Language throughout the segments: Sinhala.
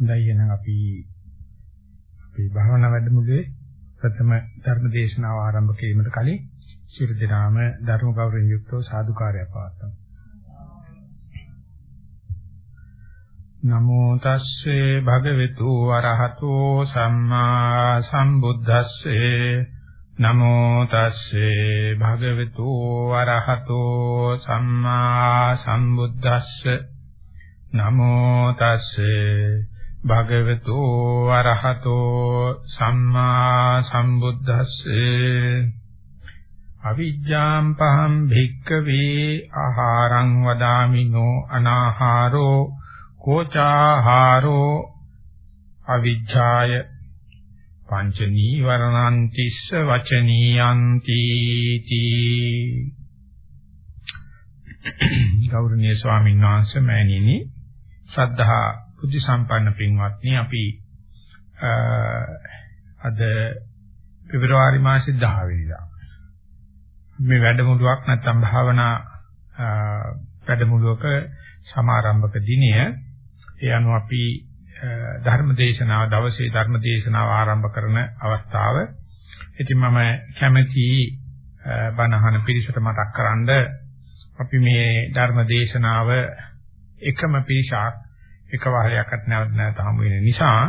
හොඳයි එහෙනම් අපි අපේ භාවනා වැඩමුළුවේ ප්‍රථම ධර්ම දේශනාව ආරම්භ කිරීමට කලින් සියලු දෙනාම ධර්ම ගෞරවයෙන් යුක්තව සාදුකාරය පවත්වමු. නමෝ තස්සේ භගවතු වරහතෝ සම්මා සම්බුද්දස්සේ නමෝ තස්සේ භගවතු වරහතෝ සම්මා සම්බුද්දස්සේ නමෝ තස්සේ භගවතු අරහතෝ සම්මා සම්බුද්දස්සේ අවිජ්ජාම් පහම් භික්කවේ ආහාරං වදාමිනෝ අනාහාරෝ කෝචාහාරෝ අවිජ්ජාය පංච නීවරණන්තිස්ස වචනීයන්ති තී ගෞරවනීය ස්වාමීන් වහන්සේ මෑණියනි ශ්‍රද්ධා බුද්ධ සම්පන්න පින්වත්නි අපි අද පෙබරවාරි මාසේ 10 වෙනිදා මේ වැඩමුළුවක් නැත්නම් භාවනා වැඩමුළුවක සමාරම්භක දිනය ඒ අනුව අපි ධර්ම දේශනාව දවසේ ධර්ම දේශනාව ආරම්භ කරන අවස්ථාව. ඉතින් මම කැමැති බණහන පිරිසට මතක් කරන්න අපි මේ ධර්ම දේශනාව එකම පිරිසක් එක වහලයක්වත් නැවත නැවත හමු වෙන නිසා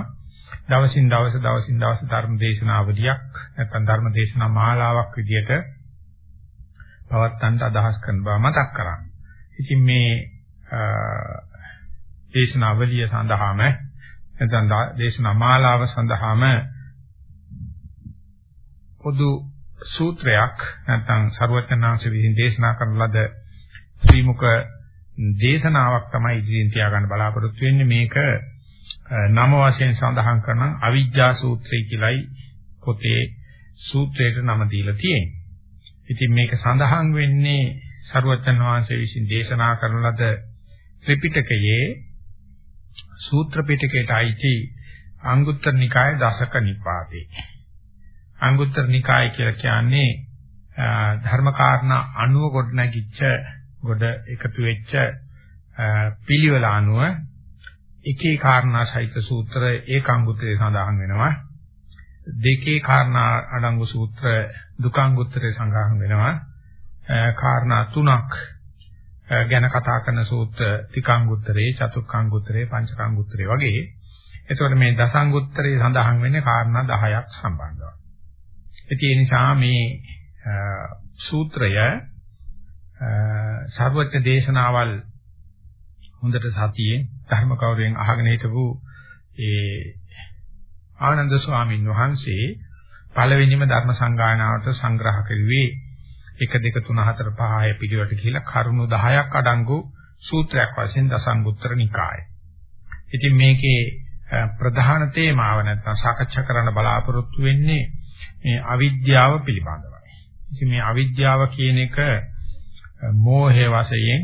දවසින් දවස දවසින් දවස ධර්ම දේශනාවලියක් නැත්නම් ධර්ම දේශනා මාලාවක් විදියට පවත්වන්න අදහස් කරන බව මතක් කරා. ඉතින් මේ දේශනාවලිය සඳහාම නැත්නම් දේශනා මාලාව සඳහාම පොදු සූත්‍රයක් නැත්නම් ਸਰවඥාංශ විසින් දේශනා කරන ලද ශ්‍රීමුක දේශනාවක් තමයි ඉදිරියෙන් තියාගන්න බලාපොරොත්තු වෙන්නේ මේක නම වශයෙන් සඳහන් කරන අවිජ්ජා සූත්‍රය කියලයි පොතේ සූත්‍රයට නම දීලා තියෙන්නේ. ඉතින් මේක සඳහන් වෙන්නේ සරුවචන් වහන්සේ විසින් දේශනා කරන ලද ත්‍රිපිටකයේ සූත්‍ර පිටකයට අයිති අංගුත්තර නිකාය දසක නිපාතේ. අංගුත්තර නිකාය කියලා කියන්නේ ධර්මකාරණා අනුව ගොඩනැගිච්ච ගොඩ එකතු වෙච්ච පිළිවෙල අනුව එකේ කාරණා සහිත සූත්‍ර ඒකාංගුත්‍රයේ සඳහන් වෙනවා. දෙකේ කාරණා අඩංගු සූත්‍ර දුකාංගුත්‍රයේ සඳහන් වෙනවා. කාරණා තුනක් ගැන කතා කරන සූත්‍ර තිකාංගුත්‍රයේ චතුක්කාංගුත්‍රයේ පංචකාංගුත්‍රයේ වගේ. එතකොට මේ දසංගුත්‍රයේ සඳහන් වෙන්නේ කාරණා 10ක් සම්බන්ධව. ඒ නිසා මේ සූත්‍රය සර්වඥ දේශනාවල් හොඳට සතියෙන් ධර්ම කෞරයෙන් අහගෙන හිටපු ඒ ආනන්ද ස්වාමීන් වහන්සේ පළවෙනිම ධර්ම සංගායනාවට සංග්‍රහ කරුවේ 1 2 3 4 5 6 පිළිවෙලට කියලා කරුණු 10ක් අඩංගු සූත්‍රයක් වශයෙන් දසංගුත්තර නිකාය. ඉතින් මේකේ ප්‍රධාන තේමාව නැත්නම් සාකච්ඡා කරන්න බලාපොරොත්තු වෙන්නේ මේ අවිද්‍යාව පිළිබඳවයි. ඉතින් මේ අවිද්‍යාව කියන එක මෝහය වශයෙන්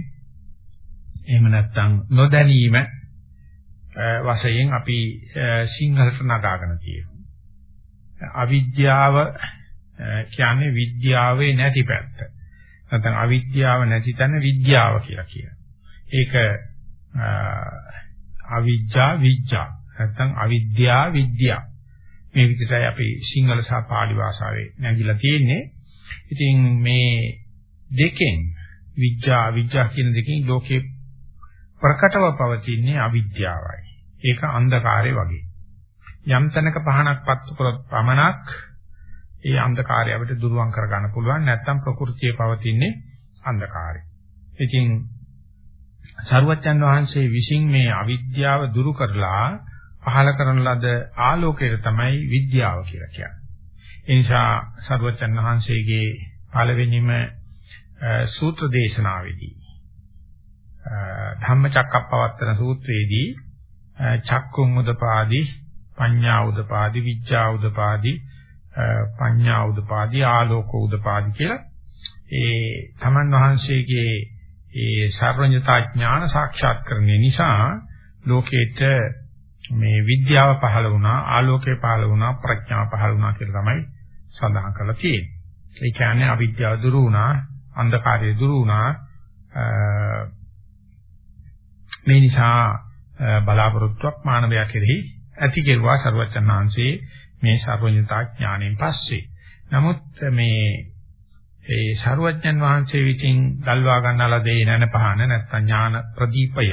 එහෙම නැත්නම් නොදැනීම වශයෙන් අපි සිංහලට නගාගෙන තියෙනවා. අවිද්‍යාව කියන්නේ විද්‍යාවේ නැති පැත්ත. නැත්නම් අවිද්‍යාව නැති තැන විද්‍යාව කියලා කියනවා. ඒක අවිජ්ජා විජ්ජා නැත්නම් අවිද්‍යා විද්‍යා. මේ විදිහටයි අපි සිංහල සහ පාලි භාෂාවේ නැගිලා තියෙන්නේ. ඉතින් මේ දෙකෙන් විඥා අවිඥා කියන දෙකෙන් ලෝකේ ප්‍රකටව පවතින්නේ අවිද්‍යාවයි. ඒක අන්ධකාරය වගේ. යම් තැනක පහනක් පත්තු කරොත් පමණක් ඒ අන්ධකාරය අපිට දුරුවන් කර ගන්න පුළුවන් නැත්නම් ප්‍රകൃතියේ පවතින්නේ අන්ධකාරය. ඉතින් සරුවච්චන් වහන්සේ විසින් මේ අවිද්‍යාව දුරු කරලා පහල කරන ලද ආලෝකයට තමයි විද්‍යාව කියලා කියන්නේ. ඒ නිසා සරුවච්චන් වහන්සේගේ පළවෙනිම සූත්‍ර දේශනාවේදී ධම්මචක්කප්පවත්තන සූත්‍රයේදී චක්කුම් උදපාදි පඤ්ඤා උදපාදි විඥා උදපාදි පඤ්ඤා උදපාදි ආලෝක උදපාදි කියලා ඒ තමන් වහන්සේගේ ඒ සර්වඥතා ඥාන සාක්ෂාත්කරණය නිසා ලෝකේට මේ විද්‍යාව පහළ වුණා ආලෝකය පහළ වුණා ප්‍රඥාව පහළ වුණා කියලා තමයි සඳහන් කරලා තියෙන්නේ. ඒ කියන්නේ අවිද්‍යාව දුරු වුණා අන්ධකාරය දුරු වුණා. මේ නිසා බලාපොරොත්තුවක් මානවයා කෙරෙහි ඇති කෙරුවා ਸਰවචන්නාංශයේ මේ සර්වඥතා ඥාණයෙන් පස්සේ. නමුත් මේ ඒ ਸਰවඥන් වහන්සේ විසින් ගල්වා ගන්නාලා දෙය නැන පහන නැත්නම් ඥාන ප්‍රදීපය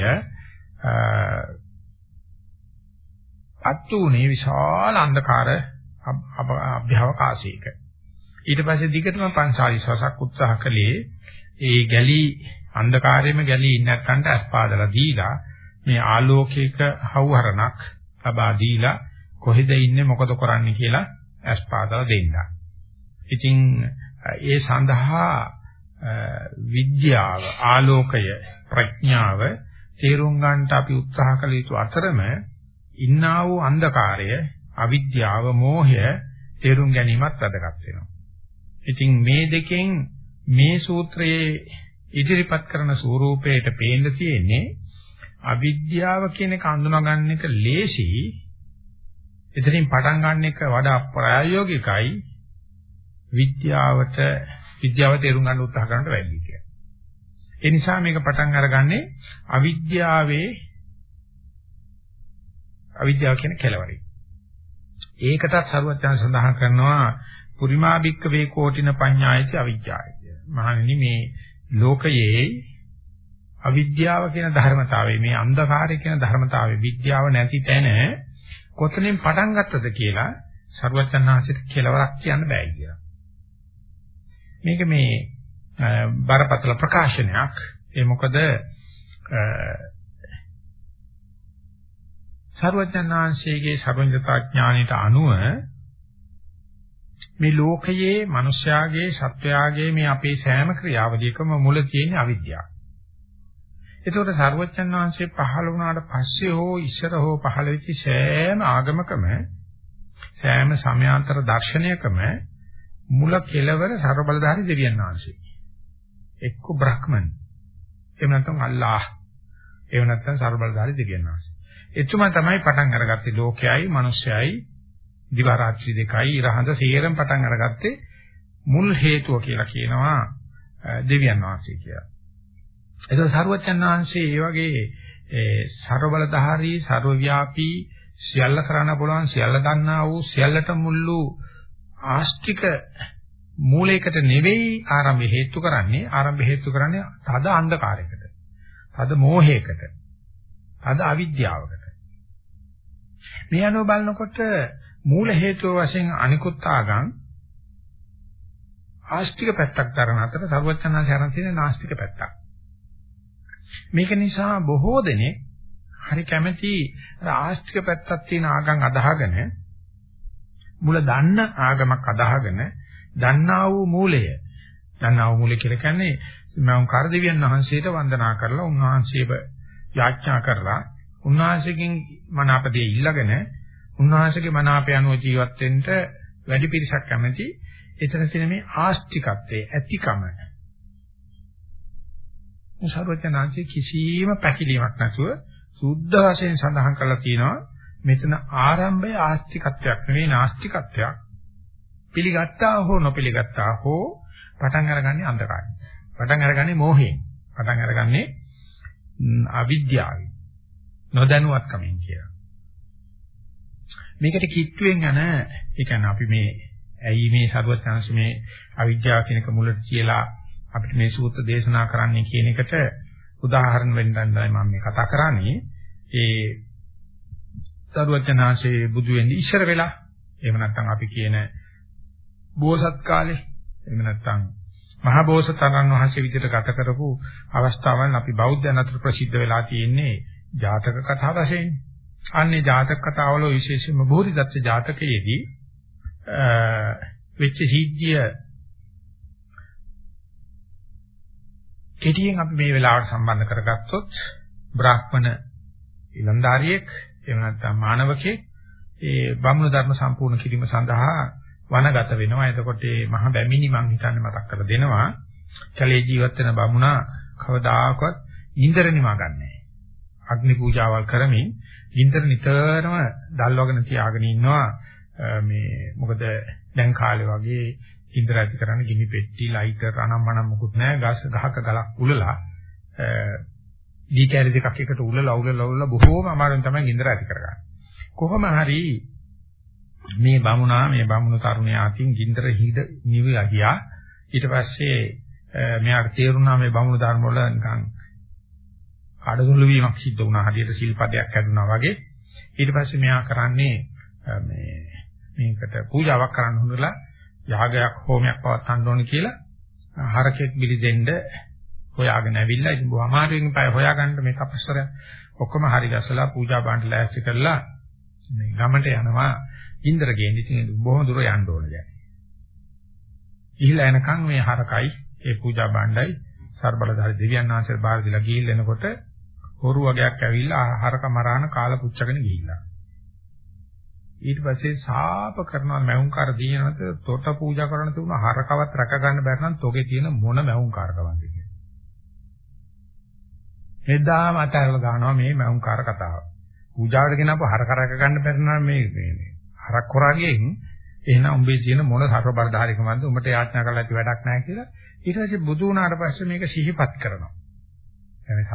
අත්තුනේ විශාල අන්ධකාර අභ්‍යවකාශයක. ඊට පස්සේ දිගටම 45 වසක් උත්සාහ කළේ ඒ ගැලි අන්ධකාරයේම ගැලි ඉන්නකන්ට අස්පාදලා දීලා මේ ආලෝකයක හවුහරණක් ලබා දීලා කොහෙද ඉන්නේ මොකද කරන්නේ කියලා අස්පාදලා දෙන්න. ඉතින් ඒ සඳහා විද්‍යාව ආලෝකය ප්‍රඥාව තේරුම් ගන්නට අපි උත්සාහ කළ යුතු අතරම ඉන්නා වූ අන්ධකාරය අවිද්‍යාව මෝහය තේරුම් ගැනීමත් වැදගත් වෙනවා. ඉතින් මේ දෙකෙන් මේ සූත්‍රයේ ඉදිරිපත් කරන ස්වරූපයට පේන්න තියෙන්නේ අවිද්‍යාව කියන එක අඳුනගන්න එක ලේසි. එතනින් පටන් ගන්න එක වඩා ප්‍රායෝගිකයි විද්‍යාවට විද්‍යාව තේරුම් ගන්න උත්සාහ කරනට වැඩි කියලා. ඒ නිසා මේක පටන් අරගන්නේ අවිද්‍යාවේ අවිද්‍යාව කියන කෙලවරයි. ඒකටත් සරුවත්යන් සඳහන් කරනවා පුරිමා බික්ක වේ කෝටින පඤ්ඤායති අවිජ්ජාය. මහණෙනි මේ ලෝකයේ අවිද්‍යාව කියන ධර්මතාවය මේ අන්ධකාරය කියන ධර්මතාවය විද්‍යාව නැති තැන කොතනින් පටන් ගත්තද කියලා සරුවචනාංශයට කෙලවරක් කියන්න බෑ කියලා. මේක මේ බරපතල ප්‍රකාශනයක්. ඒ මොකද සර්වඥාන්සේගේ සර්වඥතා ඥාණයට අනුව මේ ලෝකයේ මිනිස්යාගේ සත්වයාගේ මේ අපේ සෑම ක්‍රියාවලියකම මුල තියෙන අවිද්‍යාව. ඒතකොට සර්වචන් වහන්සේ පහළ වුණාට පස්සේ හෝ ඉස්සර හෝ පහළ වෙච්ච සෑම ආගමකම සෑම සමයාන්තර දර්ශනයකම මුල කෙලවර ਸਰබ බලධාරී දෙවියන් වහන්සේ. එක්ක බ්‍රහ්මන්. එහෙම නැත්නම් අල්ලාහ්. එහෙම නැත්නම් ਸਰබ බලධාරී දෙවියන් වහන්සේ. එතුමා තමයි පටන් අරගත්තේ ලෝකයයි මිනිස්යයි දිවාරාත්‍රි දෙකයි ඉරහඳ සේරම පටන් අරගත්තේ මුල් හේතුව කියලා කියනවා දෙවියන් වහන්සේ කියලා. ඒක සරුවචන් වහන්සේ මේ වගේ ඒ ਸਰබලධාරී ਸਰවව්‍යාපී සියල්ල කරන්න පුළුවන් සියල්ල දන්නා වූ සියල්ලට මුල්ලු ආස්තික මූලයකට ආරම්භ හේතු කරන්නේ ආරම්භ හේතු කරන්නේ තද අන්ධකාරයකට තද මෝහයකට තද අවිද්‍යාවකට මේ අනුව බලනකොට මූල හේතුව වශයෙන් අනිකුත් ආගම් ආස්තික පැත්තක් දරන අතර සර්වඥාන්සේ අරන් තියෙන නාස්තික පැත්තක්. මේක නිසා බොහෝ දෙනෙක් හරි කැමැති ආස්තික පැත්තක් තියෙන ආගම් අදහගෙන මුල දන්න ආගමක් අදහගෙන දන්නා වූ මූලය දන්නා වූ මූලය කියලා කියන්නේ මම කරදෙවියන් වහන්සේට වන්දනා කරලා උන්වහන්සේව යාඥා කරලා උන්වහන්සේගෙන් මනාපදේ ඉල්ලගෙන උන්වහන්සේගේ මනාපය අනුව ජීවත් වෙන්න වැඩි පිරිසක් කැමති. එතන තියෙන මේ ආස්තිකත්වයේ ඇතිකම. මුසර්වඥාන්සේ කිසිම පැකිලීමක් නැතුව සුද්ධ වශයෙන් සඳහන් කරලා තියෙනවා මෙතන ආරම්භය ආස්තිකත්වයක් නෙවෙයි නාස්තිකත්වයක්. පිළිගත්තා හෝ නොපිළිගත්තා හෝ පටන් අරගන්නේ අන්ධකාරයෙන්. පටන් අරගන්නේ මෝහයෙන්. පටන් අරගන්නේ අවිද්‍යාවෙන්. නොදැනුවත්කමින් කියලා. මේකට කිට්ටුවෙන් යන ඒ කියන්නේ අපි මේ ඇයි මේ සරුවචනංශ මේ අවිද්‍යාව කියනක මුලට කියලා අපිට මේ සූත්‍ර දේශනා කරන්නේ කියන එකට උදාහරණ වෙන්නයි මම මේ කතා කරන්නේ. ඒ සරුවචනංශේ බුදු වෙන්නේ ඉස්සර වෙලා එහෙම නැත්නම් අපි කියන බෝසත් කාලේ එහෙම නැත්නම් මහා බෝසතාණන් වහන්සේ විදිහට ගත කරපු අවස්ථාවන් අපි බෞද්ධයන් අතර ප්‍රසිද්ධ වෙලා තියෙන්නේ ජාතක කතා වශයෙන්. අන්නේ ජාතක කතාවල විශේෂයෙන්ම බෝධිදත්ත ජාතකයේදී වෙච්ච සිද්ධිය කෙටියෙන් අපි මේ වෙලාවට සම්බන්ධ කරගත්තොත් බ්‍රාහ්මණ ඊලන්දාරියෙක් එහෙම නැත්නම් මානවකෙක් ඒ බමුණු ධර්ම සම්පූර්ණ කිරීම සඳහා වනගත වෙනවා. එතකොට මේ මහ බැමිණි මං හිතන්නේ මතක් කරලා දෙනවා. කලේ ජීවත් වෙන බමුණා කවදාකවත් ඉන්දර නිවා ගන්නෑ. අග්නි පූජාවල් කරමින් ගින්දර නිතරම දල්වගෙන තියාගෙන ඉන්නවා මේ මොකද දැන් කාලේ වගේ ගින්දර ඇති කරන්න ගිනි පෙට්ටි ලයිටර් අනම්මනම් මොකුත් නැහැ ගස් ගහක ගලක් උලලා දී කැලි දෙකක් එකට උලලා උලලා උලලා බොහෝම අමාරුවෙන් තමයි ගින්දර ඇති කරගන්නේ. කොහොම හරි මේ බමුණා මේ බමුණු තරුණයා අතින් ගින්දර හිඳ නිවිලා ගියා. ඊට පස්සේ මෙයාට තේරුණා මේ බමුණු ධර්ම වල නිකන් කඩදුළු වීමක් සිද්ධ වුණා. හදියට සිල්පදයක් හැදුනා වගේ. ඊට පස්සේ මෙයා කරන්නේ මේ මේකට පූජාවක් කරන්න හොඳලා යාගයක් හෝමයක් පවත්වන්න ඕනේ කියලා හරකෙක් බිලි දෙන්න හොයාගෙන ඇවිල්ලා ඉතින් බොහොම අමාරුවෙන් පය හොයාගන්න මේ තපස්සර ඔක්කොම හරි ගැසලා පූජා බාණ්ඩ ලෑස්ති කරලා මේ ගමට යනවා ඉන්දර ගේන්න ඉතින් බොහොම දුර යන්න ඕනේ දැන්. ඉහිලා එනකන් මේ හරකයි ඒ පූජා බාණ්ඩයි ਸਰබලධාරි දෙවියන් වහන්සේ බාර දීලා ගිහින් එනකොට හොරු වගේක් ඇවිල්ලා හරක මරාන කාලා පුච්චගෙන ගිහිල්ලා. ඊට පස්සේ සාප කරනවා මැවුම්කාර දිනනත තොට පූජා කරන තුන හරකවත් රැක ගන්න බැරි නම් තෝගේ තියෙන මොන මැවුම්කාරකවන්ද කියන්නේ. එදාම අතහැරලා දානවා මේ මැවුම්කාර කතාව. පූජාවට ගෙන අප හරක රැක ගන්න බැරි නම් මේ මේ හරක් හොරාගෙන් එහෙනම් උඹේ තියෙන මොන සර්ව බරධාරිකමක්ද උඹට යාඥා කරලා ඇති වැඩක් නැහැ කියලා ඊට පස්සේ බුදු වුණාට පස්සේ මේක සිහිපත් කරනවා. එනේ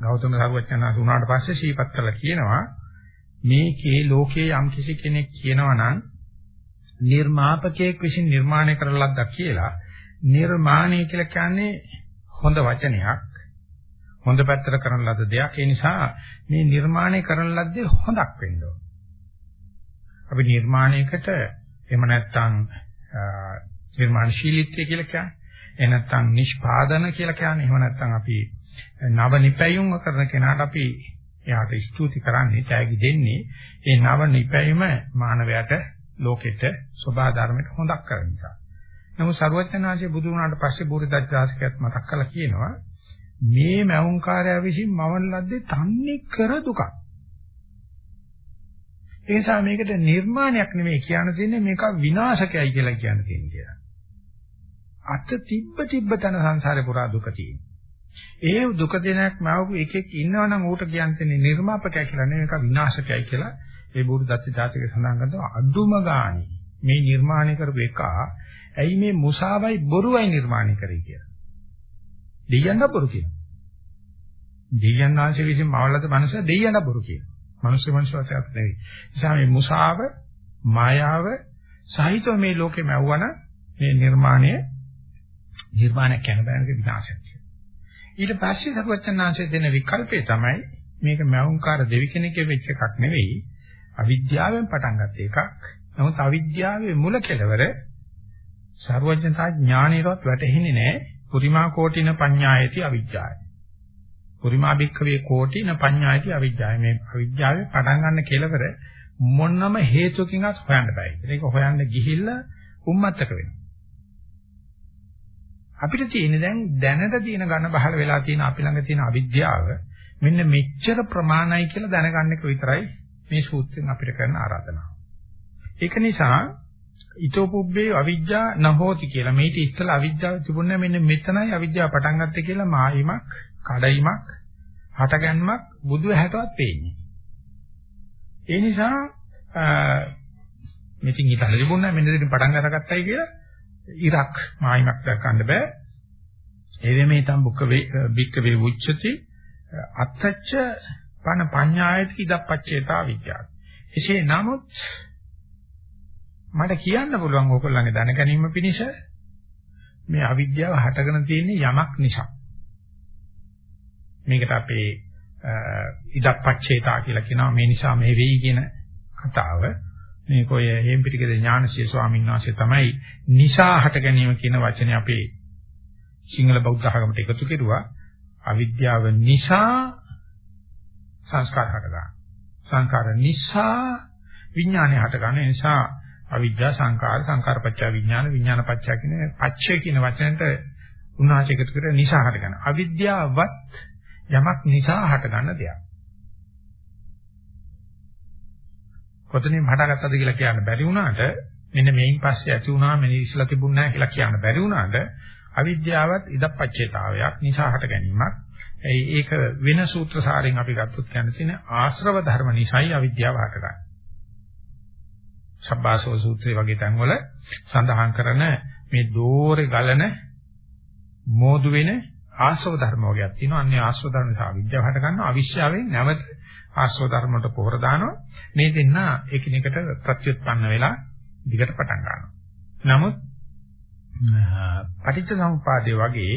ගෞතම සාරවත්යන්හස වුණාට පස්සේ සිහිපත් කරලා කියනවා මේකේ ලෝකයේ යම් කිසි කෙනෙක් කියනවා නම් නිර්මාපකයෙක් විසින් නිර්මාණය කරන ලද්දක් කියලා. නිර්මාණය කියලා කියන්නේ හොඳ වචනයක් හොඳ පැත්තට කරන ලද දෙයක්. ඒ නිසා මේ නිර්මාණය කරන ලද්දේ හොඳක් වෙන්න ඕන. අපි නිර්මාණයකට එහෙම නැත්නම් නිර්මාණශීලීත්වය කියලා කියන්නේ එහෙ නැත්නම් නිෂ්පාදන කියලා කියන්නේ එහෙම නැත්නම් අපි නව නිපැයුම් කරන කෙනාට අපි එයාට ස්තුති කරන්නේ තෑගි දෙන්නේ ඒ නව නිපැයීම මානවයාට ලෝකෙට සෝභා ධර්මයට හොඳක් කරන නිසා. නමුත් සරුවචනාංශයේ බුදු වුණාට පස්සේ බුරිදත්ජාසකයත් මතක් කළා කියනවා මේ මෞංකාරය විසින් මවන ලද්දේ තන්නේ කර දුකක්. ඒ නිසා මේකට නිර්මාණයක් නෙමෙයි කියන්න තියෙන්නේ මේක විනාශකයයි කියලා කියන්න තියෙන්නේ කියලා. අත තිබ්බ තිබ්බ තන සංසාරේ පුරා දුක තියෙනවා. ඒ දුක දෙනක් මවපු එකෙක් ඉන්නවනම් ඌට කියන්නේ නිර්මාපකයා කියලා නෙවෙයි ඒක විනාශකයයි කියලා ඒ බුදු දත්ත ජාතකයේ සඳහන් කරනවා අදුම ගාණි මේ නිර්මාණය කරපු එක ඇයි මේ මුසාවයි බොරුවයි නිර්මාණය කරේ කියලා. දෙයයන් බොරු කියනවා. දෙයයන් ආංශ විසින් මවලද මනුස්සය දෙයයන් බොරු කියනවා. මනුස්ස මනුස්සයත් නෙවෙයි. නිසා මේ මුසාව මායාව සහිතව මේ ලෝකෙම ඇව්වන මේ නිර්මාණය නිර්මාණය කියන බෑනක විනාශයක්. ඊට පස්සේ සරුවචනාංශය දෙන විකල්පය තමයි මේක මෞංකාර දෙවි කෙනෙක්ගේ වෙච්ච එකක් නෙවෙයි අවිද්‍යාවෙන් පටන් ගත්ත එකක්. නමුත් අවිද්‍යාවේ මුල කෙලවර සරුවචනතා ඥානයවත් වැටහෙන්නේ නැහැ. පුරිමා කෝටින පඤ්ඤායති අවිද්‍යාවයි. පුරිමා භික්ඛවේ කෝටින පඤ්ඤායති අවිද්‍යාවයි. මේ අවිද්‍යාවේ පටන් ගන්න කෙලවර මොනම හේතුකින්වත් හොයන්න බෑ. ඒක හොයන්න ගිහිල්ලා උම්මත්තක වෙනවා. අපිට තියෙන්නේ දැන් දැනට තියෙන ඝන බහල වෙලා තියෙන අපි ළඟ තියෙන අවිද්‍යාව මෙන්න මෙච්චර ප්‍රමාණයි කියලා දැනගන්න එක විතරයි මේ සූත්‍රයෙන් අපිට කරන ආරාධනාව. ඒක නිසා ඊතෝපුබ්බේ අවිද්‍යා නහෝති කියලා මේක ඉස්සලා අවිද්‍යාව තිබුණේ මෙන්න මෙතනයි අවිද්‍යාව පටන් ගත්තේ කියලා මායිමක්, කඩයිමක්, හටගන්මක් බුදු හැටවත් පේන්නේ. ඒ නිසා මෙතින් ඊට හරිබුණා මෙන්න දෙන්න පටන් අරගත්තයි කියලා ඉරක් මායිමක් දක්වන්න බෑ. ඒ වෙමේ තම් බුක බික්ක වේ උච්චති අත්තච්ච පන පඤ්ඤායති ඉදප්පච්චේතා විද්‍යාව. එසේ නමුත් මට කියන්න පුළුවන් ඕගොල්ලන්ගේ දැනගැනීම පිණිස මේ අවිද්‍යාව හටගෙන තියෙන්නේ යමක් නිසා. මේකට අපේ ඉදප්පච්චේතා කියලා කියනවා මේ නිසා මේ වෙයි කියන කතාව. මේක ඔය හේම්පිටිකේ ඥානසිය ස්වාමීන් වහන්සේ තමයි නිසා හට ගැනීම කියන වචනේ අපේ සිංහල බෞද්ධ ආගමට එකතු කෙරුවා. අවිද්‍යාව නිසා සංස්කාර හටගන්නවා. සංකාර නිසා විඥානය හටගන්න නිසා අවිද්‍යා සංකාර සංකාරපච්චය විඥාන විඥානපච්චය කියන පච්චය කියන වචනට උන්වහන්සේ එකතු කරලා නිසා හටගන්න. අවිද්‍යාවත් යමක් නිසා හටගන්න දෙයක්. කොතනින් හටගත්තද කියලා කියන්න බැරි වුණාට මෙන්න මේන් පස්සේ ඇති වුණා මෙන්න ඉස්ලා තිබුණ නැහැ කියලා කියන්න බැරි වුණාට අවිද්‍යාවත් ඉදප්පච්චේතාවයක් නිසා හට ගැනීමක්. ඒක වෙන සූත්‍ර සාරයෙන් අපි ගත්තොත් කියන්නේ ආශ්‍රව ධර්ම නිසායි අවිද්‍යාව හටගන්නේ. සබ්බාසව සූත්‍රයේ වගේ තැන්වල සඳහන් කරන මේ දෝරේ ගලන මෝදු වෙන ආශ්‍රව ධර්ම වර්ගයක් තියෙනවා. අන්නේ ආශ්‍රව ධර්ම නිසා අවිද්‍යාව හට ගන්නවා. අවිශ්‍යාවෙන් නැවත ආශ්‍රව ධර්ම වලට පොහොර දානවා. මේ දෙන්න එකිනෙකට ප්‍රත්‍යুৎපන්න වෙලා දිගට පටන් ගන්නවා. නමුත් පටිච්ච සමුපාදයේ වගේ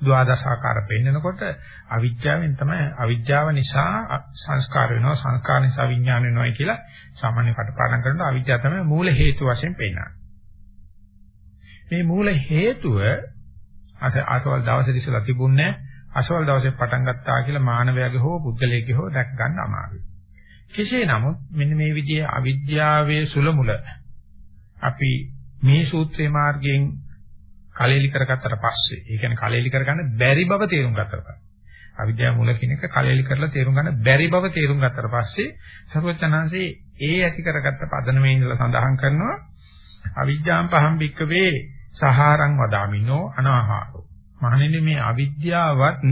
ද්වාදශාකාර පෙන්නකොට අවිද්‍යාවෙන් තමයි අවිද්‍යාව නිසා සංස්කාර වෙනවා සංස්කාර නිසා විඥාන වෙනවා කියලා සාමාන්‍ය කටපාඩම් කරනකොට අවිද්‍යාව තමයි මූල හේතු වශයෙන් පෙන්නන්නේ. මේ මූල හේතුව අසවල් දවසේ ඉස්සලා තිබුණේ අසවල් දවසේ පටන් ගත්තා කියලා මානවයාගේ හෝ පුද්ගලයාගේ හෝ දැක් ගන්න අමාරුයි. කෙසේ නමුත් මෙන්න මේ විදිහේ අවිද්‍යාවේ සුලමුල අපි මේ සූත්‍රයේ මාර්ගයෙන් කලෙලි කරගත්තට පස්සේ ඒ කියන්නේ කලෙලි කරගන්න බැරි බව තේරුම් ගත්තට පස්සේ අවිද්‍යාව මූල කියන එක කලෙලි කරලා තේරුම් ගන්න බැරි බව තේරුම් ගත්තට පස්සේ සර්වචනංශේ ඒ ඇති කරගත්ත පදනමේ ඉඳලා සඳහන් කරනවා අවිද්‍යාම් පහම් බික්කවේ සහාරං වදාමිනෝ අනාහාරෝ මහණෙනි මේ අවිද්‍යාවත්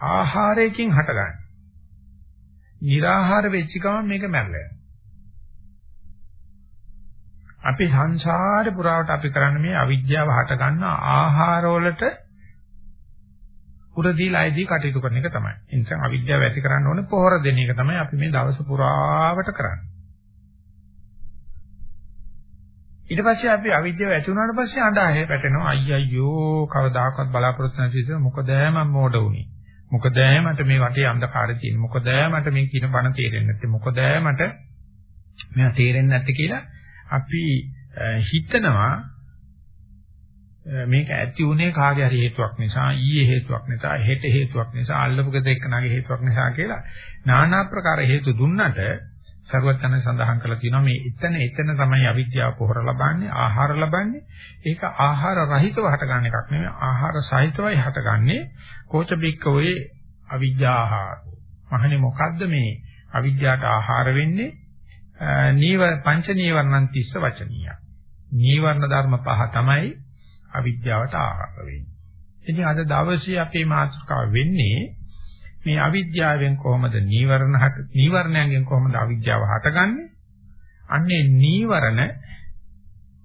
ආහාරයෙන් හටගන්නේ. निराහාර වෙච්ච ගමන් මේක මැරලා අපි සංසාරේ පුරාවට අපි කරන්නේ මේ අවිද්‍යාව හට ගන්න ආහාර වලට උරදීලා ඇදී කටයුතු කරන එක තමයි. ඒ නිසා අවිද්‍යාව ඇති කරන්න ඕනේ පොහොර දෙන එක තමයි අපි මේ දවස පුරාවට කරන්නේ. ඊට පස්සේ අපි අවිද්‍යාව ඇති වුණාට පස්සේ අඬා පැටෙනවා. අයියෝ කවදාකවත් බලාපොරොත්තු නැති ඉතින් මොකද මම මෝඩ වුනේ මොකද මට මේ වටේ අන්ධකාරය තියෙන්නේ? මොකද මට මේ කියන බණ තේරෙන්නේ නැත්තේ? මොකද මට මෙයා තේරෙන්නේ නැත්තේ කියලා අපි හිතනවා. මේක ඇති උනේ කාගේ හරි හේතුවක් නිසා ඊයේ හේතුවක් නිසා හෙට හේතුවක් නිසා අල්ලපු ගෙද එක්කනගේ හේතුවක් නිසා කියලා নানা ආකාර හේතු දුන්නට සර්වඥයන් සඳහන් කළා තියෙනවා මේ එතන එතන තමයි අවිද්‍යාව පොහොර ලබන්නේ ආහාර ලබන්නේ ඒක ආහාර රහිතව හටගන්න එකක් නෙමෙයි ආහාර සහිතවයි හටගන්නේ කෝච බික්කවේ අවිද්‍යාහාර මහණේ මොකද්ද මේ අවිද්‍යාවට ආහාර වෙන්නේ නීව පංච නීවරණන් තිස්ස වචනීය. නීවරණ ධර්ම පහ තමයි අවිද්‍යාවට ආරම්භ වෙන්නේ. ඉතින් අද දවසේ අපේ මාතෘකාව වෙන්නේ මේ අවිද්‍යාවෙන් කොහොමද නීවරණ හට නීවරණයෙන් කොහොමද අවිද්‍යාව හටගන්නේ? අන්නේ නීවරණ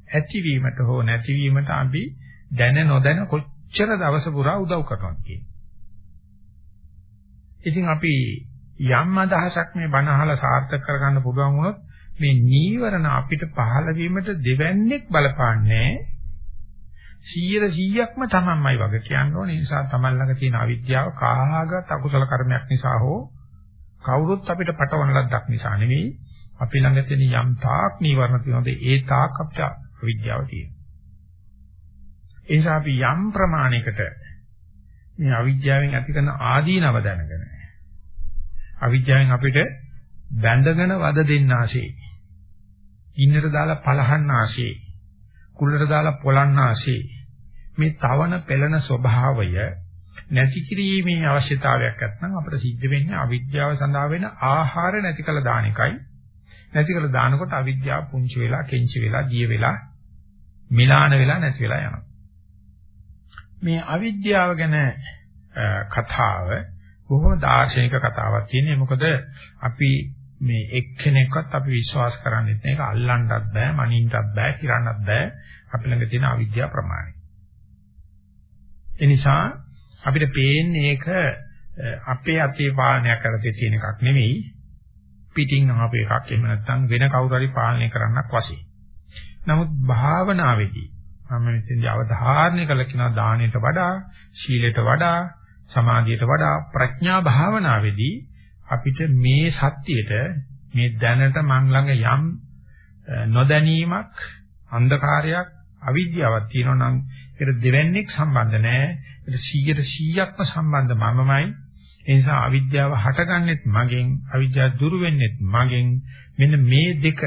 ඇතිවීමට හෝ නැතිවීමට අපි දැන නොදැන කොච්චර දවස පුරා උදව් කරනවද කියන්නේ. ඉතින් අපි යම් අදහසක් මේ බණ අහලා සාර්ථක කරගන්න පුළුවන් වුණොත් මේ නීවරණ අපිට පහළ වීමට දෙවන්නේක් බලපාන්නේ 100%ක්ම තමන්මයි වගේ කියන්න ඕනේ. ඒ නිසා තමන් ළඟ තියෙන අවිද්‍යාව කාහාගත අකුසල කර්මයක් නිසා හෝ කවුරුත් අපිට පටවන ලද්දක් නිසා නෙවෙයි අපි ළඟ තියෙන යම් තාක් නීවරණ තියෙනවද ඒ තාක් අපිට අවිද්‍යාව තියෙනවා. ඒ නිසා අපි යම් ප්‍රමාණයකට මේ අවිද්‍යාවෙන් ඇති කරන ආදීනව දැනගෙන අවිද්‍යාවෙන් අපිට බැඳගෙන වද දෙන්න ආශේ. ඉන්නට දාලා පලහන්න ආශේ. කුල්ලට දාලා පොලන්න ආශේ. මේ තවන පෙළන ස්වභාවය නැති කිරීමේ අවශ්‍යතාවයක් නැත්නම් අපිට සිද්ධ වෙන්නේ අවිද්‍යාව සඳහා වෙන ආහාර නැති කළ දාන එකයි. නැති කළ දානකොට අවිද්‍යාව පුංචි වෙලා, කෙන්චි වෙලා, දිය වෙලා, මිලාන වෙලා නැති වෙලා යනවා. මේ අවිද්‍යාව ගැන කතාව බොහොම දාර්ශනික කතාවක් තියෙනවා. මොකද අපි මේ එක්කෙනෙක්වත් අපි විශ්වාස කරන්නේ නැහැ. ඒක අල්ලන්නත් බෑ, මනින්නත් බෑ, කිරන්නත් බෑ. අපි ළඟ තියෙන අවිද්‍යාව ප්‍රමාණය. ඒ නිසා අපිට පේන්නේ ඒක අපේ අතේ පාලනය කරලා තියෙන එකක් නෙවෙයි. පිටින් ආපු එකක්. එහෙම නැත්නම් වෙන කවුරු හරි පාලනය කරන්නක් වශයෙන්. නමුත් භාවනාවේදී මම මෙතෙන්දී අවධාරණය කළ කෙනා දාණයට වඩා, සීලයට වඩා සමාධියට වඩා ප්‍රඥා භාවනාවේදී අපිට මේ සත්‍යයට මේ දැනට මං ළඟ යම් නොදැනීමක් අන්ධකාරයක් අවිද්‍යාවක් තියෙනවා නම් ඒකට දෙවන්නේක් සම්බන්ධ නැහැ. ඒකට 100%ක්ම සම්බන්ධ මමමයි. ඒ නිසා අවිද්‍යාව හටගන්නෙත් මගෙන් අවිද්‍යාව දුරු වෙන්නෙත් මගෙන්. මෙන්න මේ දෙක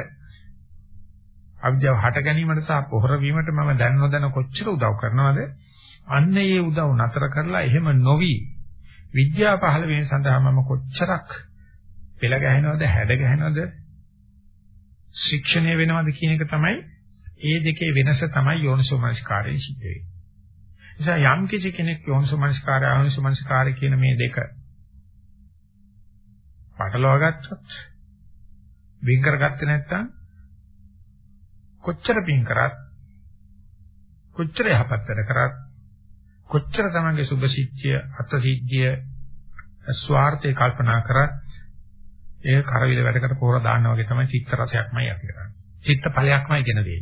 අවිද්‍යාව හට ගැනීමට සහ පොහොර වීමට මම දැන නොදැන කොච්චර උදව් කරනවද? අන්න ඒ උදව් නතර කරලා එහෙම නොවි විද්‍යාව පහළ වීම සඳහා මම කොච්චරක් පෙළ ගැහෙනවද හැඩ ගැහෙනවද ශික්ෂණය වෙනවද කියන එක තමයි ඒ දෙකේ වෙනස තමයි යෝනිසෝමනස්කාරයෙන් සිද්ධ වෙන්නේ. නිසා යම් කිසි කෙනෙක් යෝනිසෝමනස්කාරය ආයෝනිසෝමනස්කාරය කියන මේ දෙක පටලවා ගත්තොත් වෙන් කරගත්තේ නැත්නම් කොච්චර පින් කරත් කොච්චර යහපත් වැඩ කරත් කොච්චර තමන්ගේ සුභසිද්ධිය අත්සිද්ධිය ස්වార్థේ කල්පනා කරත් ඒ කරවිල වැඩකට පොර දාන්න වගේ තමයි චිත්ත රසයක්මයි ඇති කරන්නේ. චිත්ත ඵලයක්මයි කියන දේ.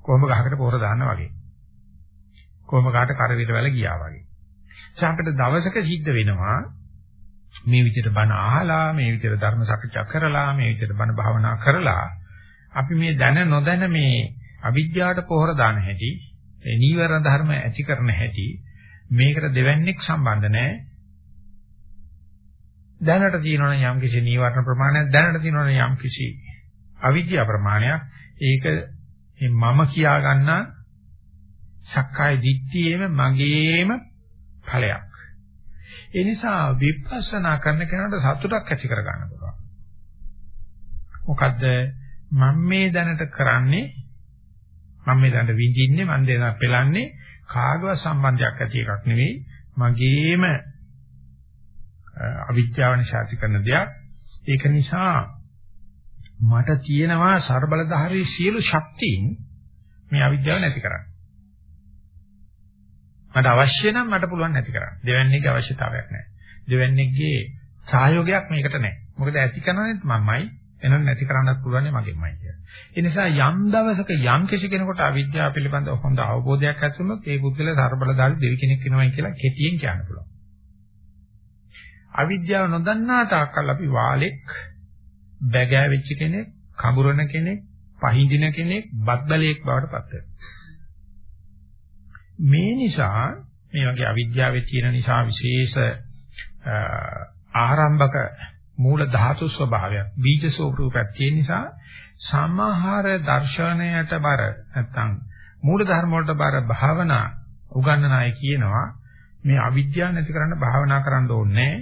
කොහොම ගහකට පොර දාන්න වගේ. කොහොම කාට කරවිල වල ගියා වගේ. අපිට දවසක සිද්ධ වෙනවා මේ විදිහට බණ අහලා මේ විදිහට ධර්ම සාකච්ඡා කරලා මේ විදිහට බණ භාවනා කරලා අපි මේ දැන නොදැන මේ අවිද්‍යාවට පොහොර දාන හැටි ඒ නීවරණ ධර්ම ඇති කරන හැටි මේකට දෙවන්නේක් සම්බන්ධ නැහැ. දැනට තියෙනවනේ යම් කිසි නීවරණ ප්‍රමාණයක් දැනට තියෙනවනේ යම් කිසි අවිද්‍යා ප්‍රමාණයක්. ඒක මම කියා ගන්න සක්කාය දිට්ඨියේම මගේම ඵලයක්. ඒ නිසා විපස්සනා කරන කෙනාට සතුටක් ඇති කර ගන්න පුළුවන්. මොකද්ද? මම මේ දැනට කරන්නේ මම මේ දැනට විඳින්නේ මම දෙන පෙලන්නේ කාගව සම්බන්ධයක් ඇති එකක් නෙවෙයි මගේම අවිද්‍යාව නිසා ඇති කරන දෙයක්. ඒක නිසා මට තියෙනවා ਸਰබලධාරී සියලු ශක්තියින් මේ අවිද්‍යාව නැති කරන්න. මට අවශ්‍ය නම් මට පුළුවන් නැති කරන්න. දෙවැන්නේගේ අවශ්‍යතාවයක් නැහැ. දෙවැන්නේගේ සහයෝගයක් මේකට නැහැ. මොකද ඇති කරන්නේත් මමයි, එනනම් නැති කරන්නත් පුළුවන් මගෙන්මයි කියලා. ඒ නිසා යම් දවසක යම් කිසි කෙනෙකුට අවිද්‍යාව පිළිබඳව හොඳ අවබෝධයක් ඇති වුණොත් ඒ පුද්ගලයා සර්බලදාරි දෙවි කෙනෙක් වෙනවයි කියලා කෙටියෙන් කියන්න පුළුවන්. අවිද්‍යාව නොදන්නා තාක්කල් අපි වාලෙක්, බැගෑ වෙච්ච කෙනෙක්, කඹරන කෙනෙක්, පහින්දින කෙනෙක්, බද්දලෙක් බවට පත් වෙනවා. මේ නිසා මේ වගේ අවිද්‍යාවේ තියෙන නිසා විශේෂ ආරම්භක මූල ධාතු ස්වභාවයක් බීජ ස්වරූපයක් තියෙන නිසා සමහර දර්ශනයට බර නැත්නම් මූල ධර්ම වලට බර භාවනා උගන්වන අය කියනවා. මේ අවිද්‍යාව නැති කරන්න භාවනා කරන්න ඕනේ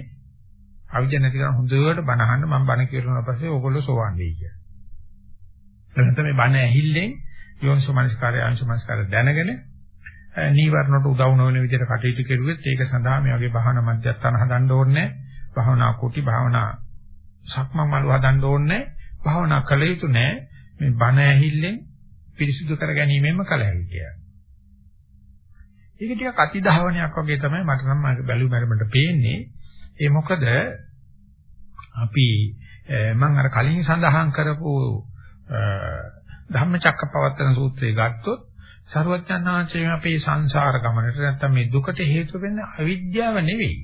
අවිද්‍යාව නැති කරන් හොඳට බණ අහන්න මම බණ කියනවා පස්සේ ඕගොල්ලෝ සෝවන් වෙයි කියලා. එතන මේ බණ ඇහිල්ලෙන් යෝනිසෝමනස්කාරය අංශමනස්කාරය දැනගෙන නීවරණට උදව් නොවන විදිහට කටයුතු කෙරුවෙත් ඒක සඳහා මේ වගේ භාවනා මධ්‍යස්ථාන හදන්න ඕනේ භාවනා කුටි භාවනා සක්මන් මළු හදන්න ඕනේ භාවනා කළ යුතු නෑ මේ බණ ඇහිල්ලෙන් පිරිසිදු කර ගැනීමෙන්ම කල හැකියි කියලා. ඒක ටිකක් අතිධාවනයක් වගේ තමයි මට නම් බැලු මරමට පේන්නේ. ඒ මොකද අපි මම අර කලින් සඳහන් කරපු ධම්මචක්කපවත්තන සූත්‍රය ගත්තොත් සරුවචනාංශයේ අපේ සංසාර ගමනට නැත්තම් මේ දුකට හේතු වෙන්නේ අවිද්‍යාව නෙවෙයි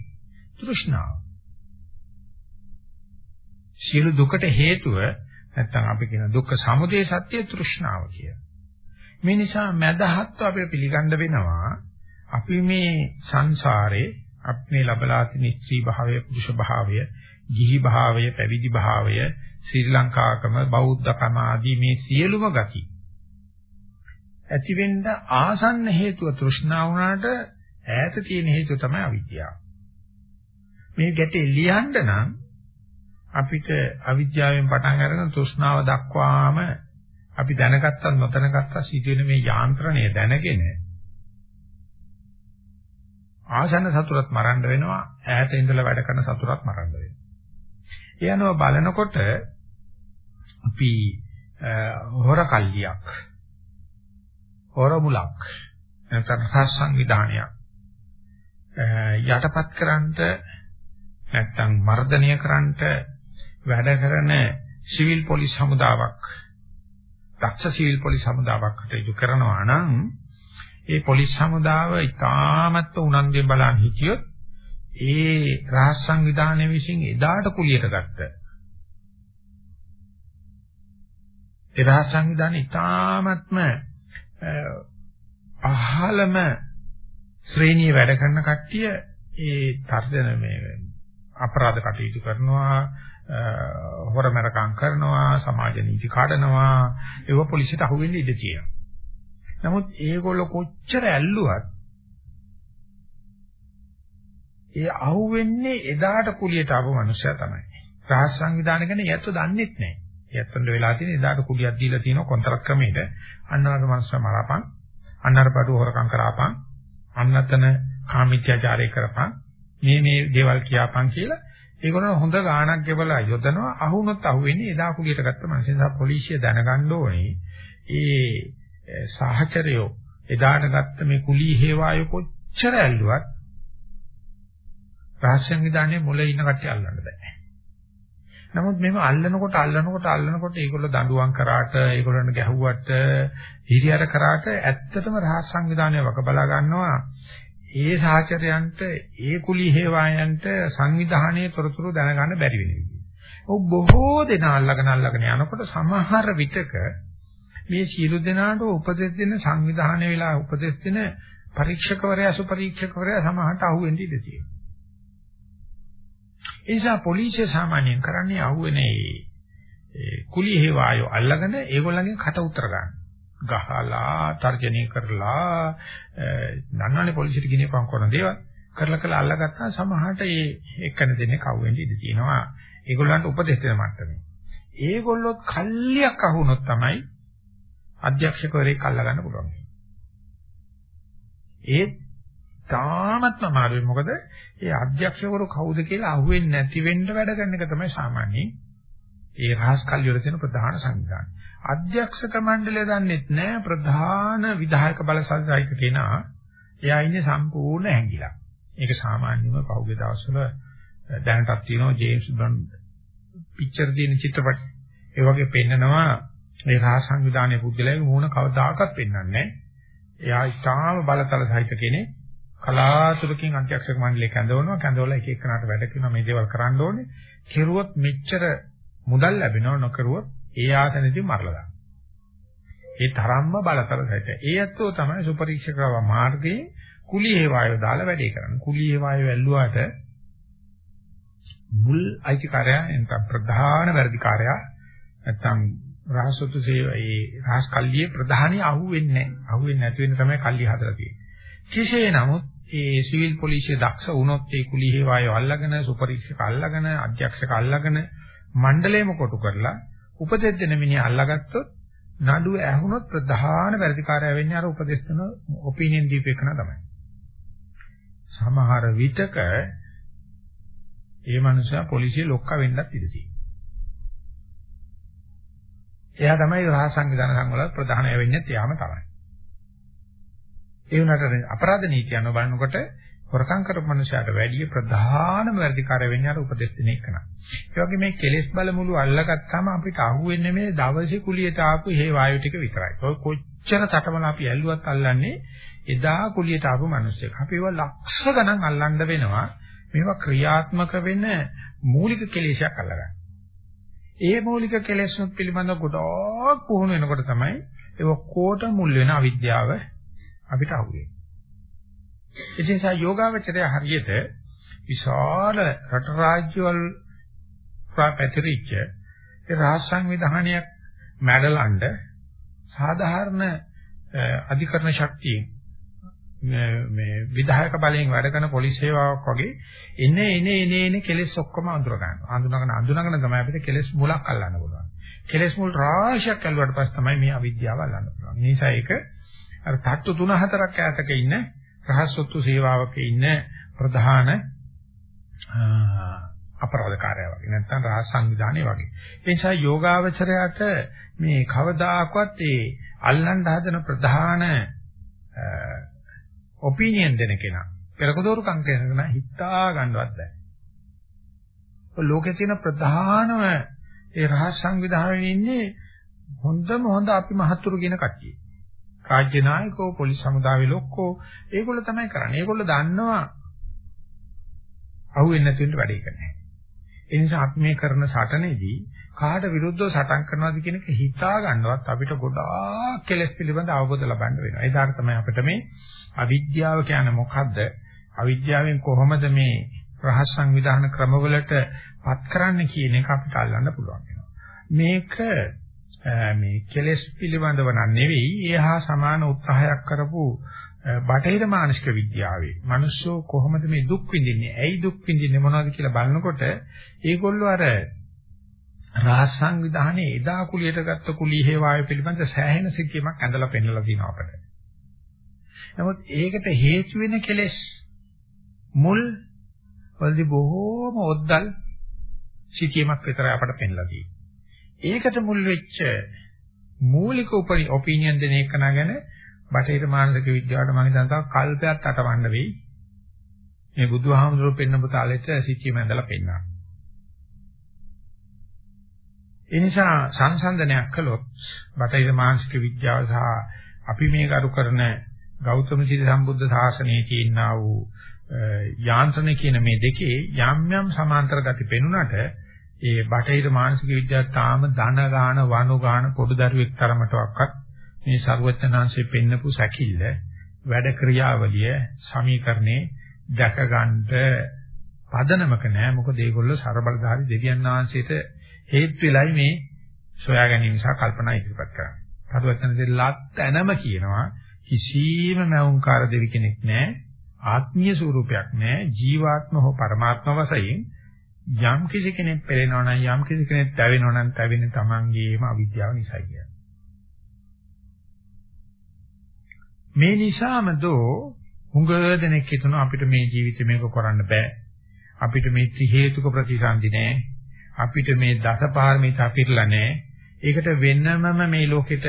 තෘෂ්ණාව. සියලු දුකට හේතුව නැත්තම් අපි කියන දුක්ඛ සමුදය සත්‍ය තෘෂ්ණාව කිය. මේ නිසා මදහත්ව අපි පිළිගන්න වෙනවා අපි මේ සංසාරේ අපි මේ ලබලා තියෙන ස්ත්‍රී භාවය පුරුෂ භාවය ගිහි භාවය පැවිදි භාවය ශ්‍රී ලංකාකම බෞද්ධකම ආදී මේ සියලුම ගති ඇති වෙන්න ආසන්න හේතුව තෘෂ්ණාව වුණාට ඈත තියෙන හේතුව තමයි අවිද්‍යාව. මේ ගැටේ ලියන්න නම් අපිට අවිද්‍යාවෙන් පටන් අරගෙන තෘෂ්ණාව දක්වාම අපි දැනගත්තත් නොදැනගත්තත් සිදුවෙන මේ යාන්ත්‍රණය දැනගෙන ආසන්න සතුරත් මරන්න වෙනවා ඈත ඉඳලා වැඩ කරන සතුරත් මරන්න වෙනවා. ඒ අනුව බලනකොට අපි හොර කල්ලියක් හොරමුලක් නැත්නම් රස සංවිධානයක් යටපත් කරන්නට නැත්නම් මර්ධනය කරන්නට වැඩ කරන සිවිල් පොලිස් හමුදාවක් දක්ෂ සිවිල් පොලිස් හමුදාවක් කටයුතු කරනවා නම් ඒ පොලිස් හමුදාව ඉතාමත් උනන්දුවෙන් බලන් හිටියොත් ඒ රහස් සංවිධානය විසින් එදාට කුලියට ගත්ත ඒ රහස් සංවිධානය ඉතාමත්ම අහලම ශ්‍රේණිය වැඩ කරන කට්ටිය ඒ තර්ජන මේ අපරාධ කටයුතු කරනවා. හොරමරකම් කරනවා සමාජ නීති කඩනවා ඒව පොලිසියට අහුවෙන්න ඉඩ තියෙනවා. නමුත් ඒගොල්ලෝ කොච්චර ඇල්ලුවත් ඒ අහුවෙන්නේ එදාට කුලියට ආපු මනුස්සයා තමයි. රහස් සංවිධානය ගැන යැත්තු දන්නෙත් නැහැ. යැත්තන්ට වෙලා තියෙන එදාට කුලියක් දීලා තියෙන කොන්ත්‍රාත් ක්‍රමයකට අන්නවර මනුස්සයා මරාපන් අන්නර බඩු හොරකම් කරාපන් අන්නතන කාමීත්‍යාචාරය කරපන් මේ මේ දේවල් කියාපන් කියලා ඒගොල්ලෝ හොඳ ගාණක් ගෙවලා යොදනවා. අහුනොත් අහුවෙන්නේ එදා කුලියට ගත්ත මිනිස්සු නිසා පොලිසිය දැනගන්න ඕනේ. ඒ සහචරයෝ එදාට ගත්ත මේ කුලී හේවායෝ කොච්චර ඇල්ලුවත් රහස්‍ය සංවිධානයේ මුල ඉන්න කට්ටිය අල්ලන්න බෑ. නමුත් මේව අල්ලනකොට අල්ලනකොට අල්ලනකොට ඒගොල්ලෝ දඬුවම් කරාට ඒගොල්ලන්ට ගැහුවට හිරියර කරාට ඇත්තටම රහස් සංවිධානය වක බලා ගන්නවා. ඒ සහචරයන්ට ඒ කුලී හේවායන්ට සංවිධානයේ තොරතුරු දැනගන්න බැරි වෙන විදිහ. ඔව් බොහෝ දෙනා අල්ලගෙන අල්ලගෙන යනකොට සමහර විටක මේ සියලු දෙනාට උපදෙස් දෙන සංවිධානය වෙලා උපදෙස් දෙන පරීක්ෂකවරයා සුපරීක්ෂකවරයා සමහරට අහුවෙන්න ඉඩ තියෙනවා. ඒ නිසා පොලිසිය සාමාන්‍යයෙන් කරන්නේ අහුවෙනේ කුලී හේවායෝ අල්ලගෙන ඒගොල්ලන්ගෙන් කට උතර ගන්න. ගහලා තර්ජනය කරලා නන්නනේ පොලිසියට ගිනියපන් කරන දේවල් කරලා කරලා අල්ලගත්තා සමහරට ඒ එක්කන දෙන්නේ කවුවෙන්ද ඉඳී තියෙනවා. ඒගොල්ලන්ට උපදෙස් දෙන මට්ටමේ. ඒගොල්ලොත් කල්ලියක් අහුනොත් තමයි අධ්‍යක්ෂකවරයෙක් අල්ලගන්න පුළුවන්. ඒ තාමත්ම අමාරුයි මොකද ඒ අධ්‍යක්ෂකවරු කවුද කියලා අහුවෙන්නේ නැති වෙන්න වැඩ කරන එක තමයි සාමාන්‍යයෙන් ඒ රහස් කල්ලි වල තියෙන ප්‍රධාන සංවිධානය. අධ්‍යක්ෂක මණ්ඩලය දන්නෙත් නෑ ප්‍රධාන විධායක බලසල්යික කෙනා එයා ඉන්නේ සම්පූර්ණ හැංගිලා. ඒක සාමාන්‍යම පහුගිය දවස්වල දැනටත් තියෙනවා ජේම්ස් බොන්ඩ් පික්චර් තියෙන චිත්‍රපට. ඒ වගේ පෙන්නනවා මේ රහස් සංවිධානයේ පුද්ගලයාගේ මූණ කවදාකවත් පෙන්වන්නේ නැහැ. එයා ඉතාම බලතල සහිත කෙනෙක්. කලාතුරකින් අධ්‍යක්ෂක මණ්ඩලයක් ඇඳවනවා. කැඳවලා එක එකනට වැඩ කරනවා මේ දේවල් කරන්න ඕනේ. කෙරුවොත් මෙච්චර මුදල් ලැබෙනව නොකරුවොත් ඒ ආසනෙදී මරලා දානවා. ඒ තරම්ම බලතල සහිත. ඒ ඇත්තෝ තමයි සුපරීක්ෂකව මාර්ගයේ කුලී හේවායෝ දාලා වැඩේ කරන්නේ. කුලී හේවායෝ ඇල්ලුවාට මුල් අයිතිකාරයා එතන ප්‍රධාන වැඩිකාරයා නැත්තම් රහසොතු සේවයේ රහස් කල්ලියේ ප්‍රධානිය අහුවෙන්නේ නැහැ. අහුවෙන්නේ නැති වෙන තමයි කල්ලිය හදලා තියෙන්නේ. කෙසේ නමුත් ඒ සිවිල් පොලිසිය දක්ෂ වුණොත් ඒ කුලී හේවායෝ අල්ලගෙන සුපරීක්ෂක අල්ලගෙන අධ්‍යක්ෂක අල්ලගෙන මණ්ඩලයම කොටු කරලා උපදෙස් දෙන මිනිහා අල්ලගත්තොත් නඩුව ඇහුනොත් ප්‍රධාන වැඩිකාරය වෙන්නේ අර උපදෙස් දෙන ඔපිනියන් දීපේකන තමයි. සමහර විටක ඒ මනුස්සයා පොලිසිය ලොක්ක වෙන්නත් ඉඩ තියෙනවා. එයා තමයි රහස් සංවිධාන සංවල ප්‍රධානය වෙන්නේ එයාම තමයි. ඒ වුණාට අපරාධ නීතිය අනුව බලනකොට හොරකම් කරපු මනුස්සයාට වැඩිය ප්‍රධානම වැඩිකාරය වෙන්නේ අර උපදෙස් දෙන එක නා. ඒ වගේ මේ කෙලෙස් බල මුළු අල්ලගත්තාම අපිට අහුවෙන්නේ මේ දවසේ කුලියට ආපු හේ වායු ටික විතරයි. ඔය කොච්චර තටමන අපි ඇල්ලුවත් අල්ලන්නේ එදා කුලියට ආපු මිනිස්සෙක්. අපි ඒවා ලක්ෂ ගණන් අල්ලන්න වෙනවා. මේවා ක්‍රියාත්මක වෙන මූලික කෙලෙසයක් අල්ලගන්න. ඒ මූලික කෙලෙස්නුත් පිළිබඳව ගොඩක් පුහුණු වෙනකොට තමයි ඒ ඔක්කොට මුල් වෙන අවිද්‍යාව අපිට අහුවෙන්නේ. ඒ නිසා යෝගාවචරය හරියට විශාල රට රාජ්‍යවල ප්‍රපැතිරිච්ච ඒ රාජ සංවිධානයක් මැඩලන්න සාධාරණ අධිකරණ ශක්තිය මේ විධායක බලයෙන් වැඩ කරන පොලිස් සේවාවක් වගේ එනේ එනේ එනේ එනේ කෙලෙස් ඔක්කොම අඳුර ගන්නවා. අඳුනගෙන අඳුනගෙන තමයි අපිට කෙලෙස් මුලක් අල්ලන්න පුළුවන්. කෙලෙස් මුල් රාශියක් ඇල්ලුවට පස්සේ තමයි මේ අවිද්‍යාව අල්ලන්න පුළුවන්. ඒ නිසා ඒක අර තට්ටු 3-4ක් ඈතක ඉන්න රහස්සොත්තු සේවාවක ඉන්න ප්‍රධාන අපරාධකාරය වගේ නැත්නම් රහස් සංවිධානය වගේ. ඒ නිසා යෝගාවචරයට මේ කවදාකවත් ඒ අල්ලන්න හදන ප්‍රධාන ඔපිනියන් දෙන කෙනා පෙරකදෝරුකම් කරන කෙනා හිතා ගන්නවත් බැහැ. ලෝකේ තියෙන ප්‍රධානම ඒ රහස් සංවිධානයේ ඉන්නේ හොඳම හොඳ අපි මහත්තුරු කියන කට්ටිය. රාජ්‍ය නායකෝ පොලිස් සමුදායේ ලොක්කෝ ඒගොල්ලෝ තමයි කරන්නේ. ඒගොල්ලෝ දන්නවා අහුවෙන්නේ නැති වෙන්න වැඩේ කරන්නේ. ඒ නිසා අපි මේ කරන සටනේදී කාට විරුද්ධව සටන් කරනවද කියන එක හිතා ගන්නවත් අපිට ගොඩාක් කෙලස් පිළිබඳ අවබෝධ ලබන්න වෙනවා. ඒ දාට තමයි අපිට මේ අවිද්‍යාව කියන්නේ මොකද්ද? අවිද්‍යාවෙන් කොහොමද මේ රහස් සංවිධාන ක්‍රමවලට පත් කරන්න කියන එක අපිට අල්ලන්න පුළුවන් වෙනවා. මේක මේ කෙලෙස් පිළිබඳව නෙවෙයි එහා සමාන උත්සාහයක් කරපු බටහිර මානසික විද්‍යාවේ මිනිස්සු කොහොමද මේ දුක් විඳින්නේ ඇයි දුක් විඳින්නේ මොනවද කියලා බලනකොට ඒගොල්ලෝ අර රහස් සංවිධානයේ එදා කුලියට ගත්ත කුලී හේවාය පිළිබඳ සෑහෙන සිද්ධියක් ඇඳලා පෙන්නලා දිනවා අපිට. නමුත් ඒකට හේතු වෙන කෙලෙස් මුල් වලදී බොහෝම ඔද්දල් සිටියමක් විතරයි අපට පෙන්නලා තියෙන්නේ. ඒකට මුල් වෙච්ච මූලික ඔපිනියන් දෙන එක නගන බටහිර මානසික විද්‍යාවට මම හිතනවා කල්පයක් අටවන්න වෙයි. මේ බුදුහාමුදුරුවෝ පෙන්නපු තාලෙට සිච්චි මැදලා පෙන්නනවා. ඒ නිසා සංසන්දනයක් කළොත් බටහිර මානසික විද්‍යාව සහ අපි මේ කරු කරන ගෞතම සීල සම්බුද්ධ ශාසනයේ තියෙනා වූ යාන්ත්‍රණ කියන මේ දෙකේ යම් යම් සමාන්තර ගති පෙනුනට ඒ බටහිර මානසික විද්‍යාව තාම ධන ගාන වනු ගාන පොඩු දරුවෙක් තරමටවත් මේ ਸਰවඥාන්සේ පෙන්නපු සැකිල්ල වැඩ ක්‍රියාවලිය සමීකරණේ දැක ගන්නට පදනමක නෑ මොකද ඒගොල්ලෝ ਸਰබලධාරී දෙවියන් වහන්සේට හේතු වෙලයි මේ සොයා ගැනීම සහ කල්පනා ඉදිරිපත් කරන්නේ. සරුවචනසේ ලත්ැනම කියනවා කිසියම් මෞංකාර දෙවි කෙනෙක් නෑ ආත්මීය ස්වරූපයක් නෑ ජීවාත්ම හෝ පරමාත්ම වශයෙන් යම් කිසි කෙනෙක් පෙළෙනවා නම් යම් කිසි කෙනෙක් තැවෙනවා නම් තැවෙන්නේ Tamangeema අවිද්‍යාව නිසායි කියන්නේ. මේ නිසාම දෝ හුඟ දෙනෙක් හිතනවා අපිට මේ ජීවිතේ මේක කරන්න බෑ. අපිට මේ ත්‍රි හේතුක ප්‍රතිසන්දි නෑ. අපිට මේ දසපාරමිතා පිරලා නෑ. ඒකට වෙනමම මේ ලෝකෙට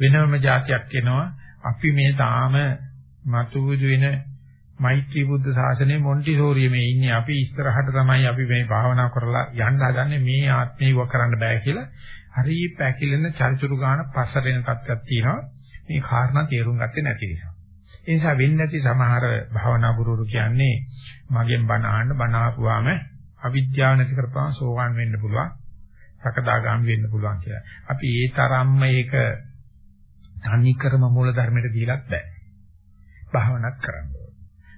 වෙනම જાතියක් එනවා. අපි මේ තාම මතුවුදු වෙන මෛත්‍රී බුද්ධ ශාසනයේ මොන්ටිසෝරියේ මේ ඉන්නේ අපි ඉස්සරහට තමයි අපි මේ භාවනා කරලා යන්න හදන්නේ මේ ආත්මේ ඉව කරන්න බෑ කියලා හරි පැකිලෙන චරිචුරු ගාන පස්සට එන තත්ත්වයක් තියෙනවා මේ කාරණා තේරුම් ගත්තේ නැති නිසා ඒ නිසා වෙන්නේ නැති සමහර භාවනා ගුරුවරු කියන්නේ මගෙන් බණ අහන්න බණ ආපුවාම අවිද්‍යාව නැති කරපුවාම සෝවාන් වෙන්න පුළුවන්. සකදාගාමි වෙන්න පුළුවන් කියලා. අපි ඒ තරම්ම ඒක තනිකරම මූල ධර්මයට දීලත් බෑ. භාවනාත් කරන්න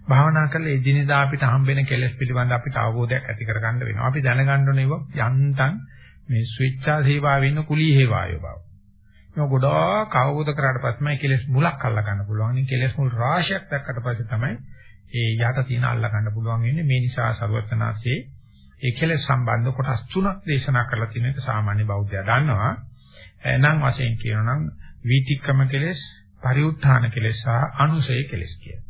භාවනා කළා එදිනෙදා අපිට හම්බෙන කෙලෙස් පිළිබඳ අපිට අවබෝධයක් ඇති කරගන්න වෙනවා. අපි දැනගන්න ඕනේ යන්තම් මේ ස්විච්චා සේවාවේ ඉන්න කුලී හේවායෝ බව. මේ ගොඩාක් අවබෝධ කරාට පස්සේ මේ කෙලෙස් මුලක් අල්ල ගන්න පුළුවන්. මේ කෙලෙස් මුල් රාශියක් දැක්කට පස්සේ තමයි ඒ යට තියෙන අල්ල ගන්න පුළුවන් වෙන්නේ. මේ නිසා සර්වඥාන්සේ ඒ කෙලෙස් සම්බන්ධ කොටස් තුනක් දේශනා කරලා තියෙන එක සාමාන්‍ය බෞද්ධයා දන්නවා. එනම් වශයෙන් කියනවා නම් වීතික්කම කෙලෙස්, පරිඋත්ථාන කෙලෙස් සහ අනුසය කෙලෙස් කියන.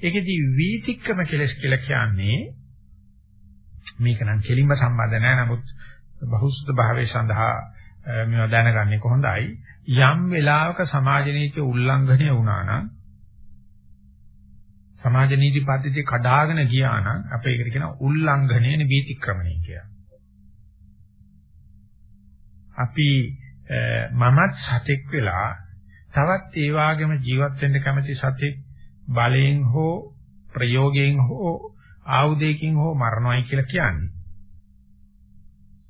ඒකෙදි වීතික්කම කෙලෙස් කියලා කියන්නේ මේක නම් කෙලින්ම සම්බන්ධ නැහැ නමුත් බහුසුත භාවයේ සඳහා මේවා දැනගන්නේ කොහොඳයි යම් වෙලාවක සමාජ නීති උල්ලංඝනය වුණා නම් සමාජ නීති පද්ධතිය කඩාගෙන ගියා නම් අපේ එකට කියන උල්ලංඝනය නිවීතික්‍රමණය කියලා. අපි මමත් සතෙක් වෙලා තවත් ඒ වගේම ජීවත් වෙන්න කැමති සතෙක් බලයෙන් හෝ ප්‍රයෝගයෙන් හෝ ආයුධයකින් හෝ මරණයි කියලා කියන්නේ.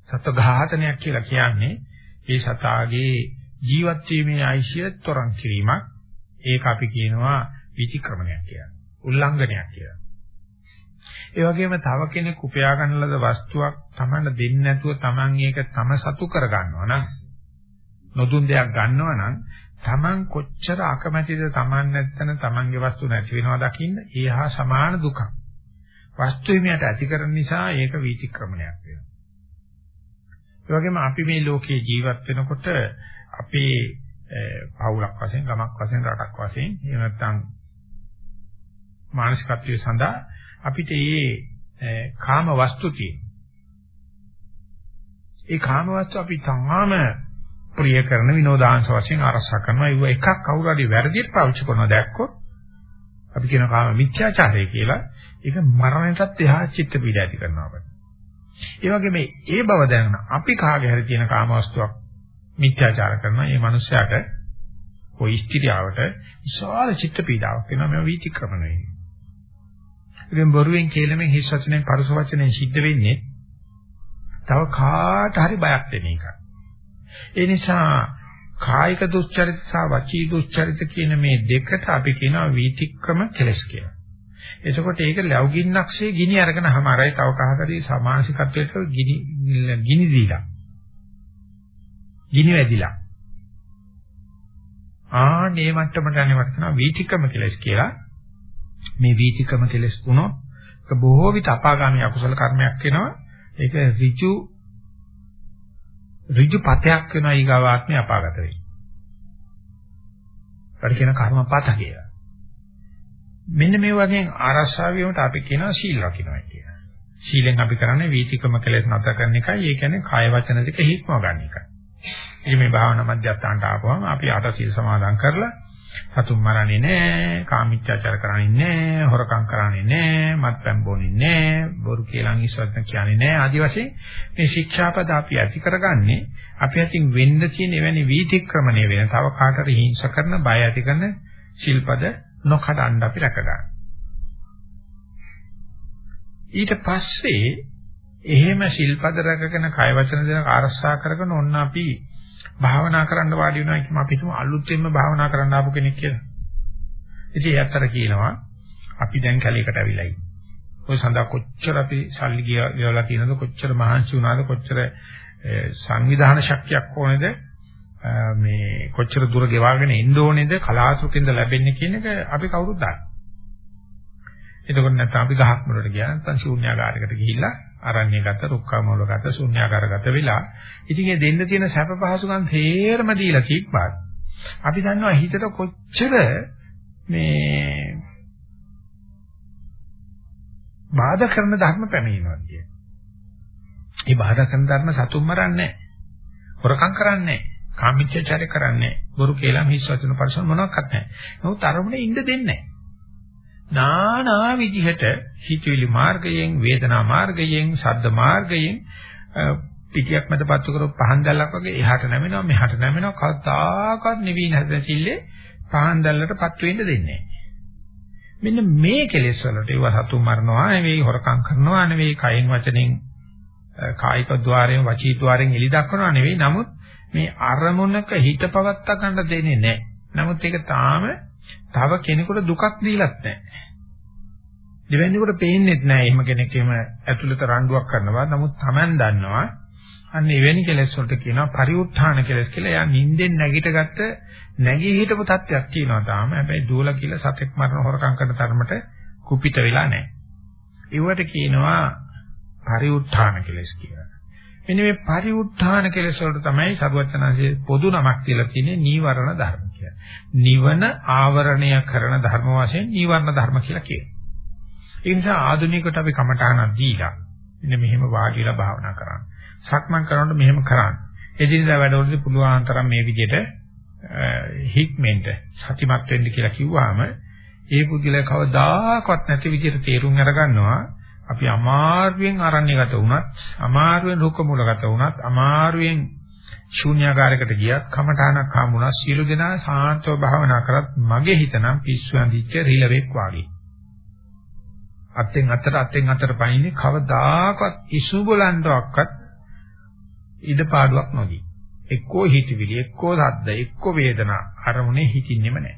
සත්ව ඝාතනයක් කියලා කියන්නේ ඒ සතාගේ ජීවත් වීමේ ආයිෂය තොරන් කිරීමක්. ඒක අපි කියනවා විචක්‍රමණයක් කියලා. උල්ලංඝනයක් කියලා. ඒ වගේම තව කෙනෙක් උපයා ගන්න ලද වස්තුවක් Tamanට දෙන්නේ නැතුව Taman ඒක තම සතු කර ගන්නවා නම් නොදුන් දෙයක් ගන්නවා නම් Taman කොච්චර අකමැතිද Taman නැත්තන Tamanගේ වස්තු නැති වෙනවා දකින්න ඒහා සමාන දුකක්. වස්තු හිමියට ඇති කරන නිසා ඒක විචක්‍රමණයක් වෙනවා. ඒ වගේම අපි මේ ලෝකේ ජීවත් වෙනකොට අපේ පවුලක් වශයෙන්, ගමක් වශයෙන්, රටක් වශයෙන් එහෙම නැත්නම් මානසිකත්වයේ සඳහා අපිට මේ කාම වස්තු ඒ කාම වස්තු අපි තාම ප්‍රිය කරන විනෝදාංශ වශයෙන් අරසා කරනවා. ඒව එකක් කවුරු හරි වැරදියට පාවිච්චි කරනවා දැක්කොත් අපි කියන කාම මිත්‍යාචාරය කියලා ඒක මරණයටත් එහා චිත්ත පීඩ ඇති කරනවා අපිට. ඒ වගේ මේ ඒ බව දැනන අපි කාගේ හරි තියෙන කාමවස්තුවක් මිත්‍යාචාර කරනවා මේ මනුස්සයාට කොයි ස්ත්‍රියාවට විශාල චිත්ත පීඩාවක් වෙනවා මේ වීතික්‍රමණය වෙන්නේ. ඉතින් බොරුවෙන් කේලමෙන් හිස් වචනෙන් පරස වචනෙන් සිද්ධ වෙන්නේ තව කාට හරි බයක් දෙන එක. ඒ නිසා කායික දුස්චරිත සහ වචී දුස්චරිත කියන මේ දෙකට අපි කියනවා වීතික්‍රම කෙලස් කියලා. එතකොට ඒක ලැබුගින්නක්සේ ගිනි අරගෙන හැමාරයි තව කහකදී සමාසිකත්වයට ගිනි ගිනි දීලා. ගිනි වැදිලා. ආනේ මට්ටමට අනිවට කරනවා වීතිකම කෙලස් කියලා. මේ වීතිකම කෙලස් වුණොත් ඒක බොහෝ විට අපාගාමී අකුසල කර්මයක් වෙනවා. ඒක ඍජු ඍජු පතයක් වෙනවා ඊගාවාත්මේ අපාගත වෙයි. පරි කියන කර්මපත කියලා. මෙන්න මේ වගේ ආරක්ෂා වීමට අපි කියනවා සීල් රකින්නයි කියලා. සීලෙන් අපි කරන්නේ වීතිකම කෙලෙස් නැතර කරන එකයි. ඒ කියන්නේ කාය වචන දෙක හික්මව ගන්න එකයි. ඉතින් මේ භාවනා මධ්‍යස්ථානට ආපුවම අපි අට සීල් සමාදන් කරලා සතුන් මරන්නේ නැහැ, කාමීච්ඡාචාර කරන්නේ නැහැ, හොරකම් කරන්නේ නැහැ, මත්පැන් බොන්නේ නැහැ, බොරු කියලා ඉස්සත් කියන්නේ නැහැ. ආදි වශයෙන් මේ ශික්ෂාපද අපි ඇති කරගන්නේ අපි අතින් වෙන්න තියෙන එවැනි වීතික්‍රමණය වෙන තව කාටද හිංස කරන බය ඇති කරන ශිල්පද නොකඩන්න අපි රැකගන්න. ඊට පස්සේ එහෙම ශිල්පද රැකගෙන කය වචන දෙක ආරක්ෂා කරගෙන ඔන්න අපි භාවනා කරන්න වාඩි වෙනවා කියම අපි හිතමු අලුතෙන්ම භාවනා කරන්න ආපු කෙනෙක් කියලා. ඉතින් ඇත්තට කියනවා අපි දැන් කැලේකට අවිලා ඉන්නේ. ඔය සඳහා කොච්චර අපි සල්ලි ගෙවලා තියෙනවද කොච්චර මහන්සි වුණාද කොච්චර සංවිධාන ශක්තියක් ඕනේද මේ කොච්චර දුර ගෙවාගෙන එන්න ඕනේද කලාතුරකින්ද ලැබෙන්නේ කියන එක අපි කවුරුත් දන්නවා. එතකොට නැත්නම් අපි ගහක් මුලට ගියා නැත්නම් ශූන්‍යාකාරයකට ගිහිල්ලා අරණ්‍යගත, රුක්කමූලගත, ශූන්‍යාකාරගත වෙලා ඉතින් ඒ දෙන්න තියෙන සැප පහසුකම් තේරම දීලා තිබ්බත් අපි දන්නවා හිතට කොච්චර මේ බාධා කරන ධර්ම පැමිණෙනවා කිය. මේ බාධා කරන ධර්ම සතුම් මරන්නේ නැහැ. හොරකම් කරන්නේ නැහැ. කාමීච්ඡාචාරය කරන්නේ නැහැ. බොරු කියලා හිස් වචන පරිසම් මොනවත් නැහැ. නමුත් අරමුණේ ඉඳ දෙන්නේ නැහැ. නානා විදිහට හිතවිලි මාර්ගයෙන් වේදනා මාර්ගයෙන් ශබ්ද මාර්ගයෙන් පිටියක් මැද පත්තු කරොත් පහන් දැල්ලක් වගේ එහාට නැමෙනවා මෙහාට නැමෙනවා. කවදාකවත් නිවි නැද සිල්ලේ පහන් දැල්ලට පත්තු වෙන්න දෙන්නේ මෙන්න මේ කෙලෙස් වලට ඒව සතු මරනවා නෙවෙයි හොරකම් කරනවා නෙවෙයි කයින් වචනෙන් කායික ద్వාරයෙන් වචී ద్వාරයෙන් එලි දක්වනවා නෙවෙයි. නමුත් මේ අරමුණක හිත පවත්ත ගන්න දෙන්නේ නැහැ. නමුත් ඒක තාම තව කෙනෙකුට දුකක් දීලත් නැහැ දෙවැන්නේකට පේන්නේත් නැහැ එහෙම කෙනෙක් එහෙම ඇතුළත රණ්ඩුවක් කරනවා. නමුත් Taman දන්නවා අන්න එවැනි කෙලෙස් වලට කියනවා පරිඋත්ථාන කෙලෙස් කියලා. එයා නිින්දෙන් නැගිටගත්ත නැගී හිටපු තත්ත්වයක් තියෙනවා තාම. හැබැයි දුවලා කියලා සතෙක් මරන හොරකම් කරන තරමට කුපිත වෙලා නැහැ. ඒවට කියනවා පරිඋත්ථාන කෙලෙස් කියලා. මෙන්න මේ පරිඋත්ථාන කෙලෙස් වලට තමයි සර්වචනanse පොදු නමක් කියලා කියන්නේ නීවරණ ධර්ම කියලා. නිවන ආවරණය කරන ධර්ම වශයෙන් නීවරණ ධර්ම කියලා කියනවා. ඒ නිසා ආධුනිකයට අපි කමඨානක් දීලා මෙන්න මෙහෙම වාඩිලා භාවනා කරන්න. සක්මන් කරනකොට මෙහෙම කරන්න. එදිනදා වැඩවලදී පුළුවන් තරම් මේ විදිහට හික්මෙන්ට සතිමත් වෙන්න කියලා කිව්වහම ඒ පුද්ගලයා කවදාකවත් නැති විදිහට තේරුම් අරගන්නවා අපි අමාරුවෙන් අරණ්‍යගත වුණත් අමාරුවෙන් රුක්ක මූලගත වුණත් අමාරුවෙන් ශූන්‍යාකාරයකට ගියත් කමඨානක් හම්බුණා සියලු දෙනා සාන්තව භාවනා කරත් මගේ හිතනම් පිස්සු ඇඳිච්ච රිලෙවෙක් වාගේ අත්ෙන් අතට අත්ෙන් අතට පයින්නේ කවදාකවත් ඉසු බලන්නවක්වත් ඉඩපාඩුවක් නොදී. එක්කෝ හිතවිලි, එක්කෝ සද්ද, එක්කෝ වේදනා අරමුණේ හිතින්නෙම නැහැ.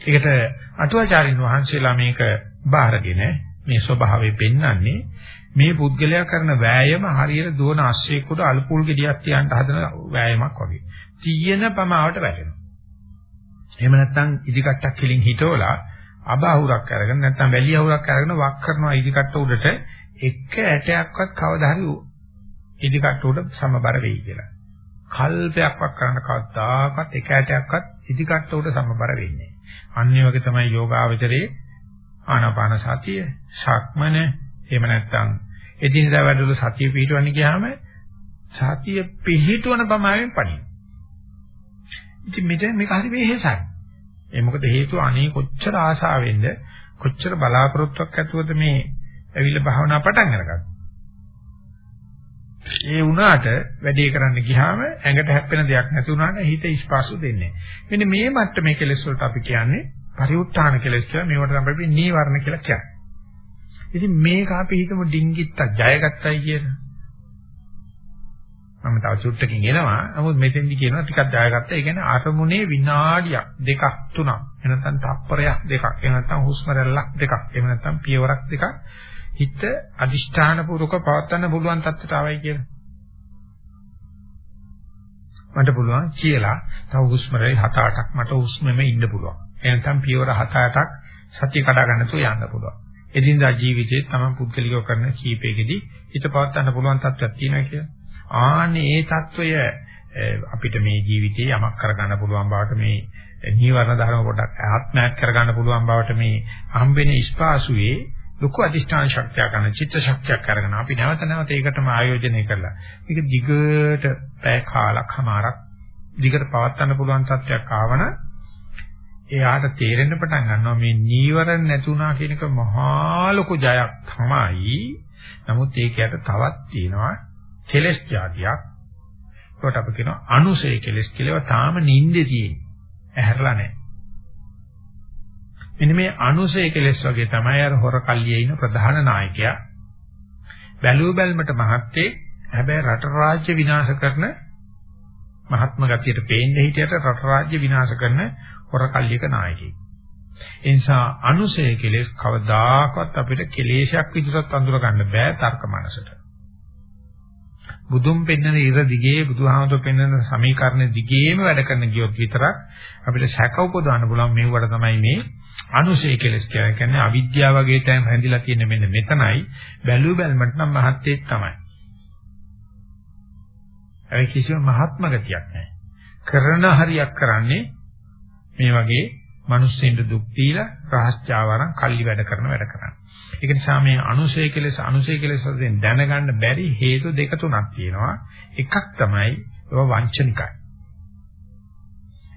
ඒකට අටුවාචාරින් වහන්සේලා මේක බාරගෙන මේ ස්වභාවය පෙන්වන්නේ මේ පුද්ගලයා කරන වෑයම හරියට දුවන අශ්වයෙකුට අල්පුල් ගෙඩියක් තියන්න හදන වෑයමක් වගේ. තියෙන පමාවට වැටෙනවා. එහෙම නැත්නම් ඉදිකට්ටක් කිලින් හිටවලා අබහුරක් අරගෙන නැත්නම් වැලිය හුරක් අරගෙන වක් කරනවා ඉදිකට්ට උඩට එක ඇටයක්වත් කවදා හරි ඉදිකට්ට උඩ සමබර වෙයි කියලා. කල්පයක් වක් කරන කවදාකවත් එක ඇටයක්වත් ඉදිකට්ට උඩ සමබර වෙන්නේ නැහැ. අනිත් වගේ තමයි යෝගාවචරයේ ආනාපාන සතිය, ශක්මන, එහෙම නැත්නම් එදිනදා වැඩවල සතිය පිහිටවන්න ගියාම සතිය පිහිටවන ප්‍රමාණයෙන් පණින. ඉතින් මෙතන මේක හරි වෙහෙසයි. ඒ මොකද හේතුව අනේ කොච්චර ආශාවෙන්ද කොච්චර බලාපොරොත්තුවක් ඇතුවද මේ ඇවිල්ලා භාවනා පටන් අරගත්තා. ඒ වුණාට වැඩේ කරන්න ගියාම ඇඟට හැප්පෙන දෙයක් නැති වුණාට හිත ඉස්පාසු දෙන්නේ. මෙන්න මේ මට්ටමේ කෙලෙස් වලට අපි කියන්නේ පරිඋත්ථාන කෙලෙස් කියලා මේවට තමයි අපි නීවරණ කියලා කියන්නේ. ඉතින් මේක අපි හිතමු ඩිංගිත්ත ජයගත්තයි කියලා. මම තව චුට්ටකින් එනවා. නමුත් මෙතෙන්දි කියනවා ටිකක් ජයගත්තා. ඒ කියන්නේ අරමුණේ විනාඩියක් දෙකක් තුනක් එනතන් තප්පරයක් දෙකක් එනතන් හුස්ම රැල්ලක් දෙකක් එහෙම නැත්නම් පියවරක් දෙකක් හිත අදිෂ්ඨාන පූර්වක පවත්වන්න පුළුවන් තත්ත්වයට ආවයි කියලා. මට පුළුවන් කියලා තව හුස්ම රැලි 7-8ක් මට හුස්මෙම ඉන්න පුළුවන්. එනකම් පියවර 7-8ක් සතිය කඩා ගන්න තු යන්න පුළුවන්. එදිනදා ජීවිතයේ තමන් පුද්ගලිකව කරන කීපෙකදී හිත පවත් ගන්න පුළුවන් තත්ත්වයක් තියෙනවා කියලා. ආනේ ඒ తত্ত্বය අපිට මේ ජීවිතේ යමක් කරගන්න පුළුවන් බවට මේ නීවරණ ධර්ම පොඩක් ආත්මයක් කරගන්න පුළුවන් බවට මේ හම්බෙන ස්පාසුවේ ලොකු අධිෂ්ඨාන ශක්තිය ගන්න චිත්ත ශක්තිය කරගෙන අපි නැවත නැවත ඒකටම ආයෝජනය කරලා මේක දිගට පැය කාලක් හමාරක් දිගට පවත් ගන්න පුළුවන් තත්ත්වයක් ආවනම් එයාට තේරෙන්න පටන් ගන්නවා මේ නීවරණ නැතුණා කියන එක මහා ලොකු ජයක් තමයි. නමුත් ඒකයට තවත් තියෙනවා කෙලස් જાතියක්. ඒකට අපි කියනවා අනුසය කෙලස් කියලා. තාම නිින්දේ තියෙන්නේ. ඇහැරලා නැහැ. මෙන්න මේ අනුසය කෙලස් වගේ තමයි අර හොර කල්ලියේ ඉන්න ප්‍රධාන නායකයා. බැලුව බැලමට මහත්තේ හැබැයි රට රාජ්‍ය විනාශ කරන මහත්ම ගතියට පේන්න හිටියට රට රාජ්‍ය විනාශ කරන හොර කල්ලියක නායකයෙක්. ඒ නිසා අනුසය කෙලස් කවදාකවත් අපිට කෙලේශයක් විදිහට අඳුර ගන්න බෑ තර්ක මනසට. බුදුන් පෙන්වන ඉර දිගේ බුදුහාමතුන් පෙන්වන සමීකරණ දිගේම වැඩ කරන ගියොත් විතරක් අපිට සැක උපදවන්න පුළුවන් මේවට තමයි මේ අනුශේ කෙලස් කියන්නේ අවිද්‍යාව වගේ තැන් හැඳිලා තියෙන මෙන්න මෙතනයි බැලු බැලමට නම් මහත්යෙක් තමයි. ඒ කිසිම මහත්ම ගතියක් නැහැ. කරන හරියක් කරන්නේ මේ වගේ මිනිස්සුන්ට දුක් දීලා රහස්චාවරම් කල්ලි වැඩ කරන වැඩ කරන්නේ. ඒක නිසා මේ අනුශය කෙලෙස අනුශය කෙලෙස වශයෙන් දැනගන්න බැරි හේතු දෙක තුනක් තියෙනවා. එකක් තමයි ඒවා වංචනිකයි.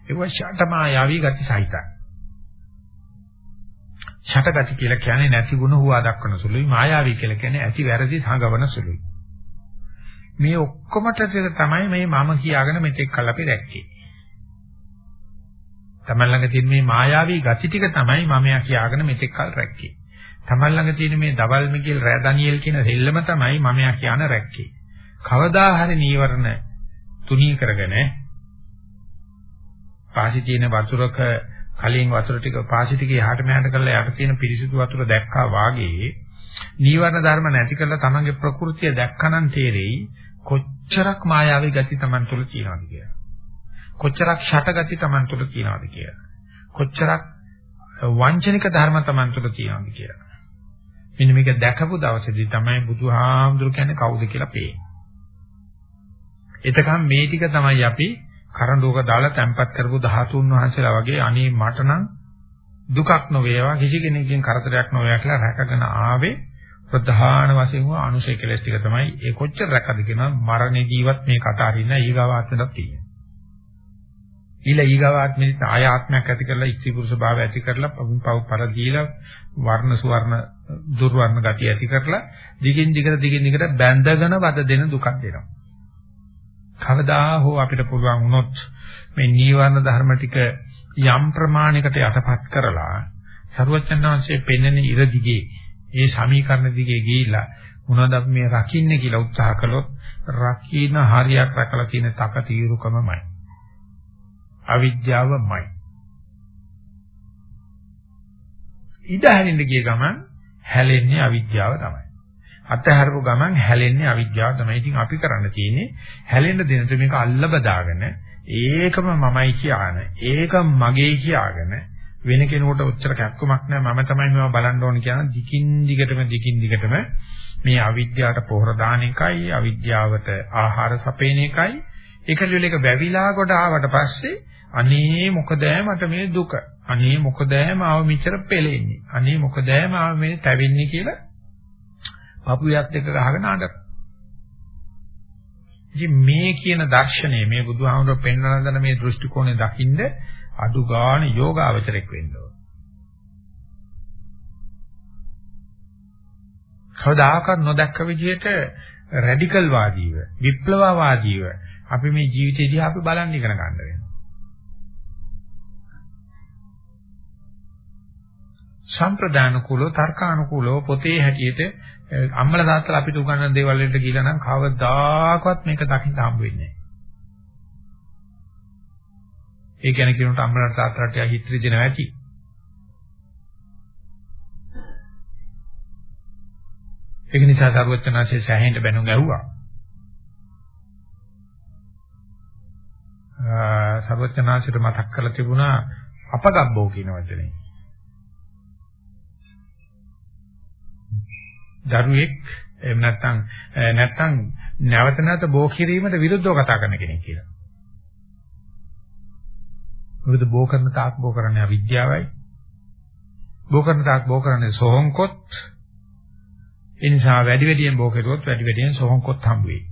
ඒවා ෂටමායාවී ගති සහිතයි. ෂටගති කියලා කියන්නේ නැති ಗುಣ හුවා දක්වන සුළුයි. මායාවී කියලා කියන්නේ ඇති වැරදි සංගවන සුළුයි. මේ ඔක්කොමට තමයි මේ මම කියාගෙන මෙතෙක් කල් අපි දැක්කේ. තමන් ළඟ තියෙන මේ මායාවී ගති ටික තමයි මමයා කියාගෙන මෙතෙක් කල් රැක්කේ. තමන් ළඟ තියෙන මේ දවල් මිගිල් රෑ ඩැනියෙල් කියන දෙල්ලම තමයි මමයා කියන රැක්කේ. කවදා හරි නීවරණ තුනී කරගෙන පාසි තියෙන වතුරක කලින් වතුර ටික පාසි ටික එහාට මෙහාට කරලා යට තියෙන පිරිසිදු වතුර දැක්කා වාගේ නීවරණ ධර්ම නැති කරලා තමන්ගේ ප්‍රകൃතිය දැක්කනම් තේරෙයි කොච්චරක් මායාවී ගති තමන් තුළ තියෙනවද කියලා. කොච්චරක් ෂට ගති තමන් තුළ තියෙනවද කියලා. කොච්චරක් වංචනික ධර්ම තමන් තුළ තියෙනවද කියලා. මෙන්න මේක දැකපු දවසේදී තමයි බුදුහාමුදුරු කියන්නේ කවුද කියලා පේන්නේ. එතකම් මේ ටික තමයි අපි කරඬුවක දාලා තැම්පත් කරපු ධාතුන් වහන්සේලා වගේ අනේ මට නම් දුකක් නොවේවා කිසි කෙනෙක්ගෙන් කරදරයක් නොවේවා කියලා රැකගෙන ආවේ ප්‍රධාන වශයෙන් වූ අනුශය කෙලස් ටික තමයි ඒ කොච්චර රැකද කියනවා මරණේදීවත් මේ කතා හරින්න ඊගාවාත්මයක් තියෙනවා. ඊළ ඊගාවාත්මෙත් ආය ආත්මයක් ඇති කරලා ඉස්ති පුරුෂ භාවය ඇති කරලා පව් පර දීලා වර්ණ සුවර්ණ දුර්වර්ණ ගතිය ඇති කරලා දිගින් දිගට දිගින් දිගට බැඳගෙන වද දෙන දුකක් දෙනවා. කවදා හෝ අපිට පුළුවන් වුණොත් මේ නීවරණ ධර්ම ටික යම් ප්‍රමාණයකට යටපත් කරලා සරුවචනාංශයේ පෙන්වන ඉර දිගේ ඒ සමීකරණ දිගේ ගිහිලා මොනවද අපි මේ රකින්නේ කියලා උත්සාහ කළොත් රකින්න හරියක් රැකලා තියෙන තක తీරුකමමයි අවිද්‍යාවමයි. ඉඳ හැරෙන්න ගිය ගමන් හැලෙන්නේ අවිද්‍යාව තමයි. අතහැරපු ගමන් හැලෙන්නේ අවිද්‍යාව තමයි. ඉතින් අපි කරන්න තියෙන්නේ හැලෙන්න දෙනට මේක අල්ල බදාගෙන ඒකම මමයි කියන, ඒකම මගේ කියාගෙන වෙන කෙනෙකුට උච්චර කැක්කමක් නැහැ මම තමයි මේවා බලන්න ඕන කියන දිකින් දිගටම දිකින් දිගටම මේ අවිද්‍යාවට පොහොර දාන එකයි අවිද්‍යාවට ආහාර සපේන එකයි ඒකලියල එක වැවිලා කොට ආවට පස්සේ අනේ මොකද මට මේ දුක අනේ මොකද මාව මෙච්චර පෙලෙන්නේ අනේ මොකද මාව මේ තැවෙන්නේ කියලා පපුවියත් එක්ක ගහගෙන අඬන. ඉතින් මේ කියන දර්ශනය මේ බුදුහාමුදුරුවෝ පෙන්වන දන මේ දෘෂ්ටි කෝණය දකින්ද අඩු ගන්න යෝගාවචරයක් වෙන්න ඕන. කවදාකවත් නොදැක්ක විදිහට රැඩිකල් වාදීව, විප්ලවවාදීව අපි මේ ජීවිතය දිහා අපි බලන්න ඉගෙන ගන්න වෙනවා. සම්ප්‍රදාන කුලෝ තර්කානුකූලව පොතේ හැටියට අම්මලා තාත්තලා අපිට උගන්වන දේවල් වලට ගිහලා නම් කවදාකවත් මේක දකින්න හම්බ වෙන්නේ නැහැ. ඒ කියන්නේ කියනකොට අම්මලා තාත්තලාට හිත්‍රි දෙනවා ඇති. ඒක නිසා සරුවචනාංශයේ සෑහෙන්න බැනුම් ඇහුවා. සරුවචනාංශයට මතක් කරලා තිබුණා අපගබ්බෝ කියන වචනේ. දරුවෙක් එහෙම නැත්නම් නැත්නම් නැවත නැවත බෝ කිරීමට විරුද්ධව කතා කරන කෙනෙක් කියලා. මොකද බෝ කරන තාක් බෝ කරන්නේ අවිද්‍යාවයි. බෝ කරන තාක් බෝ කරන්නේ සෝහංකොත් ඒ නිසා වැඩි වැඩියෙන් බෝ කෙරුවොත් වැඩි වැඩියෙන් සෝහංකොත් හම්බ වෙයි.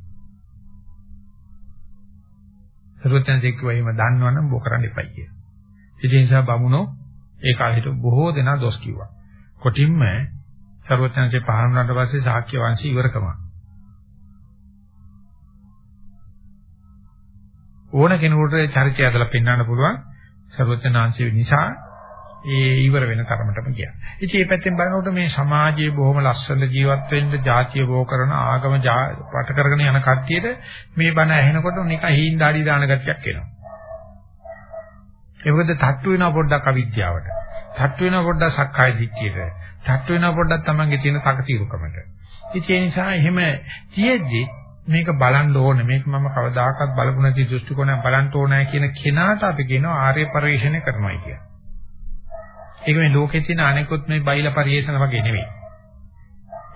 සර්වඥාන්සේ කිව්වා එහෙම දන්නවනම් බෝ කරන්න එපයි කියලා. ඒ නිසා බමුණෝ ඒ කාලේට බොහෝ දෙනා දොස් කිව්වා. කොටින්ම සර්වඥාන්සේ පහළ වුණාට පස්සේ ශාක්‍ය වංශي ඉවරකම. ඕන කෙනෙකුට චරිතය ඇදලා පෙන්වන්න පුළුවන් සර්වඥාන්සේ නිසා ඒ ඉවර වෙන තරමටම ගියා. ඉතින් මේ පැත්තෙන් බලනකොට මේ සමාජයේ බොහොම ලස්සන ජීවත් වෙන්න ජාතිය බෝ කරන ආගම වට කරගෙන යන කට්ටියට මේ බණ ඇහෙනකොට නිකන් හීන් දාඩි දාන ගතියක් එනවා. ඒකද තට්ටු වෙනවා පොඩ්ඩක් අවිද්‍යාවට. තට්ටු වෙනවා පොඩ්ඩක් සක්කාය දිට්ඨියට. තට්ටු වෙනවා පොඩ්ඩක් තමන්ගේ තියෙන තකතිරුකමට. ඉතින් ඒ නිසා එහෙම තියෙද්දි මේක බලන්න ඕනේ මේක මම කවදාකවත් බලපු නැති දෘෂ්ටි කෝණයක් බලන්න ඕනේ කියන කෙනාට අපි කියනවා ආර්ය පරිශ්‍රණය කරනවා කියලා. ඒක මේ ලෝකේ තියෙන අනෙකුත් මේ බයිලා පරිේශන වගේ නෙවෙයි.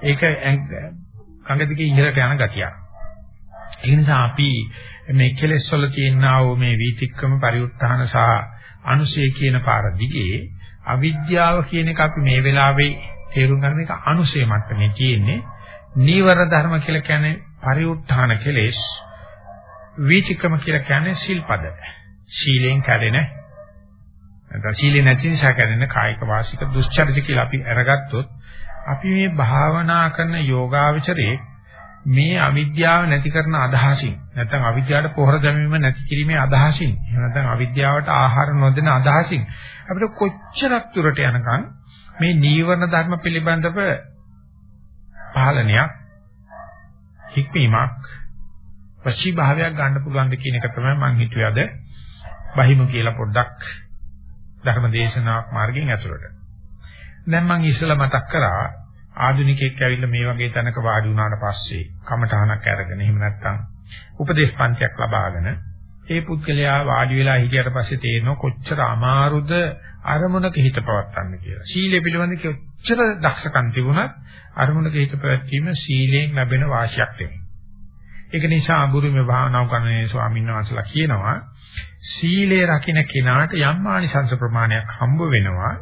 ඒක කඟ දිගේ ඉහළට යන ගතියක්. ඒ නිසා අපි මේ කෙලෙස් වල තියෙනා වූ මේ වීතික්කම පරිඋත්ථාන සහ අනුසය කියන පාර දිගේ අවිද්‍යාව කියන එක අපි මේ වෙලාවේ තේරුම් ගන්න එක අනුසය මට්ටමේ තියෙන්නේ. නීවර ධර්ම කියලා කියන්නේ පරිඋත්ථාන කෙලෙස්. වීතික්කම කියලා කියන්නේ සිල්පද. ශීලයෙන් කැඩෙන නැත්නම් සීලේ නැති නිසා කරන කායික වාසික දුස්චරිත කියලා අපි අරගත්තොත් අපි මේ භාවනා කරන යෝගාවචරයේ මේ අවිද්‍යාව නැති කරන අදහසින් නැත්නම් අවිද්‍යාවට පොහොර දැමීම නැති කිරීමේ අදහසින් එහෙම නැත්නම් අවිද්‍යාවට ආහාර නොදෙන අදහසින් අපිට කොච්චරක් දුරට යනකම් මේ නීවරණ ධර්ම පිළිබඳව පාලනයක් හික්මීමක් වශී භාවයක් ගන්න පුළුවන්ද කියන එක තමයි මම හිතුවේ අද බහිමු කියලා පොඩ්ඩක් ධර්ම දේශනාවක් මාර්ගයෙන් ඇතුළට. දැන් මම ඉස්සෙල්ලා මතක් කරා ආධුනිකයෙක් ඇවිල්ලා මේ වගේ තැනක වාඩි වුණාට පස්සේ කමඨහනක් අරගෙන එහෙම නැත්නම් උපදේශ පන්තියක් ලබාගෙන ඒ පුද්ගලයා වාඩි වෙලා හිටියට පස්සේ තේරෙනවා කොච්චර අමාරුද අරමුණක හිත පවත්වන්න කියලා. සීලය පිළිබඳ කොච්චර දක්ෂකම් තිබුණත් අරමුණක හිත පැවැත්වීම සීලයෙන් ලැබෙන වාසියක් නෙමෙයි. ඒක නිසා අගුරුමේ භාවනා කරන ස්වාමීන් වහන්සේලා කියනවා සීලය රකින්න කෙනාට යම් ආනිසංස ප්‍රමාණයක් හම්බ වෙනවා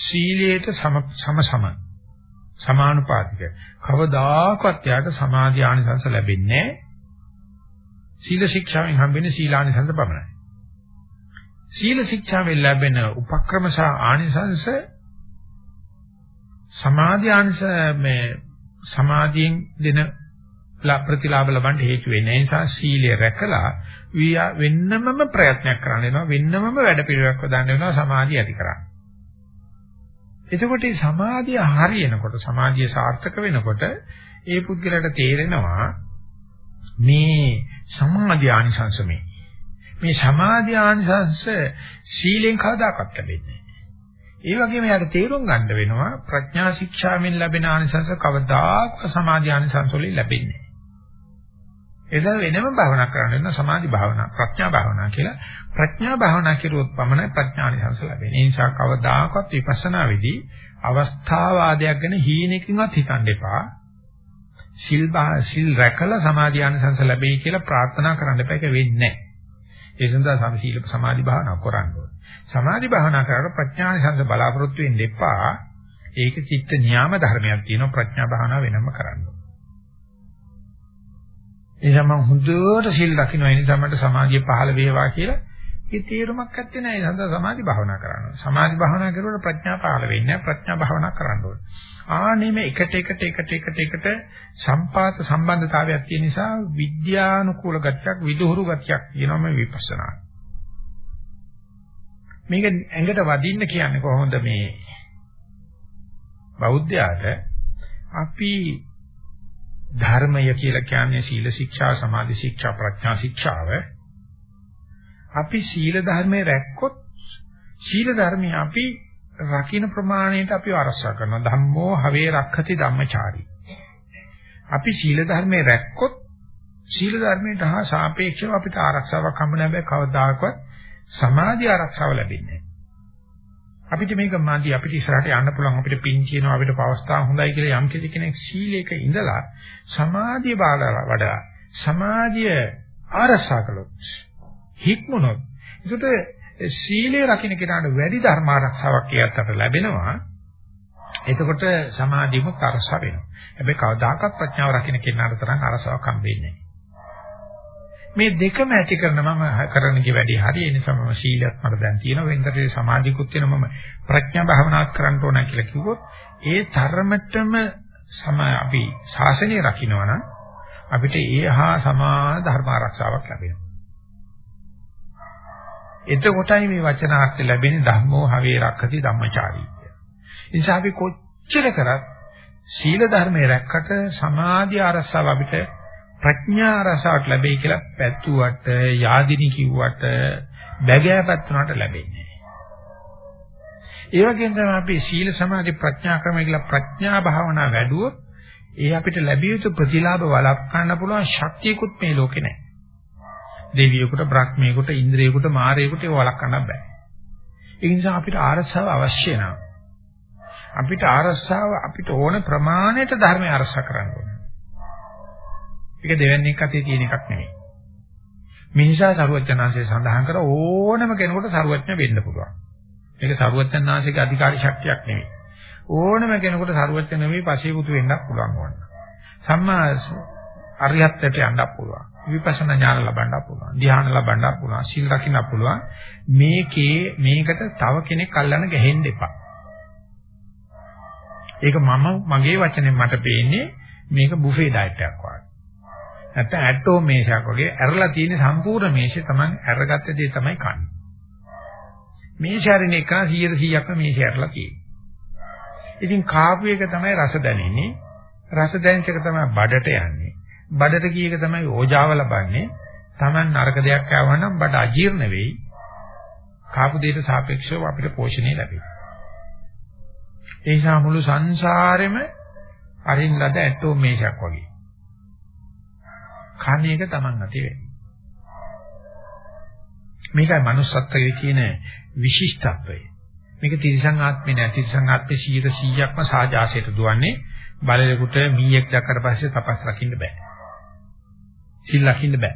සීලයට සම සම සමානුපාතික. කවදාකවත් යාට සමාධි ආනිසංස ලැබෙන්නේ සීල ශික්ෂාවෙන් හම්බෙන්නේ සීලානිසංස පමණයි. සීල ශික්ෂාවෙන් ලැබෙන උපක්‍රම සහ ආනිසංස සමාධි ආනිස මේ සමාධියෙන් දෙන ප්‍රතිලාභ ලබන්න හේතු වෙන්නේ. ඒ නිසා සීලය රැකලා වෙන්නමම ප්‍රයත්නයක් කරන්න වෙනවා. වෙන්නමම වැඩ පිළිවෙලක් හදාන්න වෙනවා සමාධිය ඇති කරගන්න. එතකොට මේ සමාධිය හරියනකොට සමාධිය සාර්ථක වෙනකොට ඒ පුද්ගලයාට තේරෙනවා මේ සමාධි ආනිසංසමේ. මේ සමාධි ආනිසංස සීලෙන් කවදාකවත් ලැබෙන්නේ ඒ වගේම යාට තේරුම් ගන්න වෙනවා ප්‍රඥා ශික්ෂාවෙන් ලැබෙන ආනිසංස කවදාකවත් සමාධි ආනිසංස වලින් ලැබෙන්නේ එදා වෙනම භාවනා කරන්න වෙන සමාධි භාවනා ප්‍රඥා භාවනා කියලා ප්‍රඥා භාවනා කෙරුවොත් පමණයි ප්‍රඥානිසංස ලැබෙන්නේ. ඒ නිසා කවදාකවත් විපස්සනා වෙදී අවස්ථාවාදයක් ගැන හීනකින්වත් හිතන්න එපා. සිල් සිල් රැකලා සමාධිආනිසංස ලැබෙයි කියලා ප්‍රාර්ථනා කරන්න එපා. ඒක වෙන්නේ නැහැ. ඒ සඳහා සමසීල සමාධි භාවනා කරන්න ඕනේ. සමාධි භාවනා කරලා ප්‍රඥානිසංස බලාපොරොත්තු වෙන්න එපා. ඒක චිත්ත නියාම ධර්මයක් තියෙනවා ප්‍රඥා භාවනා වෙනම කරන්න ඒ නිසා මම හොඳට සිල් රකින්න ඒ නිසා මට සමාධිය පහළ වේවා කියලා ඒ තීරමක් ඇත්තේ නැහැ. ඒ සඳහා සමාධි භාවනා කරනවා. සමාධි භාවනා කරුවොත් ප්‍රඥා පහළ වෙන්නේ නැහැ. ප්‍රඥා භාවනා කරන්න ඕනේ. ආනේ මේ එකට එකට එකට එකට එකට සම්පාත සම්බන්ධතාවයක් තියෙන නිසා විද්‍යානුකූල ගතියක් විදුහුරු ගතියක් කියනවා මේ විපස්සනා. මේක ඇඟට වදින්න කියන්නේ කොහොමද මේ බෞද්ධයාට අපි ධර්මය කියලා කියන්නේ සීල ශික්ෂා, සමාධි ශික්ෂා, ප්‍රඥා ශික්ෂාව. අපි සීල ධර්මයේ රැක්කොත් සීල ධර්මයේ අපි රකින්න ප්‍රමාණයට අපි ආරක්ෂා කරනවා. ධම්මෝ හවේ රක්ඛති ධම්මචාරී. අපි සීල ධර්මයේ රැක්කොත් සීල ධර්මයට හා සාපේක්ෂව අපිට ආරක්ෂාවක් හම්බ නැහැ කවදාකවත් සමාධි ආරක්ෂාව ලැබෙන්නේ අපිට මේක මදි අපිට ඉස්සරහට යන්න පුළුවන් අපිට පින් කියනවා අපිට පවස්ථා හොඳයි කියලා යම් කෙනෙක් සීලයක ඉඳලා සමාධිය බාලා වඩා සමාධිය ආරසා කළොත් හික්මුණොත් ඒකට සීලය රකින්න කෙනාට වැඩි ධර්ම ආරක්ෂාවක් කියත්තට ලැබෙනවා එතකොට සමාධියම තරස වෙනවා. හැබැයි කවදාකවත් ප්‍රඥාව රකින්න කෙනාට තරම් අරසාවක් හම්බෙන්නේ මේ දෙකම ඇති කරන මම කරන කි වැඩි හරි ඒ නිසා මම සීලයක් මට දැන් තියෙනවා වෙනතරේ සමාධියකුත් තියෙනවා මම ප්‍රඥා භාවනාවක් කරන්න ඕන කියලා කිව්වොත් ඒ තරමටම සම අපි ශාසනය රකින්නවා නම් අපිට ඒ හා සමාන ධර්ම ආරක්ෂාවක් ලැබෙනවා. එතකොටයි මේ වචනාර්ථ ලැබෙන්නේ ධම්මෝ හවේ රක්ඛති ධම්මචාරී. ඒ නිසා අපි කොච්චර කරත් සීල ධර්මයේ රැක්කට සමාධි ආරස්සාව අපිට ප්‍රඥා ආරස්සාවට ලැබෙයි කියලා පැතුවට යාදිනි කිව්වට බැගෑපත් වුණාට ලැබෙන්නේ ඒ වගේම තමයි අපි සීල සමාධි ප්‍රඥා ක්‍රමය කියලා ප්‍රඥා භාවනා වැඩුවොත් ඒ අපිට ලැබිය යුතු ප්‍රතිලාභ වළක්වන්න පුළුවන් ශක්තියකුත් මේ ලෝකේ නැහැ. දෙවියෙකුට, බ්‍රහ්මියෙකුට, ඉන්ද්‍රියෙකුට, මාරයෙකුට ඒක වළක්වන්න බෑ. ඒ නිසා අපිට ආරස්සාව අවශ්‍ය නැහැ. අපිට ආරස්සාව අපිට ඕන ප්‍රමාණයට ධර්මය අරසා කරන්න ඕනේ. ඒක දෙවන්නේක් අතේ තියෙන එකක් නෙමෙයි. මේ නිසා සරුවචනාංශය සඳහන් කර ඕනම කෙනෙකුට සරුවචන වෙන්න පුළුවන්. මේක සරුවචනාංශික අධිකාරී ශක්තියක් නෙමෙයි. ඕනම කෙනෙකුට සරුවචන නෙමෙයි පසීපුතු වෙන්නත් පුළුවන් ඕන. සම්මා අරියත්තට යන්නත් පුළුවන්. විපස්සනා ඥාන ලබන්නත් පුළුවන්. ධ්‍යාන ලබන්නත් පුළුවන්. සීල රකින්නත් පුළුවන්. මේකේ මේකට තව කෙනෙක් අල්ලන්න ගහෙන්න එපා. ඒක මම මගේ වචනෙන් මට පේන්නේ මේක බුෆේ ඩයට් එකක් වගේ. නැත්නම් ඇටෝ මේෂයක් වගේ ඇරලා තියෙන සම්පූර්ණ මේෂේ තමයි ඇරගත්ත දේ තමයි කන්නේ. මේෂාරින එක 100 100ක්ම මේෂේ ඇරලා තියෙන්නේ. ඉතින් කාපු එක තමයි රස දැනෙන්නේ. රස දැනෙච්ච එක තමයි බඩට යන්නේ. බඩට ගිය එක තමයි ඕජාව ලබන්නේ. Taman නරක දෙයක් ආවනම් බඩ අජීර්ණ වෙයි. කාපු දෙයට සාපේක්ෂව අපිට පෝෂණය ලැබෙයි. ඒ නිසා මුළු සංසාරෙම අරින් ලද ඇටෝ මේෂක් වගේ. කණ එක Taman අතේ වෙන්නේ. මේකයි manussත්වයේ තියෙන විශිෂ්ටත්වය. මේක තිරිසං ආත්මේ නෑ තිරිසං ආත්මේ 100%ක්ම සාජාසයට දුවන්නේ බලලෙකුට මීයක් දැක්කට පස්සේ තපස් රකින්න බෑ. සිල් රකින්න බෑ.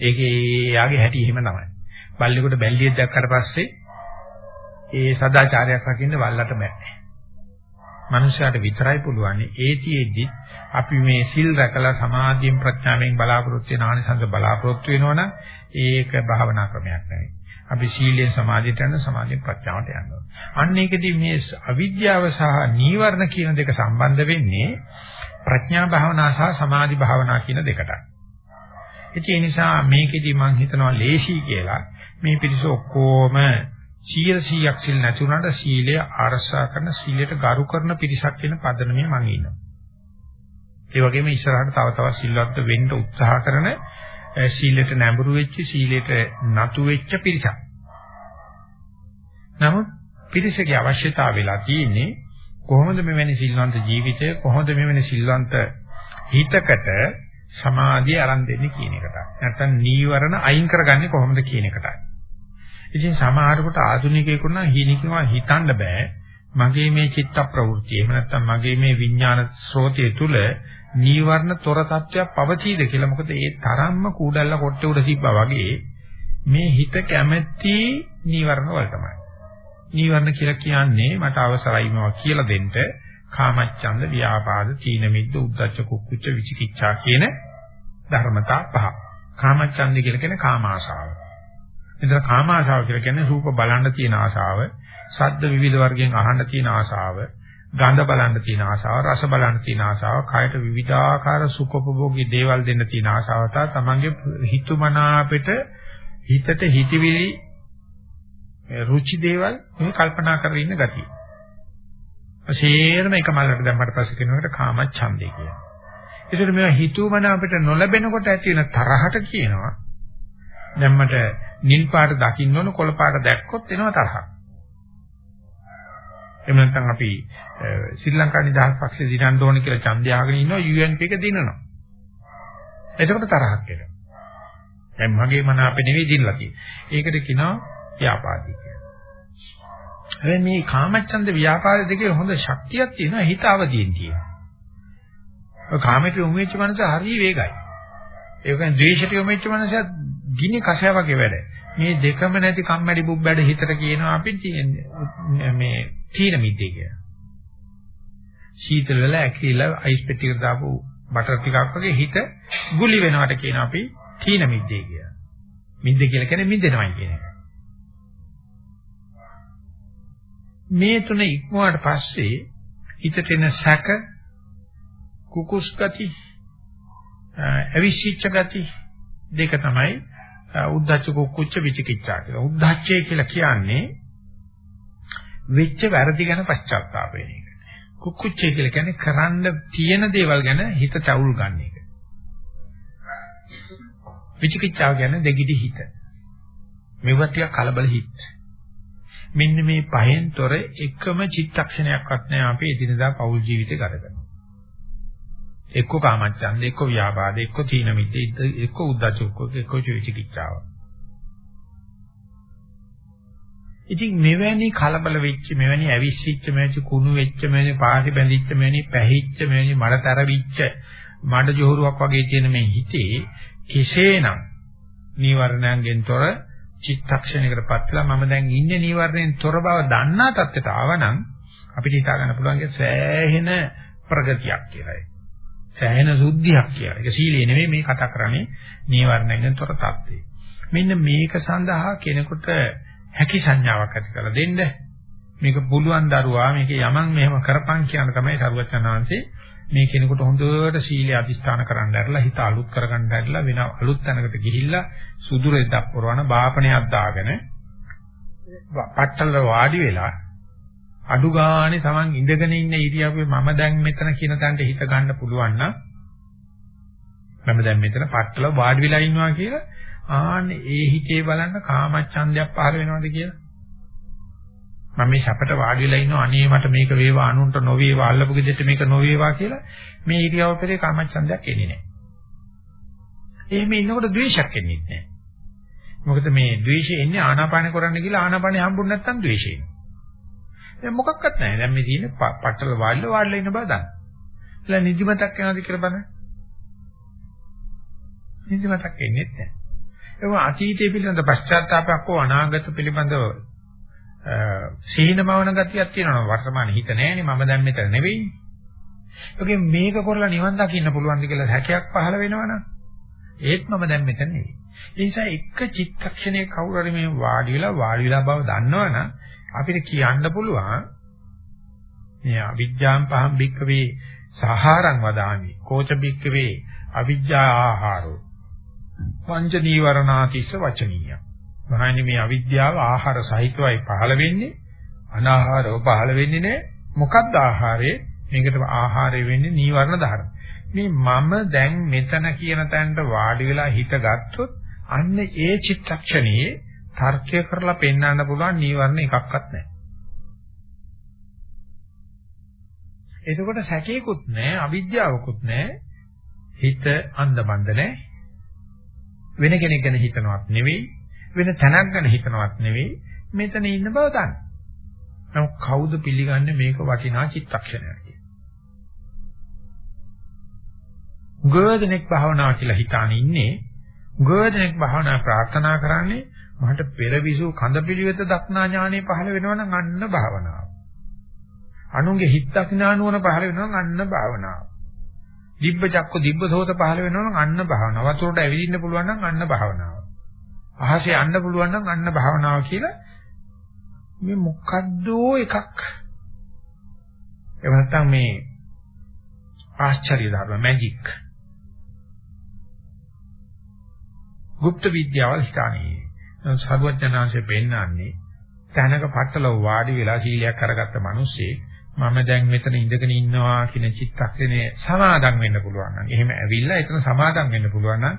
ඒකේ යාගේ හැටි එහෙම තමයි. බල්ලෙකුට බැල්ලියක් දැක්කට පස්සේ ඒ සදාචාරයක් රකින්න වල්ලට බෑ. මනුෂයාට විතරයි පුළුවන්. ඒතිෙදි අපි මේ සිල් රැකලා සමාධියෙන් ප්‍රඥාවෙන් බලාපොරොත්තු වෙන ආනිසංස බලාපොරොත්තු වෙනවනම් ඒක භාවනා ක්‍රමයක් නෙවෙයි. අපි සීලයෙන් සමාධියට යන සමාධියෙන් ප්‍රඥාවට යනවා. අන්න ඒකදී මේ අවිද්‍යාව සහ නීවරණ කියන දෙක සම්බන්ධ වෙන්නේ ප්‍රඥා භාවනා සහ සමාධි භාවනා කියන දෙකටයි. ඒ නිසා මේකෙදි මම හිතනවා ලේසි කියලා මේ පිටිස ඔක්කොම 100ක් සිල් නැති වුණාට සීලය ආරක්ෂා කරන සීලයට ගරු කරන පිරිසක් කියන පදනමේ මම ඉන්නවා. ඒ වගේම ඉස්සරහට තව තවත් සිල්වත් වෙන්න උත්සාහ කරන සීලයට නැඹුරු වෙච්ච සීලයට නතු වෙච්ච පිරිසක්. නමුත් පිරිසගේ අවශ්‍යතාවය වෙලා තියෙන්නේ කොහොමද මෙවැනි සිල්වන්ත ජීවිතය කොහොමද මෙවැනි සිල්වන්ත හිතකට සමාධිය අරන් දෙන්නේ කියන එකට. නැත්තම් නීවරණ අයින් කරගන්නේ කොහොමද කියන එකටයි. ඉතින් සමහරකට ආධුනිකයෙකුට නම් හිණිකවා හිතන්න බෑ. මගේ මේ චිත්ත ප්‍රවෘත්ති එහෙම නැත්නම් මගේ මේ විඥාන ස්රෝතය තුල නීවරණ තොර තත්වයක් පවතීද කියලා. මොකද ඒ තරම්ම කූඩල්ල කොට්ටේ උඩ සිබ්බා වගේ මේ හිත කැමැති නීවරණ වලටමයි. නීවරණ කියලා කියන්නේ මට අවසරයි මේවා කියලා දෙන්න කාමච්ඡන්ද ව්‍යාපාද තීන මිද්ද උද්ධච්ච කුක්කුච්ච විචිකිච්ඡා කියන ධර්මතා පහ. කාමච්ඡන්ද කියලා කියන්නේ කාම ආශාව. එතන කාම ආශාව කියලා කියන්නේ රූප බලන්න තියෙන ආශාව, ශබ්ද විවිධ වර්ගයෙන් අහන්න තියෙන ආශාව, ගන්ධ බලන්න තියෙන ආශාව, රස බලන්න තියෙන ආශාව, කායට විවිධාකාර සුඛෝපභෝගී දේවල් දෙන්න තියෙන ආශාව තා තමන්ගේ හිතුමනාපෙට හිතට හිතවිලි රුචි දේවල් මේ කල්පනා කරගෙන ඉන්න ගතිය. අසේරම එක මල්ලට දැම්මට පස්සේ කෙනෙකුට කාම ඡන්දේ කියනවා. ඒතර මේවා හිතුමනාපෙට නොලැබෙනකොට ඇති වෙන තරහට කියනවා. දැන් මට නිල් පාට දකින්න ඕන කොළ පාට දැක්කොත් එනවා තරහක්. එහෙම නැත්නම් අපි ශ්‍රී ලංකා නිදහස් පක්ෂේ දිනන්න ඕන කියලා ඡන්දය ආගෙන ඉන්නවා UNP එක දිනනවා. එතකොට තරහක් එනවා. දැන් මගේ මන අපේ නෙවෙයි දිනලා තියෙන්නේ. ඒකට කියනවා ව්‍යාපාදී කියලා. හැබැයි මේ කාමච්ඡන්ද ව්‍යාපාද දෙකේ හොඳ ශක්තියක් තියෙනවා හිත අවදීන් තියෙනවා. ඔය කාමයට යොමු වෙච්ච මනස හරිය වේගයි. ඒ කියන්නේ ද්වේෂයට යොමු වෙච්ච මනස ගිනි කෂය වගේ වැඩ. මේ දෙකම නැති කම්මැලි බුබ්බැඩ හිතට කියනවා අපි මේ තීන මිද්දේ කියලා. සීතල වෙලා ඇකිලිලා අයිස් පෙට්ටියකට දාපු බටර් ටිකක් වගේ හිත ගුලි වෙනවට කියන අපි තීන මිද්දේ කියලා. මිද්ද කියලා කියන්නේ මිදෙනවයි කියන එක. මේ තුන ඉක්මුවාට පස්සේ හිතට එන සැක කුකුස් ගති අවිශ්චිච්ච ගති දෙක තමයි උද්දච්ච කුක්කුච්ච විචිකිච්ඡා කියලා. උද්දච්චය කියලා කියන්නේ වෙච්ච වැරදි ගැන පශ්චාත්තාප වෙන එක. කුක්කුච්චය කියලා කියන්නේ කරන්න තියෙන දේවල් ගැන හිත තවුල් ගන්න එක. විචිකිච්ඡාව කියන්නේ දෙගිඩි හිත. මෙවත් ටික කලබල හිත. මෙන්න මේ පහෙන් තොර එකම චිත්තක්ෂණයක්වත් නැහැ අපි එදිනදා පෞල් ජීවිතේ ගත කරනවා. එක්ක කාමච්ඡන්ද, එක්ක ව්‍යාපාද, එක්ක තීන මිද්ද, එක්ක උද්දච්ච, එක්ක විචිකිච්ඡාව. ඉතින් මෙවැනි කලබල වෙච්ච, මෙවැනි ඇවිස්සිච්ච, මෙවැනි කුණු වෙච්ච, මෙවැනි පාටි බැඳිච්ච, මෙවැනි පැහිච්ච, මෙවැනි මඩතර විච්ච, මඩ ජොහරුවක් වගේ තියෙන මේ හිතේ කෙසේනම් නීවරණයන්ගෙන් තොර චිත්තක්ෂණයකටපත් වෙලා මම දැන් ඉන්නේ නීවරණයෙන් තොර බව දන්නා තත්ත්වයට ආවනම් අපිට හිතා ගන්න පුළුවන් සෑහෙන ප්‍රගතියක් කියලා. සෑහෙන සුද්ධියක් කියලා. ඒක සීලය නෙමෙයි මේ කතා කරන්නේ නීවරණයෙන් තොර තත්ත්වය. මෙන්න මේක සඳහා කෙනෙකුට හැකි සංඥාවක් ඇති කරලා දෙන්න. මේක පුළුවන් දරුවා මේක යමන් මෙහෙම කරපන් කියන තමයි සරුවචනාංශේ මේ කෙනෙකුට හොඳට සීලය අධිෂ්ඨාන කරන්න ඇරලා හිත අලුත් කරගන්න ඇරලා වෙන අලුත් තැනකට ගිහිල්ලා සුදු රෙද්දක් පුරවන බාපණයක් දාගෙන පట్టල වාඩි වෙලා අඩු ගානේ Taman ඉඳගෙන ඉන්න ඉරියව්වේ මම දැන් මෙතන කියන තැනට හිත ගන්න පුළුවන් නම් මම දැන් මෙතන පట్టල වාඩි වෙලා ඉන්නවා කියලා ආන්නේ ඒ හිතේ බලන්න කාමච්ඡන්දයක් පහළ වෙනවද කියලා මම මේ සැපට වාඩි වෙලා ඉන්නවා අනේ මට මේක වේවා අනුන්ට නොවේවා අල්ලපු ගෙදෙට මේක නොවේවා කියලා මේ ඉරියව් පෙරේ කාමච්ඡන්දයක් එන්නේ නැහැ. එහෙම ඉන්නකොට ද්වේෂයක් එන්නේ නැහැ. මොකද මේ ද්වේෂය එන්නේ ආනාපාන කරන්න කියලා ආනාපානෙ හම්බුනේ නැත්නම් ද්වේෂය එන්නේ. දැන් මොකක්වත් නැහැ. දැන් මේ තියෙන්නේ පట్టල වාඩිලා වාඩිලා ඉන්න බව දන්න. එලා නිදිමතක් එනවාද කියලා බලන්න. නිදිමතක් එන්නේ නැහැ. ඒක අතීතයේ පිළිබඳ පශ්චාත්තාවයක් හෝ අනාගත පිළිබඳව සීනමවන ගතියක් තියෙනවා වර්තමාන හිත නැහැනේ මම දැන් මෙතන නෙවෙයි. ඒකෙන් මේක කරලා නිවන් දකින්න පුළුවන්ද කියලා හැකියාවක් පහළ වෙනවනම් ඒත් මම දැන් මෙතන නෙවෙයි. ඒ නිසා එක චිත්තක්ෂණයක කවුරු හරි මේ වාඩි වෙලා වාඩි වෙලා බව දන්නවනම් අපිට කියන්න පුළුවන් මේ අවිජ්ජාම් පහම් බික්කවේ සහාරං වදාමි. කෝච බික්කවේ අවිජ්ජා ආහාරෝ. පංච නීවරණාතිස්ස වචනීය. මහණනි මේ අවිද්‍යාව ආහාර සහිතවයි පහළ වෙන්නේ. අනාහාරව පහළ වෙන්නේ නැහැ. මොකක්ද ආහාරය? මේකට ආහාරය වෙන්නේ නීවරණ ධර්ම. මේ මම දැන් මෙතන කියන තැනට වාඩි වෙලා හිත ගත්තොත් අන්න ඒ චිත්තක්ෂණයේ තර්කය කරලා පෙන්වන්න පුළුවන් නීවරණ එකක්වත් නැහැ. එතකොට සැකේකුත් නැහැ, අවිද්‍යාවකුත් නැහැ. හිත අන්ධබන්ද නැහැ. වෙන කෙනෙක් ගැන හිතනවත් නෙවෙයි, වෙන තැනක් ගැන හිතනවත් නෙවෙයි, මෙතන ඉන්න බව දන්න. නමුත් කවුද පිළිගන්නේ මේක වටිනා චිත්තක්ෂණයක් ගෝධනෙක් භාවනාව කියලා හිතාන ඉන්නේ ගෝධනෙක් භාවනා ප්‍රාර්ථනා කරන්නේ මහට පෙරවිසු කඳපිලිවෙත දක්නා ඥානෙ පහළ වෙනවා නම් අන්න භාවනාව. අනුන්ගේ හිත දක්නා නුවණ පහළ වෙනවා නම් අන්න භාවනාව. දිබ්බ චක්ක දිබ්බ සෝත පහළ වෙනවා නම් අන්න භාවනාව. වතුරට ඇවිදින්න පුළුවන් නම් අන්න භාවනාව. අහසේ යන්න පුළුවන් නම් අන්න භාවනාව කියලා මේ මොකද්දෝ එකක්. එහෙම නැත්නම් මේ ආශ්චර්ය ධර්ම මැජික්. গুপ্ත විද්‍යාවල් ස්ථානයේ. සරුවඥාන්සේ පෙන්නන්නේ තැනක පටලව වාඩි වෙලා සීලයක් අරගත්ත මිනිස්සේ මම දැන් මෙතන ඉඳගෙන ඉන්නවා කියන චිත්තක්ෂණේ සමාදම් වෙන්න පුළුවන් නම් එහෙම ඇවිල්ලා එතන සමාදම් වෙන්න පුළුවන් නම්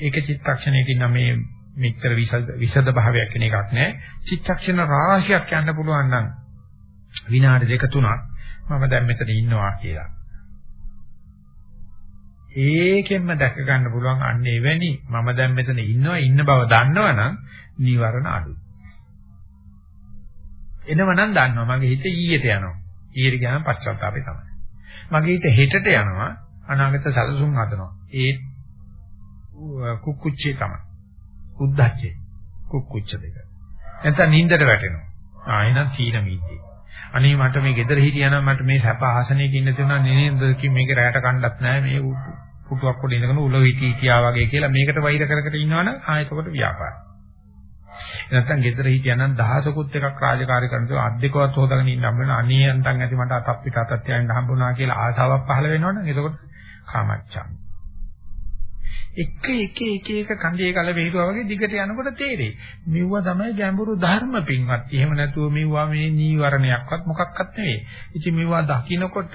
ඒක චිත්තක්ෂණයකින් නම් මේ මෙච්චර විසද භාවයක් කියන එකක් නැහැ චිත්තක්ෂණ රාශියක් යන්න පුළුවන් නම් විනාඩි දෙක තුනක් මම දැන් මෙතන ඉන්නවා කියලා ඒකෙන්ම දැක ගන්න පුළුවන් අන්න එවැනි මම දැන් මෙතන ඉන්නවා ඉන්න බව දන්නවනම් නීවරණ අඩුයි. එනවනම් දන්නවා මගේ හිත ඊයට යනවා. ඊයට ගියාම පශ්චාත්තාපේ තමයි. මගේ හිත හෙටට යනවා අනාගත සැලසුම් හදනවා. ඒ කුක්කුච්චේ තමයි. උද්දච්චේ කුක්කුච්ච දෙක. නැත්නම් නින්දට වැටෙනවා. ආ එහෙනම් තීන මීද්දේ. අනේ මට මේ ගෙදර හිටියනම් මට මේ සැප ආසනයක ඉන්න තියුණා නේද කි මේක රැයට කණ්ඩත් නැහැ මේ පුටුවක් උඩ ඉඳගෙන උල හිටී කියා වගේ කියලා මේකට වෛර කර කර ඉන්නවනම් ආයෙතකොට ව්‍යාපාරයි. නැත්තම් ගෙදර හිටියනම් දහසකුත් එකක් රාජකාරී කරනවා අද්දකවත් හොදාගෙන ඉන්න හම්බ වෙන අනේ යන්තම් ඇති මට අතක් පිට අතක් තියන්න හම්බුණා කියලා ආසාවක් පහළ වෙනවනම් එතකොට කාමච්ඡන්. එක එක එක එක කඳේ කල වේරුවා වගේ දිගට යනකොට තේරෙයි. මෙවුවා තමයි ගැඹුරු ධර්ම පින්වත්. එහෙම නැතුව මෙවුවා මේ නීවරණයක්වත් මොකක්වත් නෙවෙයි. ඉතින් මෙවුවා දකින්නකොට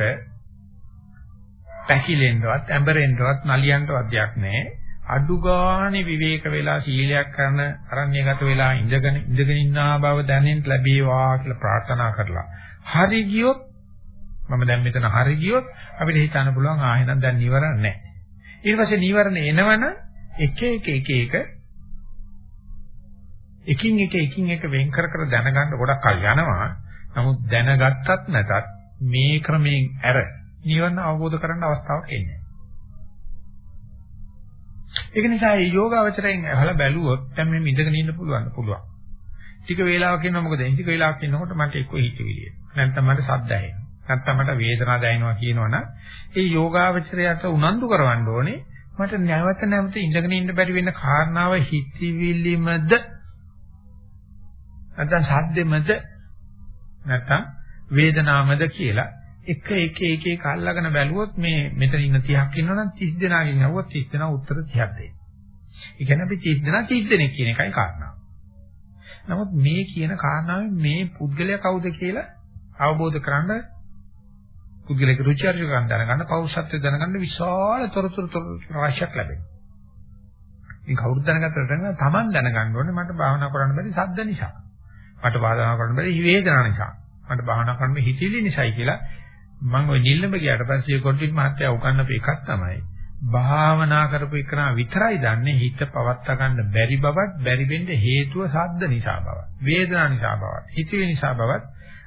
පැකිලෙන්නවත්, ඇඹරෙන්නවත්, නලියන්නවත් දෙයක් නැහැ. අඩු ගානේ විවේක වෙලා සීලයක් කරන අරණ්‍යගත වෙලා ඉඳගෙන ඉඳගෙන ඉන්නා බව දැනෙන්න ලැබේවා කියලා ප්‍රාර්ථනා කරලා. හරි ගියොත් මම දැන් මෙතන හරි ගියොත් අපිට හිතන්න පුළුවන් ආයෙනම් දැන් නිවරණ නැහැ. ඊට පස්සේ නීවරණ එනවන එක එක එක එක එකින් එක එකින් එක වෙන් කර කර දැනගන්න ගොඩක් කල් යනවා. නමුත් දැනගත්තත් නැතත් මේ ක්‍රමයෙන් ඇර නීවරණ අවබෝධ කරගන්න අවස්ථාවක් එන්නේ. ඒක නිසා මේ යෝගාවචරයෙන් අහලා බැලුවොත් දැන් මේ ඉඳගෙන ඉන්න පුළුවන් පුළුවන්. ටික වේලාවක් ඉන්නවා මොකද ටික වේලාවක් ඉන්නකොට මට එක්ක හිතවිලිය. නැත්නම් මට සද්ද ඇහෙනවා. නැත්නම් මට වේදනාවක් දැනෙනවා කියනවනම් ඒ යෝගාවචරයට උනන්දු කරවන්න ඕනේ මට නැවත නැවත ඉඳගෙන ඉන්න බැරි වෙන කාරණාව හිතවිලිමද නැත්නම් සද්දෙමද නැත්නම් වේදනාවමද කියලා එක එක එක එක අල්ලගෙන බැලුවොත් මේ මෙතන ඉන්න 30ක් ඉන්නවනම් 30 දෙනාගෙන් අහුවොත් 30 දෙනා උත්තර 30ක් දෙයි. ඒ කියන්නේ අපි 30 දෙනා 30 දෙනෙක් කියන එකයි කාරණාව. නමුත් මේ කියන කාරණාවෙන් මේ පුද්ගලයා කවුද කියලා අවබෝධ කරගන්න පුද්ගලික රුචි අරුචිකම් දැනගන්න පෞරුෂත්වය දැනගන්න විශාල තොරතුරු රාශියක් ලැබෙනවා. මේ කවුරුද දැනගත්තට දැනගන්න තමන් දැනගන්න ඕනේ මට භාවනා කරන්න බැරි සද්ද නිසා. මට භාවනා කරන්න බැරි වේදනා නිසා. මට භාවනා කරන්න හිතිලි නිසායි කියලා මම ওই නිල්ලඹ ගියාට පස්සේ කොටින් මහත්තයා උගන්වපු එකක් තමයි භාවනා කරපු එකනා විතරයි දන්නේ හිත පවත්වා ගන්න බැරි බවත් බැරි වෙන්න හේතුව සද්ද නිසා බවත් වේදනා නිසා බවත් හිතවිලි නිසා බවත්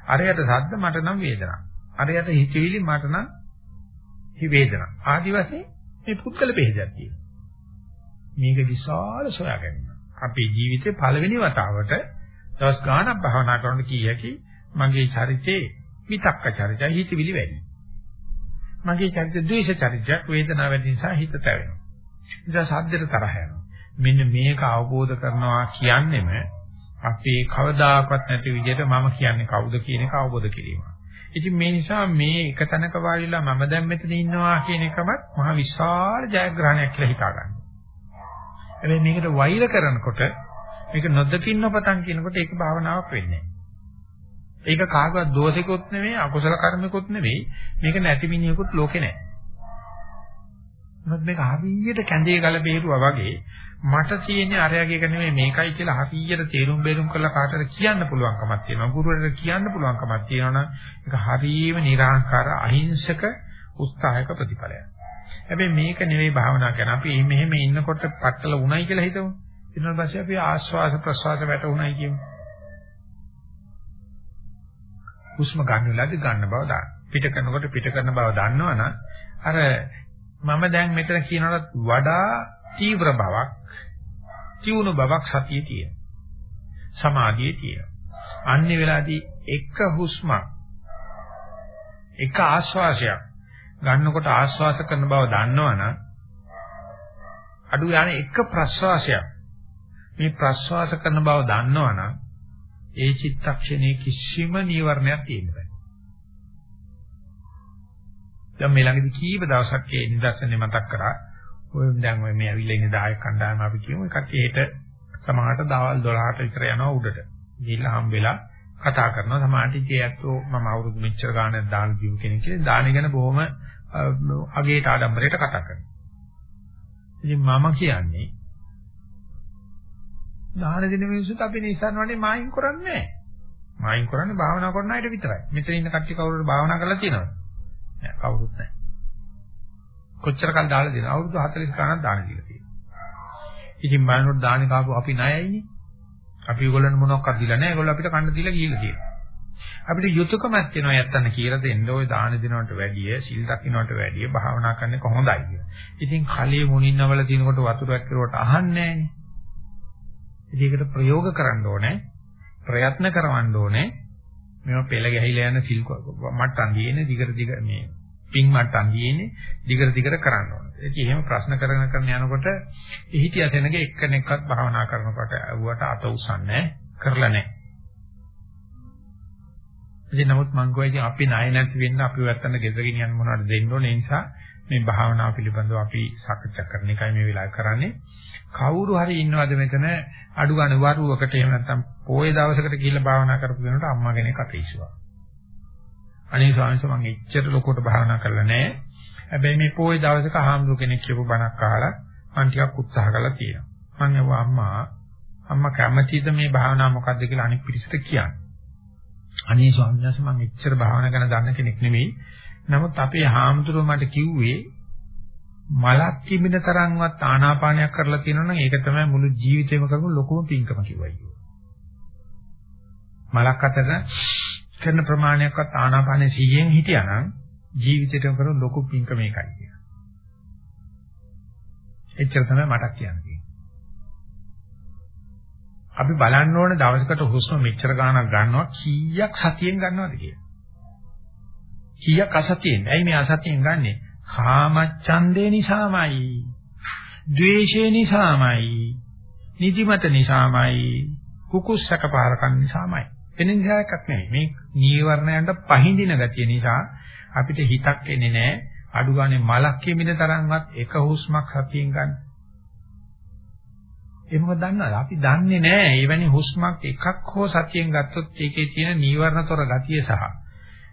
අරයට සද්ද මට නම් වේදනා අරයට හිතවිලි මට නම් හි වේදනා. ආදි වශයෙන් මේ පුද්ගල බෙහෙදක් තියෙනවා. මේක විශාල සොයා ගැනීම. අපේ ජීවිතේ පළවෙනි වතාවට දවස් ගාණක් භාවනා කරන කීයකි මගේ චරිතේ විතක්ක චරිතය හිතවිලි වැඩි. මගේ චරිත ද්වේෂ චරිතයක් වේදනාව වැඩි නිසා හිත තැවෙනවා. නිසා සද්දට තරහ යනවා. මෙන්න මේක අවබෝධ කරනවා කියන්නේම අපේ කවදාකවත් නැති විදිහට මම කියන්නේ කවුද කියන එක අවබෝධ කිරීම. ඉතින් මේ නිසා මේ එක තැනක වාඩිලා මම දැන් මෙතන ඉන්නවා කියන එකමත් මහ විශාල ජයග්‍රහණයක් කියලා හිතා ගන්න. හැබැයි මේකට වෛර කරනකොට මේක නොදකින්න පටන් කියනකොට ඒක භාවනාවක් වෙන්නේ ඒක කාගවත් දෝෂිකුත් නෙවෙයි අකුසල කර්මිකුත් නෙවෙයි මේක නැති මිනිහෙකුත් ලෝකේ නැහැ. මොකද මේක හරියට කැඳේ ගල බේරුවා වගේ මට තියෙන්නේ අරයාගේ එක නෙමෙයි මේකයි කියලා හරියට තේරුම් බේරුම් කරලා කාටද කියන්න පුළුවන්කමක් තියෙනවා. ගුරුවරට කියන්න පුළුවන්කමක් තියෙනවනම් ඒක හරියම නිර්ආංකාර අහිංසක උත්සාහයක ප්‍රතිඵලයක්. හැබැයි මේක නෙවෙයි භාවනා කරන අපි මෙහෙම ඉන්නකොට පట్టල උණයි කියලා හිතමු. ඊට පස්සේ අපි ආශ්වාස ප්‍රශ්වාස වැටුණයි කියමු. හුස්ම ගන්න වෙලාවදී ගන්න බව දාන්න. පිට කරනකොට පිට කරන බව දන්නවනම් අර මම දැන් මෙතන කියනකට වඩා තීව්‍ර බවක්, තියුණු බවක් සතියේ තියෙන. සමාධියේ තියෙන. අන්නේ වෙලාවේදී එක හුස්මක් එක ආශ්වාසයක් ගන්නකොට ආශ්වාස කරන බව දන්නවනම් අඩු යන එක ප්‍රශ්වාසයක් මේ ප්‍රශ්වාස කරන බව දන්නවනම් ඒ චිත්තක්ෂණයේ කිසිම නීවරණයක් තියෙන්නේ දැන් මේ ළඟදී කීප දවසක් ඒ නිදර්ශනේ මතක් කරා. ඔය දැන් ඔය මේ ඇවිල්ලා ඉන්න 10 කණ්ඩායම අපි කියමු. කට්ටියට සමහරට දවල් 12ට විතර යනවා උඩට. ගිහිල්ලා හම්බෙලා කතා කරනවා. සමහරට ඉතින් ඇත්තෝ මම අවුරුදු මෙච්චර ගානක් දාන ජීව කෙනෙක් කියලා දාන ගැන බොහොම අගේට ආඩම්බරයට කතා කරනවා. ඉතින් මම කියන්නේ දාන දෙන මිනිස්සුත් අපි නිසන් වනේ මායින් කරන්නේ නැහැ. මායින් කරන්නේ භාවනා කරන අයට විතරයි. මෙතන ඉන්න කට්ටිය කවුරුහරි භාවනා කරලා තියෙනවද? නෑ කවුරුත් නෑ. කොච්චර කල් දාලා දෙනවද? අවුරුදු 40 ගණන් දාන දීලා තියෙනවා. ඉතින් බලනකොට දානේ කාපු අපි ණයයිනේ. අපි ඒගොල්ලන්ට මොනවක්වත් දීලා නෑ. ඒගොල්ලෝ අපිට කන්න දීලා ගිහිල්ලා තියෙනවා. අපිට යුතුයකමක් තියෙනවා යත්තන්න කියලා දෙන්න ওই දාන දෙනවට වැඩිය, සිල් දකින්නට වැඩිය භාවනා කරන්නේ කොහොමදයි කියලා. ඉතින් කලිය මුණින්නවල දිනකොට වතුරක් කරුවට අහන්නේ නෑනේ. ඒකට ප්‍රයෝග කරන්න ඕනේ. ප්‍රයත්න කරවන්න ඕනේ. මේවා පෙළ ගැහිලා යන සිල් මට්ටම් දියේනේ දිගට දිග මේ පිං මට්ටම් දියේනේ දිගට දිගට කරන්න ඕනේ. ඒක එහෙම ප්‍රශ්න කරන කරන යනකොට හිටිය තැනක එක්කෙනෙක්වත් භාවනා කරනකොට අවුවට අත උස්සන්නේ කරලා නැහැ. ඉතින් නමුත් මං කියයි අපි ණය නැති වෙන්න අපි වැත්තන ගෙදර ගෙනියන්න මොනවද දෙන්න ඕනේ. ඒ නිසා මේ භාවනාව පිළිබඳව අපි සාකච්ඡා කරන එකයි මේ වෙලාවේ කරන්නේ. කවුරු හරි ඉන්නවද මෙතන අඩු ගන්න වරුවකට එහෙම නැත්නම් පොයේ දවසකට ගිහිල්ලා භාවනා කරපු කෙනෙකුට අම්මා කෙනෙක් අතීසුවා. අනේ ස්වාමීන් වහන්සේ මම එච්චර ලොකුවට භාවනා කරලා නැහැ. හැබැයි මේ පොයේ දවසක හාමුදුරු කෙනෙක් කියපු බණක් අහලා මම ටිකක් උත්සාහ කරලා තියෙනවා. මම ඇහුවා අම්මා අම්මා කැමතිද මේ භාවනාව මොකද්ද කියලා අනිත් පිරිසට කියන්න. අනේ ස්වාමීන් වහන්සේ මම එච්චර භාවනා කරන දන්න කෙනෙක් නෙමෙයි. නමුත් අපේ හාමුදුරුවෝ මට කිව්වේ මලක් කිමින තරම්වත් ආනාපානයක් කරලා තියෙනවා නම් ඒක තමයි මුළු ජීවිතේම කරපු ලොකුම පිංකම කිව්වයි. මලක් අතර කරන ප්‍රමාණයක්වත් ආනාපානේ 100න් හිටියානම් ජීවිතේටම කරන ලොකු පිංකම ඒකයි කියලා. එච්චර තමයි මට කියන්නේ. අපි බලන්න ඕන දවසකට හුස්ම මෙච්චර ගාණක් ගන්නවා කීයක් සතියෙන් ගන්නවද කියලා. කීයක් අසතියෙන්. ඇයි මේ අසතියෙන් ගන්නෙ? කාමච්ඡන්දේ නිසාමයි. ද්වේෂේ නිසාමයි. නිදිමත නිසාමයි. කුකුස්සක පාරකන් නිසාමයි. වෙන නිසා එකක් නෙවෙයි. මේ නීවරණයන්ට පහඳින ගතිය නිසා අපිට හිතක් එන්නේ නැහැ. අඩු ගානේ මලක් කියමින තරම්වත් එක හුස්මක් සතියෙන් ගන්න. ඒ මොකද දන්නවද? අපි දන්නේ නැහැ. එවැනි හුස්මක් එකක් හෝ සතියෙන් ගත්තොත් ඒකේ තියෙන නීවරණතර ගතිය සහ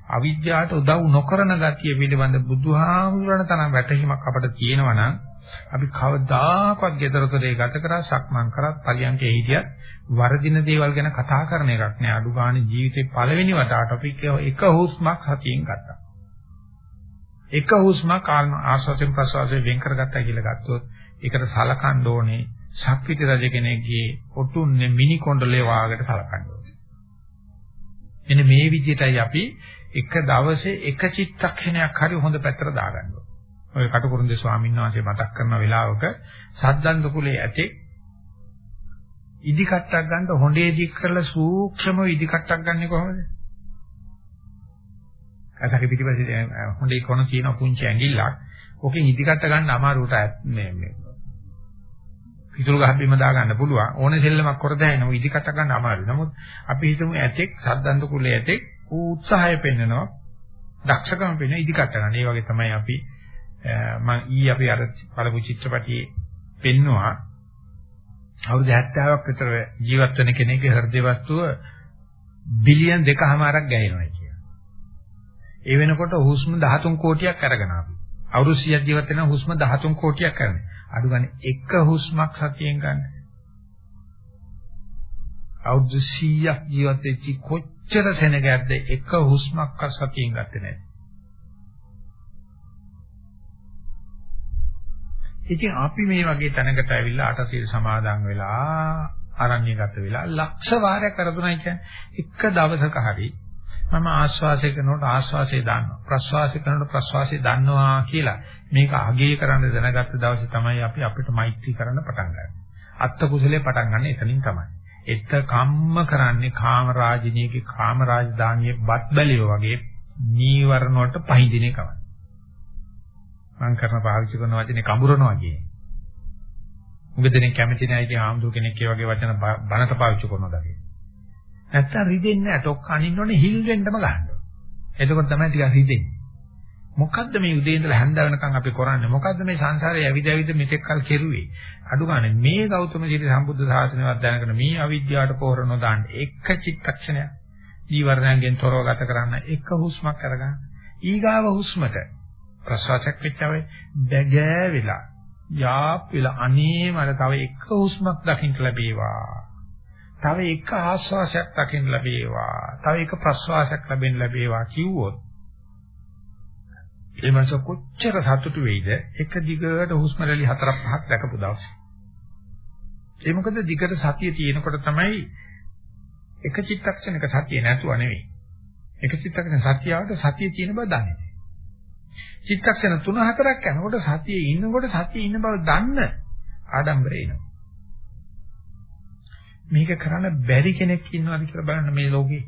අවිද්‍යාවට උදව් නොකරන ගතිය පිළිබඳ බුදුහාමුදුරණ තරම් වැටහීමක් අපිට තියෙනවා නම් අපි කවදාකවත් gedaratore ගත කරා සක්මන් කරත් පරියන්කේ හිටියත් වර්ධින දේවල් ගැන කතා කරන එකක් නෑ අඩු ගානේ ජීවිතේ පළවෙනි වතාවට අපි එක හුස්මක් සතියෙන් ගත්තා. එක හුස්මක් ආස්වාදයෙන් ප්‍රසවාසයෙන් වෙන් කරගත්තා කියලා ගත්තොත් ඒකට සලකන්න ඕනේ ශක්විති රජ කෙනෙක්ගේ ඔටුන්නේ මිනි කොණ්ඩලේ වාගට සලකන්න ඕනේ. එන්නේ මේ විදිහටයි අපි එක දවසේ එක චිත්තක්ෂණයක් හරි හොඳ පැත්තට දාගන්න ඕනේ. ඔය කටුකුරුන්දේ ස්වාමීන් වහන්සේ මතක් කරන වෙලාවක සද්දන්ත කුලේ ඇතේ ඉදි කට්ටක් ගන්න හොඬේ දික් කරලා සූක්ෂම ඉදි කට්ටක් ගන්නෙ කොහොමද? අතක පිටිපස්සේ හොඬේ කොන තියෙන පුංචි ඇඟිල්ලක්. ඕකෙන් ඉදි කට්ට ගන්න අමාරුට මේ මේ පිටුරු ගහ බිම දා ගන්න පුළුවන්. ඕනේ සෙල්ලමක් කර දැනෙන ඉදි කට්ට ගන්න අමාරුයි. නමුත් අපි හිතමු ඇතෙක් සද්දන්ත කුලේ ඇතෙක් ඌ උත්සාහය පෙන්නනවා දක්ෂකම පෙන්න ඉදිකට ගන්න. ඒ වගේ තමයි අපි මම ඊ අපි අර බලපු චිත්‍රපටියේ පෙන්නවා අවුරුදු 70ක් විතර ජීවත් වෙන කෙනෙක්ගේ හෘද වස්තුව බිලියන් දෙකමාරක් ගැහෙනවා කියලා. ඒ වෙනකොට හුස්ම 13 කෝටියක් අරගෙන අපි. අවුරුදු 100ක් ජීවත් වෙන හුස්ම 13 කෝටියක් කරන්නේ. අඩු ගන්න එක හුස්මක් සතියෙන් ගන්න. අවුරුදු 100ක් ජීවත් වෙච්ච කොච්චර සෙනගක්ද එක හුස්මක් අසතියෙන් ගත්තේ නැහැ. ඉතින් අපි මේ වගේ තැනකට ඇවිල්ලා අටසිල් සමාදන් වෙලා ආරණ්‍යගත වෙලා ලක්ෂ වාරයක් කරදුනයි කියන්නේ එක දවසක හරි මම ආශ්වාසය කරනකොට ආශ්වාසය දන්නවා ප්‍රශ්වාසය කරනකොට ප්‍රශ්වාසය දන්නවා කියලා මේක අගය කරන්න දැනගත්ත දවසේ තමයි අපි අපිට මෛත්‍රී කරන්න පටන් ගන්නේ. අත්ත කුසලයේ පටන් ගන්න එතනින් තමයි. එක කම්ම කරන්නේ කාම රාජිනියගේ කාම රාජධානියේ බත් බැලියෝ වගේ නීවරණ වලට පහඳින එකමයි. මම කරන පාවිච්චි කරන වචනේ කඹරනවා කියන්නේ. මොකද දෙනෙක් කැමති නැහැ ඉතින් ආම්දු කෙනෙක් ඒ වගේ වචන බනට පාවිච්චි කරනවා දගේ. නැත්තම් රිදෙන්නේ නැහැ. ටොක් අනින්න ඕනේ හිල් වෙන්නම ගන්න. එතකොට තමයි ටිකක් රිදෙන්නේ. මොකද්ද මේ උදේ ඉඳලා හැන්ද වෙනකන් අපි කරන්නේ? මොකද්ද මේ සංසාරේ ඇවිද ඇවිද මෙතෙක් කල් කෙරුවේ? අඩු ගන්න මේ ගෞතම සීල සම්බුද්ධ ශාසනයවත් දැනගෙන මේ අවිද්‍යාවට පොහොර නොදාන්න එක චිත්තක්ෂණයක්. දීවරණයෙන් තොරව ගත කරන්න එක හුස්මක් අරගන්න. ඊගාව හුස්මට ප්‍රසවාසයක් වෙච්චවයි බැගෑ වෙලා යාප් වෙලා අනේ මට තව එක හුස්මක් දකින්න ලැබේවා. තව එක ආශ්වාසයක් දකින්න ලැබේවා. තව එක ප්‍රශ්වාසයක් ලැබෙන්න ලැබේවා කිව්වොත් ඒ මාස කොච්චර සතුටු වෙයිද එක දිගට හුස්ම රැලි හතරක් පහක් දැකපු දවසේ. ඒ මොකද දිගට සතිය තියෙනකොට තමයි එක චිත්තක්ෂණයක සතිය නැතුව නෙවෙයි. එක චිත්තක්ෂණ සතියාවට සතිය තියෙන බව දන්නේ නැහැ. චිත්තක්ෂණ 3-4ක් යනකොට සතියේ ඉන්නකොට සතියේ ඉන්න බව දන්න ආඩම්බරේ එනවා. මේක කරන්න බැරි කෙනෙක් ඉන්නවාද කියලා බලන්න මේ ලෝකේ.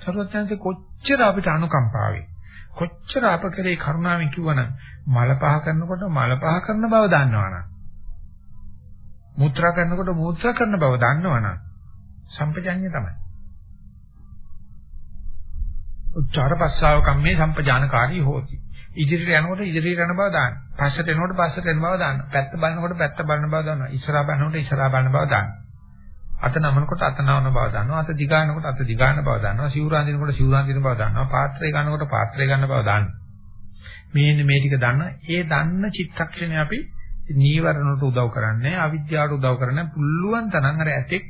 සරුවත්යන්සේ කොච්චර අපිට අනුකම්පාවේ කොච්චර අප කරේ කරුණාවෙන් කිව්වනම් මල පහ කරනකොට මල පහ කරන බව දන්නවනම් මුත්‍රා කරනකොට මුත්‍රා කරන බව දන්නවනම් සම්පජඤ්ඤය තමයි. උච්චාර පස්සාව කම්මේ සම්පජානකාරී හෝති. ඉදිරියට යනකොට ඉදිරියට යන බව දාන්න. පස්සට එනකොට පස්සට එන බව දාන්න. පැත්ත බලනකොට පැත්ත බලන බව දාන්න. ඉස්සරහා බලනකොට ඉස්සරහා බලන බව දාන්න. අත නමනකොට අත නමන බව දාන්නවා. අත දිගානකොට අත දිගාන බව දාන්නවා. සිවුර අඳිනකොට සිවුර අඳින බව දාන්නවා. පාත්‍රය ගන්නකොට පාත්‍රය ගන්න බව දාන්නවා. මේන්න මේ ටික දන්න. ඒ දන්න චිත්තක්ෂණය අපි නීවරණට උදව් කරන්නේ, අවිද්‍යාවට උදව් කරන්නේ පුළුවන් තරම් අර ඇතෙක්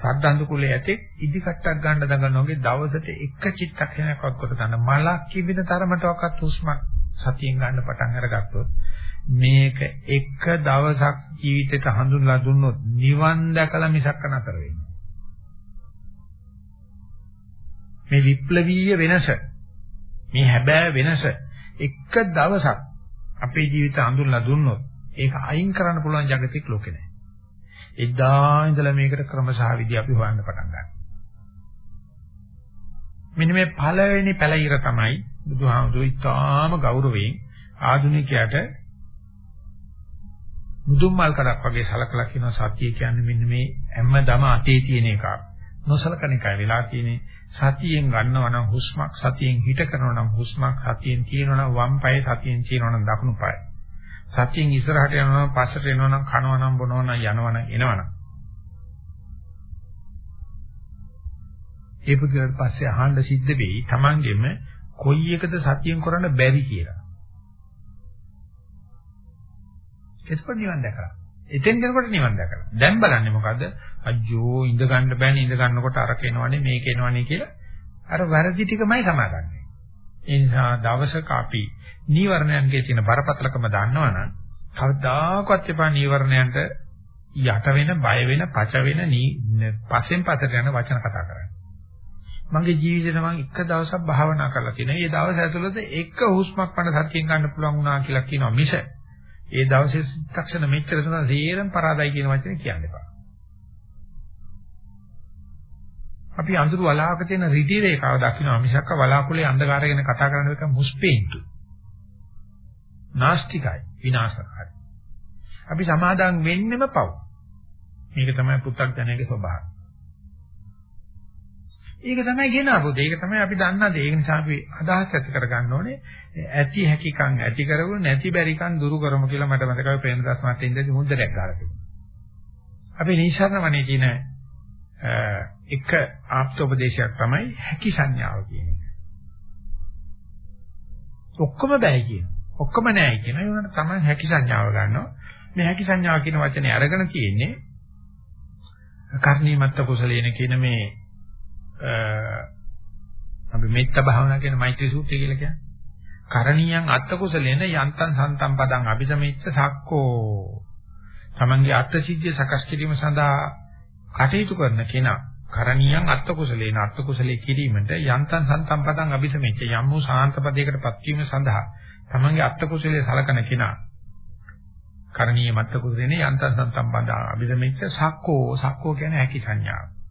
සද්දන්තු කුලයේ ඇතෙක් ඉදි කට්ටක් ගන්න දඟන වගේ දවසට එක චිත්තක්ෂණයක්වත් කොට ගන්න මලක් කිවිද තරමටවත් හුස්මක් සතියෙන් ගන්න පටන් අරගත්තොත් මේක එක දවසක් ජීවිතේට හඳුන්ලා දුන්නොත් නිවන් දැකලා මිසක් නතර වෙන්නේ. මේ විප්ලවීය වෙනස මේ හැබෑ වෙනස එක දවසක් අපේ ජීවිත හඳුන්ලා දුන්නොත් ඒක අයින් කරන්න පුළුවන් జగතික ලෝකේ නැහැ. එදා ඉඳලා මේකට ක්‍රමසහ විදි අපි හොයන්න පටන් ගන්නවා. මෙන්න මේ පළවෙනි පැලිර තමයි බුදුහාමුදුරුවෝ ඉතාම ගෞරවයෙන් ආධුනිකයාට මුදුන් මල් කඩක් වගේ සලකලා කියනවා සතිය කියන්නේ මෙන්න මේ හැමදම අතේ තියෙන එකක්. නොසලකන එකයි වෙලා තියෙන්නේ. සතියෙන් ගන්නවා නම් හුස්මක් සතියෙන් හිට කරනවා නම් හුස්මක් සතියෙන් තියෙනවා නම් වම් පාය සතියෙන් තියෙනවා නම් දකුණු පාය. සතියෙන් ඉස්සරහට යනවා නම් පස්සට එනවා නම් කනවා නම් බොනවා නම් යනවා නම් එනවා නම්. ඒ පුදුරට පස්සේ අහන්න සිද්ධ වෙයි Tamanගෙම කොයි එකද සතියෙන් කරන්න බැරි කියලා. එතකොට නිවන් දැකලා. එතෙන් දෙනකොට නිවන් දැකලා. දැන් බලන්නේ මොකද්ද? අජ්ජෝ ඉඳ ගන්න බෑනේ ඉඳ ගන්නකොට අරක එනවනේ මේක එනවනේ කියලා අර වැරදි ටිකමයි සමාදන්නේ. ඒ නිසා දවසක අපි නීවරණයන්ගේ තියෙන බරපතලකම දන්නවනම් කවදාකවත් එපා නීවරණයන්ට යට වෙන බය වෙන පච වෙන පසෙන් පතට යන වචන කතා කරන්නේ. මගේ ජීවිතේ මම එක දවසක් භාවනා කරලා තියෙනවා. ඒ දවස් ඇතුළත එක හුස්මක් පණ සතියෙන් ගන්න පුළුවන් වුණා කියලා කියනවා මිස ඒ දවසේ චිත්තක්ෂණ මෙච්චර තුන සේරම පරාදයි කියන වචනේ කියන්න එපා. අපි අඳුරු වලාවක තියෙන රිටි රේඛාව දකින්න මිසක්ක වලාකුලේ අන්ධකාරය ගැන කතා කරන එක මුස්පේන්තු. නාස්තිකයි විනාශකාරයි. අපි සමාදම් වෙන්නෙම පව්. මේක තමයි පුත්තක් ස්වභාවය. ඒක තමයි ගෙනාවු දෙය. ඒක තමයි අපි දන්නා දේ. ඒ නිසා අපි අදහස් ඇති කරගන්න ඕනේ. ඇති හැකිකම් ඇති කරගු නැති බැරිකම් දුරු කරමු කියලා මට මතකයි ප්‍රේමදාස මහත්තයා ඉඳි මුද්දරයක් ගහලා තිබුණා. අපි නිශ්චරණ වනේ කියන එක ආප්තෝපදේශයක් තමයි හැකි සංඥාව කියන එක. ඔක්කොම බෑ කියන. ඔක්කොම නෑ කියන. ඒ වුණාට තමයි හැකි සංඥාව ගන්නවා. මේ හැකි සංඥාව කියන වචනේ අරගෙන තියෙන්නේ කර්ණීමත්ත කුසලේන කියන මේ අපි මෙත්ත භාවනා කියන මෛත්‍රී සූත්‍රය කියලා කියන්නේ. කරණීයන් අත්ත කුසලෙන යන්තං සන්තම් පදං අபிසමෙච්ච සක්කෝ. තමන්ගේ අත්ත සිද්ධිය සකස් කිරීම සඳහා කටයුතු කරන කෙනා කරණීයන් අත්ත කුසලේන අත්ත කුසලේ කිරීමට යන්තං සන්තම් පදං අபிසමෙච්ච යම් වූ සාන්ත පදයකට පත්වීම සඳහා තමන්ගේ අත්ත කුසලයේ සලකන කෙනා කරණීය මත්ත කුසලේන යන්තං සන්තම් පදං අபிසමෙච්ච සක්කෝ සක්කෝ කියන්නේ හැකි සංඥාව.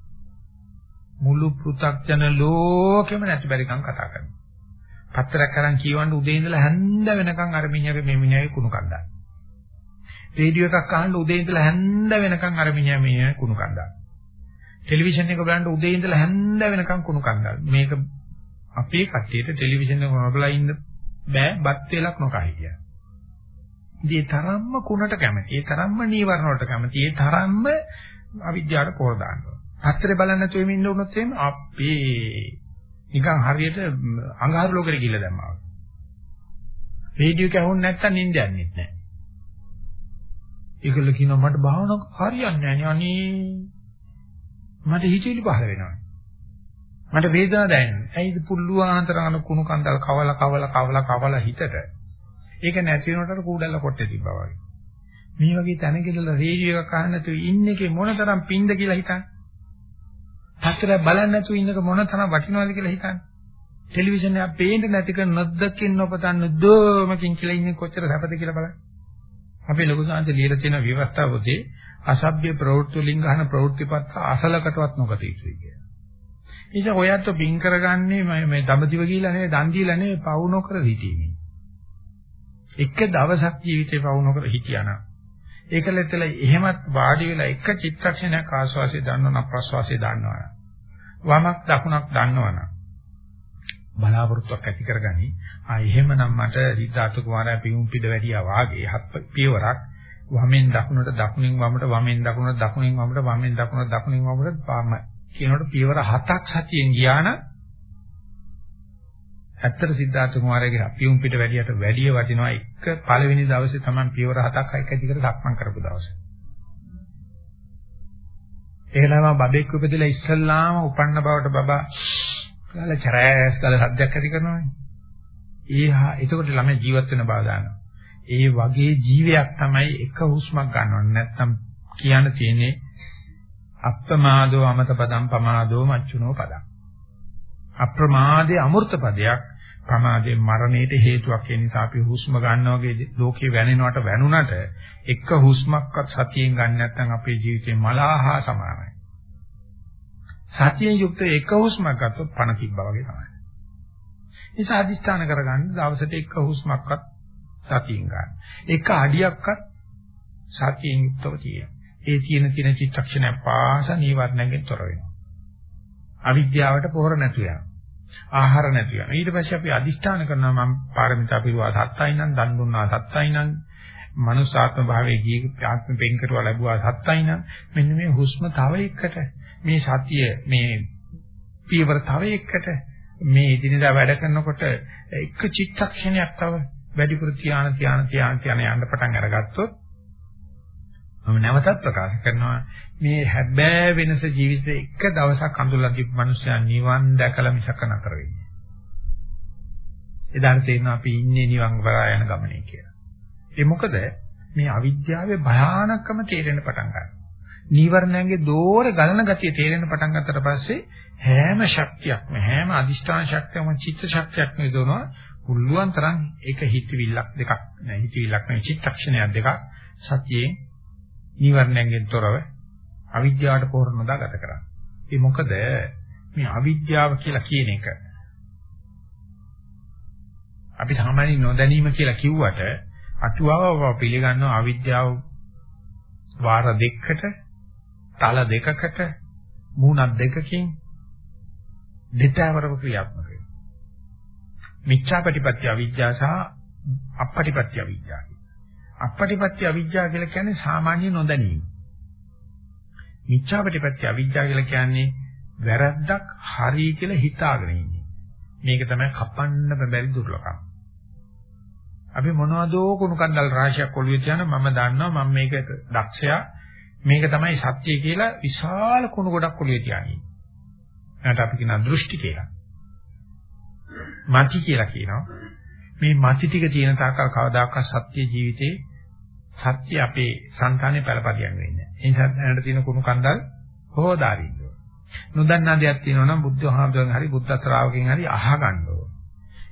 මුළු පෘථග්ජන ලෝකෙම නැති බැරිකම් කතා කරනවා. පත්‍රයක් අරන් කියවන්න උදේ ඉඳලා හැන්ද වෙනකන් අර මිනිහගේ මේ මිනිහගේ කුණු කන්දා. රේඩියෝ එකක් අහන්න උදේ ඉඳලා හැන්ද වෙනකන් අර මිනිහා මේ කුණු කන්දා. ටෙලිවිෂන් එක බලන්න උදේ ඉඳලා හැන්ද වෙනකන් කුණු කන්දා. මේක අපේ කට්ටියට ටෙලිවිෂන් එක නොබලා ඉන්න බෑ බත් වේලක් නොකා හිටියා. ඉතින් ඒ තරම්ම කුණට කැමති. ඒ තරම්ම නීවරණ වලට කැමති. ඒ තරම්ම අවිද්‍යාවට පොර දානවා. පත්‍රේ බලන්න නැතුව එමින් ඉන්න උනොත් එහෙම අපේ නිකන් හරියට අඟහරු ලෝකෙට ගිහිල්ලා දැම්මා. රේඩියෝ එක ඇහුන්නේ නැත්තම් නිින්ද යන්නේ නැහැ. ඒකල කියනවා මට භාවනාවක් හරියන්නේ නැහැ අනේ. මට හිතවිලි පහල වෙනවා. මට වේදනාවක් දැනෙනවා. ඇයිද පුල්ලුවාන් තරම් අන කුණු කන්දල් කවලා කවලා කවලා කවලා හිතට. ඒක නැති වෙනකොට කූඩල්ල කොටේ තිබ්බා වගේ. මේ වගේ තැනකදලා රේඩියෝ එකක් අහන්න නැතුව ඉන්න එකේ මොන තරම් පින්ද කියලා හිතන්නේ. පස්තර බලන්න නැතුව ඉන්නක මොන තරම් වටිනවද කියලා හිතන්නේ. ටෙලිවිෂන් එක පේන්න නැති කර නොදකින් නොපතන්න දෝමකින් කියලා ඉන්නේ කොච්චර සැපද කියලා බලන්න. අපි ලොකු සාන්ත ලියලා තියෙන විවස්ථාවෝදී අසභ්‍ය ප්‍රවෘත්ති වලින් ගන්න ප්‍රවෘත්තිපත් අසලකටවත් නොගත යුතුයි කියලා. ඉතින් ඔයත් පින් කරගන්නේ මේ දඹදිව ගිහිලා නෙවෙයි දන් දීලා නෙවෙයි පවු නොකර හිටියේ. එක දවසක් ජීවිතේ පවු නොකර හිටියානම් ඒකලෙතල එහෙමත් වාඩි වෙලා එක චිත්තක්ෂණයක් ආස්වාසිය දන්නවනම් ප්‍රස්වාසිය දන්නවනම් වමක් දකුණක් දන්නවනම් බලාපොරොත්තුවක් ඇති කරගනි. ආ එහෙමනම් මට රිද්දාතු කුමාරයා පියුම් පිට වැඩියා වාගේ හත් පියවරක් වමෙන් දකුණට දකුණින් වමට වමෙන් දකුණට දකුණින් වමට වමෙන් දකුණට දකුණින් වමට පාම කියනකොට පියවර හතක් සතියෙන් ගියා නම් ඇත්තට සිද්ධාර්ථ කුමාරයාගේ පියුම් පිට වැඩියට වැඩිය වටිනවා එක පළවෙනි දවසේ තමයි පියවර හතක් එක දිගට සක්මන් කරපු දවසේ. එහෙලම බබෙක් උපදිලා ඉස්සල්ලාම උපන්න බවට බබා කාලා චරෑස් කාලා සද්දයක් ඇති කරනවානේ. ඒහා එතකොට ළමයි ජීවත් වෙන බව දානවා. ඒ වගේ ජීවයක් තමයි එක හුස්මක් ගන්නව නැත්නම් කියන්න තියෙන්නේ අප්‍රමාදෝ අමත පදම් පමාදෝ මච්චුනෝ පදම්. අප්‍රමාදේ අමෘත පදයක් ප්‍රමාදේ මරණයට හේතුවක් ඒ නිසා අපි හුස්ම ගන්නා වගේ ලෝකේ වැනෙනවට වැනුණට එක හුස්මක්වත් සතියෙන් ගන්න නැත්නම් අපේ ජීවිතේ මලහා සමානයි. සතියෙන් යුක්ත එක හුස්මක් ගත්තොත් පණ තිබ්බා වගේ තමයි. නිසා අදිස්ථාන කරගන්න දවසට එක හුස්මක්වත් සතියෙන් ගන්න. එක අඩියක්වත් සතියෙන් යුක්තව තියෙන. ඒ තියෙන තියෙන චිත්තක්ෂණය පාස නීවරණයෙන් තොර වෙනවා. අවිද්‍යාවට පොහොර නැතු යනවා. ආහාර නැති වෙනවා. ඊට පස්සේ අපි අදිෂ්ඨාන කරනවා මම පාරමිතා පිරුවා සත්තයි නම් දන් දුන්නා සත්තයි නම් මනුසාත්ම භාවයේ ගිය ආත්ම පෙන් කරුවා ලැබුවා සත්තයි නම් මෙන්න මේ හුස්ම තව එකට මේ සතිය මේ පියවර තව එකට මේ ඉදිනදා වැඩ කරනකොට එක චිත්තක්ෂණයක් තව වැඩිපුර ධානය ධානය ධානය ධානය යන්න පටන් අරගත්තොත් මම නැවතත් ප්‍රකාශ කරනවා මේ හැබෑ වෙනස ජීවිතේ එක දවසක් අඳුල්ලා දීපු මිනිස්සයා නිවන් දැකලා මිසක නතර වෙන්නේ. එදාට තේරෙනවා අපි ඉන්නේ නිවන් කරා යන ගමනේ කියලා. ඒ මොකද මේ අවිද්‍යාවේ භයානකම තේරෙන පටන් ගන්නවා. නීවරණයන්ගේ දෝර ගලන ගතිය තේරෙන පටන් ගත්තට පස්සේ හැම ශක්තියක්ම හැම අදිෂ්ඨාන ශක්තියක්ම චිත්ත ශක්තියක්ම යොදවනවා පුළුවන් තරම් ඒක හිතවිල්ලක් දෙකක් නෑ හිතවිල්ලක් නෙවෙයි චිත්තක්ෂණයක් දෙකක් සතියේ නීවරණයෙන් තොරව අවිද්‍යාවට පොහොර නොදා ගත කරන්නේ. ඒ මොකද මේ අවිද්‍යාව කියලා කියන එක අපි සාමාන්‍ය නොදැනීම කියලා කිව්වට අටුවාව පිළිගන්නවා අවිද්‍යාව වාර දෙකකට තල දෙකකට මූණක් දෙකකින් දෙතවරව ක්‍රියාත්මක වෙනවා. මිච්ඡාපටිපත්‍ය අවිද්‍යාව සහ අපපටිපත්‍ය අවිද්‍යාව. අපපටිපත්‍ය අවිජ්ජා කියලා කියන්නේ සාමාන්‍ය නොදැනීම. මිච්ඡාපටිපත්‍ය අවිජ්ජා කියලා කියන්නේ වැරද්දක් හරි කියලා හිතාගෙන ඉන්නේ. මේක තමයි කපන්න බැරි දුර්ලභකම. අපි මොනවදෝ කුණු කන්දල් රාශියක් ඔළුවේ තියන මම දන්නවා මම මේක දක්ෂයා මේක තමයි සත්‍ය කියලා විශාල කුණු ගොඩක් ඔළුවේ තියන්නේ. එනට අපි කියන දෘෂ්ටි කියලා. මති කියලා කියනවා. මේ මති ටික තියෙන තාක්කල් කවදාකවත් සත්‍ය ජීවිතේ සත්‍ය අපේ సంతානේ පළපදියම් වෙන්නේ. ඒ නිසා දැනට තියෙන කුණු කන්දල් හොදාරින්න ඕන. නොදන්නා දෙයක් තියෙනවා නම් බුද්ධ වහන්සේගෙන් හරි බුද්ධ ශ්‍රාවකෙන් හරි අහගන්න ඕන.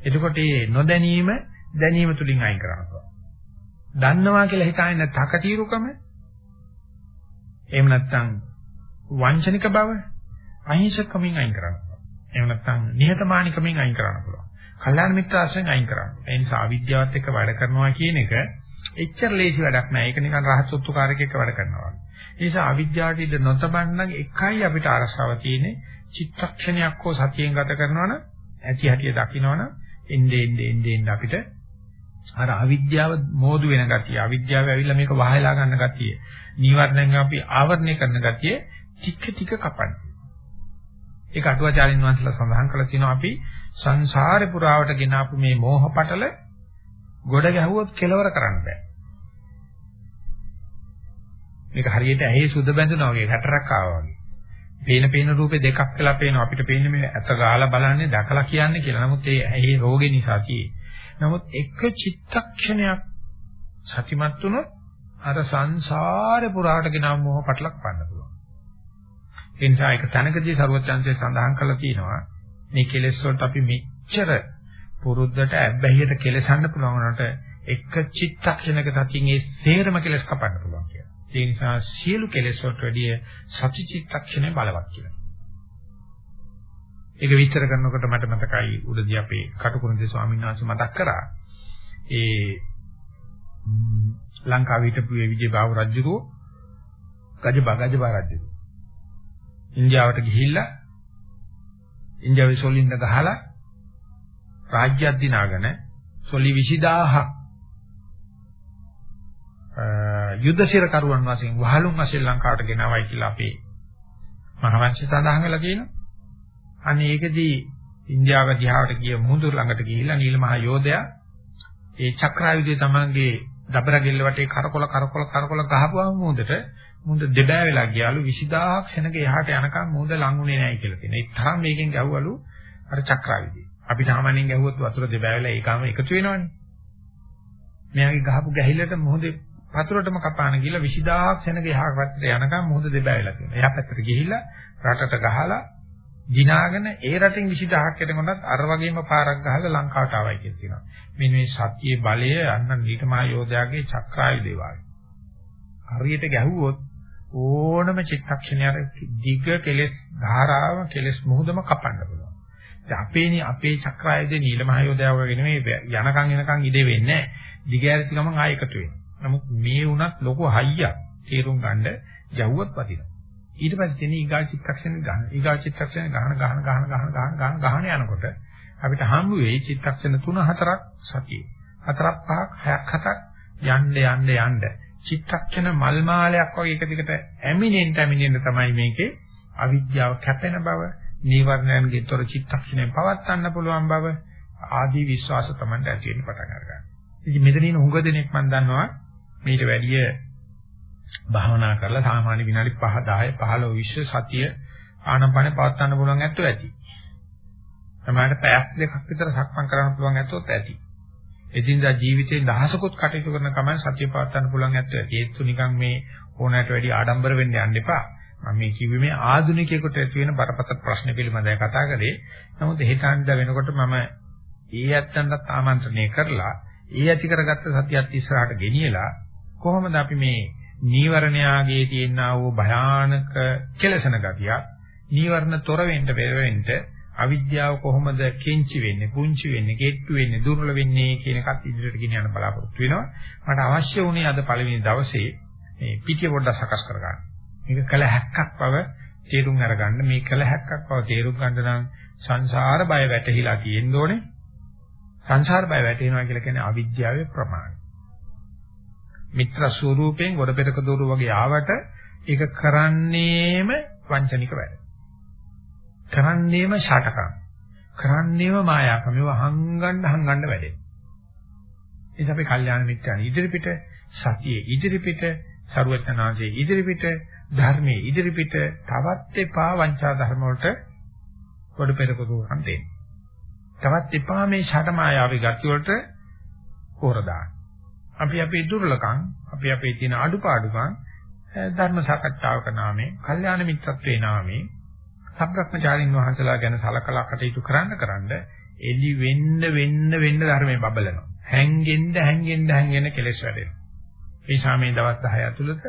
එතකොට මේ නොදැනීම දැනීම තුලින් අයින් කරනවා. දන්නවා කියලා හිතාගෙන තකතිරුකම එහෙම නැත්නම් වංචනික බව අහිංසකමින් අයින් කරනවා. එහෙම නැත්නම් නිහතමානිකමින් අයින් කරන්න පුළුවන්. කල්යාණ මිත්‍ර ආශ්‍රයෙන් අයින් කරන්න. ඒ නිසා අවිද්‍යාවත් එක්ක වැඩ කරනවා කියන එක එච්චර ලේසි වැඩක් නෑ. ඒක නිකන් රහත් සොත්තුකාරයෙක් එක්ක වැඩ කරනවා වගේ. ඒ නිසා අවිද්‍යාවට ඉඳ නොතබන්නන් එකයි අපිට අරසාව තියෙන්නේ චිත්තක්ෂණයක් හෝ සතියෙන් ගත කරනවනම් ඇති හැටිය දකින්නවනම් එන්නේ එන්නේ එන්නේ අපිට අර අවිද්‍යාව මෝදු වෙන ගතිය, අවිද්‍යාව ඇවිල්ලා මේක වහයලා ගන්න ගතිය, නීවරණයෙන් අපි ආවරණය කරන ගතිය ටික ටික කපන්නේ. ඒක අටුවාචාරින් වහන්සේලා සඳහන් කරලා තියෙනවා අපි සංසාරේ පුරාවට ගෙන ආපු මේ මෝහ පටල ගොඩ ගැහුවොත් කෙලවර කරන්න බෑ. මේක හරියට ඇහි සුද බැඳුනා වගේ හැටරක් ආවා වගේ. පේන පේන රූපේ දෙකක් වෙලා පේනවා. අපිට පේන්නේ මේ ඇත ගාලා බලන්නේ දැකලා කියන්නේ කියලා. නමුත් ඒ ඇහි රෝගේ නිසා තියෙන්නේ. නමුත් එක චිත්තක්ෂණයක් සතිමත් වුණොත් අර සංසාරේ පුරාට ගෙනාව මොහ පටලක් පන්න පුළුවන්. ඒ නිසා ඒක තනකදී ਸਰවඥාන්සේ සඳහන් කළා තියෙනවා. මේ කෙලෙස් වලට අපි මෙච්චර පුරුද්දට ඇබ්බැහියට කෙලසන්න පුළුවන් වුණාට එක චිත්තක්ෂණයක සතියින් ඒ සේරම කෙලස් කපන්න පුළුවන් කියලා. ඒ නිසා සියලු කෙලෙස් වලට වැඩිය සති චිත්තක්ෂණය බලවත් කියලා. ඒක විස්තර කරනකොට මට මතකයි උඩදී අපේ කටුකුරුන්දේ ස්වාමීන් වහන්සේ මතක් කරා. ඒ ලංකාවේ හිටපු ඒ විජේ බාහු රජුගේ ගජබා ගජබා රජු. ඉන්දියාවට ගිහිල්ලා ඉන්දියාවේ සොලින්ද ගහලා රාජ්‍යයක් දිනාගෙන සොලි 20000 යුද්ධ සිරකරුවන් වශයෙන් වහලුන් වශයෙන් ලංකාවට ගෙනවයි කියලා අපේ මහවංශය සඳහන් වෙලා තියෙනවා. අනේ ඒකදී ඉන්දියාව දිහාවට ගිය මුහුදු ළඟට ගිහිල්ලා නිල මහ යෝධයා ඒ චක්‍රායුධය තමන්ගේ දබර ගෙල්ල වටේ කරකොල කරකොල කරකොල ගහපුවාම මුහුදට මුහුද දෙබෑ වෙලා ගියාලු 20000ක් සෙනග එහාට යනකම් මුහුද ලඟුනේ නැහැ කියලා තියෙනවා. ඒ තරම් මේකෙන් ගැහුවලු අර චක්‍රායුධය. අපි සාමාන්‍යයෙන් ගැහුවොත් වතුර දෙබෑ වෙලා ඒකම එකතු වෙනවනේ. මෙයාගේ ගහපු ගැහිල්ලට මුහුදේ වතුරටම කපාන ගිහලා 20000ක් සෙනග එහාට පැත්තට යනකම් මුහුද දෙබෑ වෙලා තියෙනවා. එහා පැත්තට ගිහිල්ලා රටට ගහලා දිනාගෙන ඒ රටින් 20000ක් යනකොටත් අර වගේම පාරක් ගහලා ලංකාවට ආවයි කියලා කියනවා. මෙන්න මේ සත්‍යයේ බලය අන්න නීතමා යෝධයාගේ චක්‍රායුධය වගේ. හරියට ගැහුවොත් ඕනම චිත්තක්ෂණයක දිග කෙලස් ධාරාව කෙලස් මුහුදම කපන්න පුළුවන්. ඉතින් අපේනි අපේ චක්‍රායුධේ නීලමහා යෝධයා වගේ නෙමෙයි යනකම් එනකම් ඉදේ වෙන්නේ නැහැ. දිගෑරිච්ච ගමන් ආයෙ එකතු වෙනවා. නමුත් මේ වුණත් ලොකු හයියක් තේරුම් ගන්න යවුවත් වදිනවා. ඊට පස්සේ තියෙන ඊගා චිත්තක්ෂණ ගන්න. ඊගා චිත්තක්ෂණ ගහන ගහන ගහන ගහන ගහන ගහන ගහන යනකොට අපිට හම්බ වෙයි චිත්තක්ෂණ 3 4ක් සතියේ. 4ක් 5ක් 6ක් 7ක් යන්න යන්න යන්න. චිත්තක්ෂණ මල් මාලයක් වගේ එක දිගට ඇමිනෙන්න ඇමිනෙන්න තමයි මේකේ අවිද්‍යාව කැපෙන බව, නීවරණයන්ගේ තොර චිත්තක්ෂණයෙන් පවත්වන්න පුළුවන් බව ආදී විශ්වාස තමයි ඇති වෙන්න පටන් අරගන්නේ. ඉතින් මෙතනින් හුඟ දෙනෙක් මම දන්නවා මේට වැඩිය භාවනා කරලා සාමාන්‍ය විනාඩි 5 10 15 20 සතිය ආනපන පවත්වන්න පුළුවන් ඇත්තෝ ඇති. සමහරට පැයක් දෙකක් විතර සක්මන් කරන්න පුළුවන් ඇත්තොත් ඇති. එදිනදා ජීවිතේ දහසකුත් කටයුතු කරන කම සතිය පවත්වන්න පුළුවන් ඇත්තෝ ඇති. ඒත්තු නිකන් මේ ඕනෑමට වැඩි ආඩම්බර වෙන්න යන්න එපා. මම මේ කිව්වේ මේ ආධුනිකයෙකුට ඇති වෙන බරපතල ප්‍රශ්න පිළිබඳව කතා කරේ. නමුත් හිතාන්ද වෙනකොට මම ඒ ඇත්තන්ට ආමන්ත්‍රණය කරලා ඒ ඇති කරගත්ත සතියත් ඉස්සරහට ගෙනියලා කොහොමද අපි මේ නීවරණයාගේ තියෙනා වූ භයානක කෙලසන ගතිය නීවරණ තොර වෙන්න පෙරෙන්න අවිද්‍යාව කොහොමද කෙන්චි වෙන්නේ පුංචි වෙන්නේ කෙට්ටු වෙන්නේ දුර්වල වෙන්නේ කියන එකත් ඉදිරියට ගෙන යන බලාපොරොත්තු වෙනවා මට අවශ්‍ය වුණේ අද පළවෙනි දවසේ මේ පිටිය පොඩ්ඩක් සකස් කරගන්න මේක කළ හැක්කක් බව තේරුම් අරගන්න මේ කළ හැක්කක් බව තේරුම් ගන්න නම් සංසාර බය වැටහිලා තියෙන්න ඕනේ සංසාර බය වැටෙනවා කියලා කියන්නේ අවිද්‍යාවේ ප්‍රමාණය මිත්‍ර ස්වරූපයෙන් ගොඩ පෙරක දොරු වගේ ආවට ඒක කරන්නේම වංචනික වැඩ. කරන්නේම ෂටකම්. කරන්නේම මායාකම. ඒව හංගන්න හංගන්න වැඩේ. එනිසා අපි කල්යාණ මිත්‍රයන් ඉදිරිපිට සතියේ ඉදිරිපිට සරුවචනාංශයේ ඉදිරිපිට ධර්මයේ ඉදිරිපිට තවත් එපා වංචා ධර්ම වලට ගොඩ පෙරක දොරන් දෙන්න. තවත් එපා මේ ෂට මායාවේ ගති වලට හොර දාන්න. අපි අපේ දුර්ලකම්, අපි අපේ තියෙන අඩුපාඩුකම් ධර්ම සාකච්ඡාවක නාමයෙන්, කල්යාණ මිත්‍රත්වයේ නාමයෙන් සබ්‍රක්‍මචාරින් වහන්සේලා ගැන සලකලා කටයුතු කරන්න කරන්න එලි වෙන්න වෙන්න වෙන්න ධර්මයේ බබලනවා. හැංගෙන්න හැංගෙන්න හැංගෙන්න කෙලෙස් වැඩෙනවා. ඒ සාමයේ දවස් 10 ඇතුළත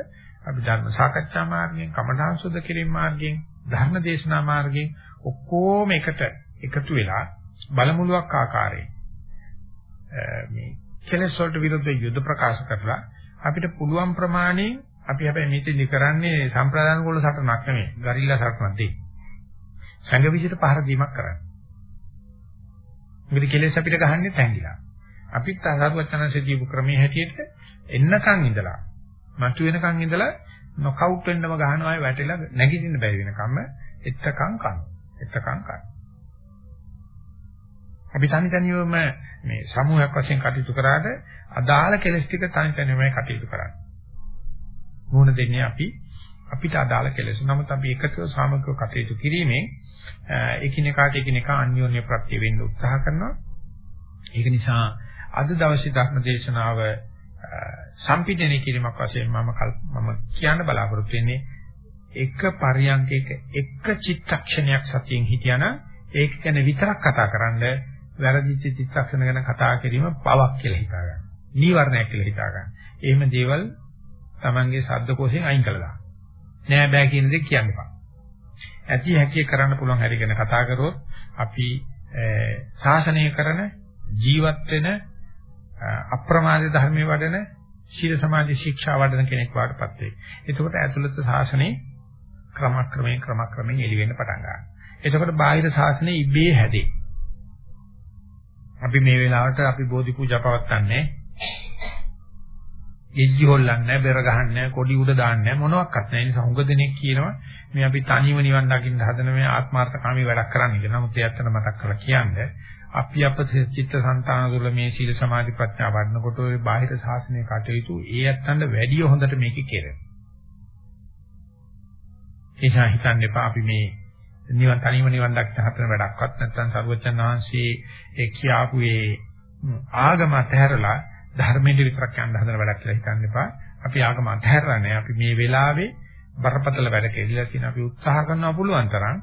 අපි ධර්ම සාකච්ඡා මාර්ගයෙන්, කමඨාන් සුද්ධ කිරීම මාර්ගයෙන්, ධර්ම දේශනා මාර්ගයෙන් ඔක්කොම එකට එකතු වෙලා බලමුලුවක් ආකාරයෙන් මේ කෙලෙස් වලට විරුද්ධ යුද ප්‍රකාශ කරලා අපිට පුළුවන් ප්‍රමාණයෙන් අපි හැබැයි මෙතෙන්දි කරන්නේ සම්ප්‍රදාන කුල සටනක් නෙමෙයි ගරිල්ලා සටනක් දෙයි. සංඝ විජිත පහර දීමක් කරන්නේ. මොකද කෙලෙස් අපිට ගහන්නේ තැංගිලා. අපිත් අසරුවචනන්සේ දීපු ක්‍රමයේ හැටියට එන්නකන් ඉඳලා මතු වෙනකන් ඉඳලා නොකවුට් වෙන්නම ගහනවා වැටෙලා නැගිටින්න බැරි වෙනකම්ම එත්තකම් කන. එත්තකම් කන. අපි තනි තනියම මේ සමූහයක් වශයෙන් කටයුතු කරාට අදාළ කෙලස් ටික තනි තනියම කටයුතු කරන්නේ. මොන දෙන්නේ අපි අපිට අදාළ කෙලස්. නමුත් අපි එකතුව සාමූහිකව කටයුතු කිරීමෙන් එකිනෙකාට එකිනෙකා අන්‍යෝන්‍ය ප්‍රත්‍ය වෙන්න උත්සාහ කරනවා. ඒක නිසා අද දවසේ ධර්ම දේශනාව සම්පීඩනය කිරීමක් වශයෙන් මම මම කියන්න බලාපොරොත්තු වෙන්නේ එක පරියන්කයක එක චිත්තක්ෂණයක් සතියෙන් හිටියානම් ඒක ගැන විතරක් කතා කරන්නේ වැරදිච්ච චිත්තක්ෂණ ගැන කතා කිරීම පවක් කියලා හිතා ගන්න. නීවරණයක් කියලා හිතා ගන්න. එහෙම දේවල් Tamange ශබ්දකෝෂයෙන් අයින් කළා දාන්න. නෑ බෑ කියන දේ කියන්න එපා. ඇති හැකිය කරන්න පුළුවන් හැටි ගැන කතා කරොත් අපි ශාසනය කරන ජීවත් වෙන අප්‍රමාද ධර්මයේ වඩන ශීල සමාධි ශික්ෂා වඩන කෙනෙක් වාටපත් වෙයි. එතකොට ඇතුළත ශාසනේ ක්‍රමක්‍රමයෙන් ක්‍රමක්‍රමයෙන් එළි වෙන්න පටන් ගන්නවා. එතකොට බාහිර ශාසනේ ඉබේ හැදේ. අපි මේ වෙලාවට අපි බෝධි පූජා පවත්වන්නේ එජ්ජි හොල්ලන්නේ බෙර ගහන්නේ කොඩි උඩ දාන්නේ මොනවත් නැහැ. ඒ නිසා හුඟ දෙනෙක් කියනවා මේ අපි තනියම නිවන් දකින්න හදන මේ ආත්මార్థකාමී වැඩක් කරන්න කියලා. නමුත් ඒ ඇත්තට මතක් කරලා කියන්නේ අපි අප චිත්ත සංතාන තුළ මේ සීල සමාධි ප්‍රඥා වඩනකොට ওই බාහිර ශාසනය කටයුතු ඒ ඇත්තන්ට වැඩිය හොඳට මේකේ කෙරෙන. ඒසා හිතන්න එපා අපි මේ නිවන් තනියම නිවන් දක්න හතර වැඩක්වත් නැත්නම් සරුවචන් වහන්සේ ඒ කියාපු ඒ ආගම අතහැරලා ධර්මයෙන් විතරක් යන්න හදන වැඩක් කියලා හිතන්න එපා. අපි ආගම අතහැරලා නැහැ. අපි මේ වෙලාවේ බරපතල වැඩ කෙරෙලා තියෙන අපි උත්සාහ කරනවා පුළුවන් තරම්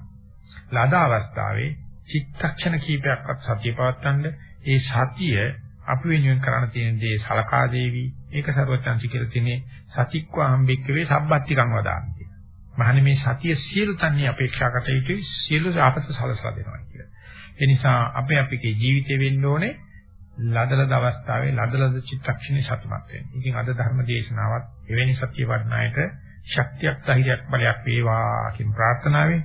ලද අවස්ථාවේ චිත්තක්ෂණ කීපයක්වත් සතිය පවත්තන්න ඒ සතිය අපි වෙනුවෙන් කරන්න තියෙන දේ සලකා දේවි ඒක ਸਰවඥාන්සි කියලා තියෙන්නේ සතික්වා හම්බෙක්කවේ සබ්බත්තිකං වදාමි කියන. මහණෙනි මේ සතිය සියලු තන්නේ අපේක්ෂා කට යුතුයි සියලු ආපත සලසලා දෙනවා කියලා. ඒ නිසා අපේ අපේ ජීවිතේ වෙන්න ඕනේ ලදලද අවස්ථාවේ ලදලද චිත්තක්ෂණේ සතුටුමත් වෙන්න. ඉතින් අද ධර්ම දේශනාවත් එවැනි සත්‍ය වර්ණායට ශක්තියක් ධෛර්යයක් බලයක් වේවා කියන ප්‍රාර්ථනාවෙන්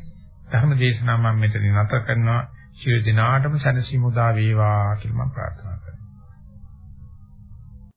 ධර්ම දේශනාව මම මෙතන නතර කරනවා. ශිර දිනාටම සැනසීම උදා වේවා කියලා මම ප්‍රාර්ථනා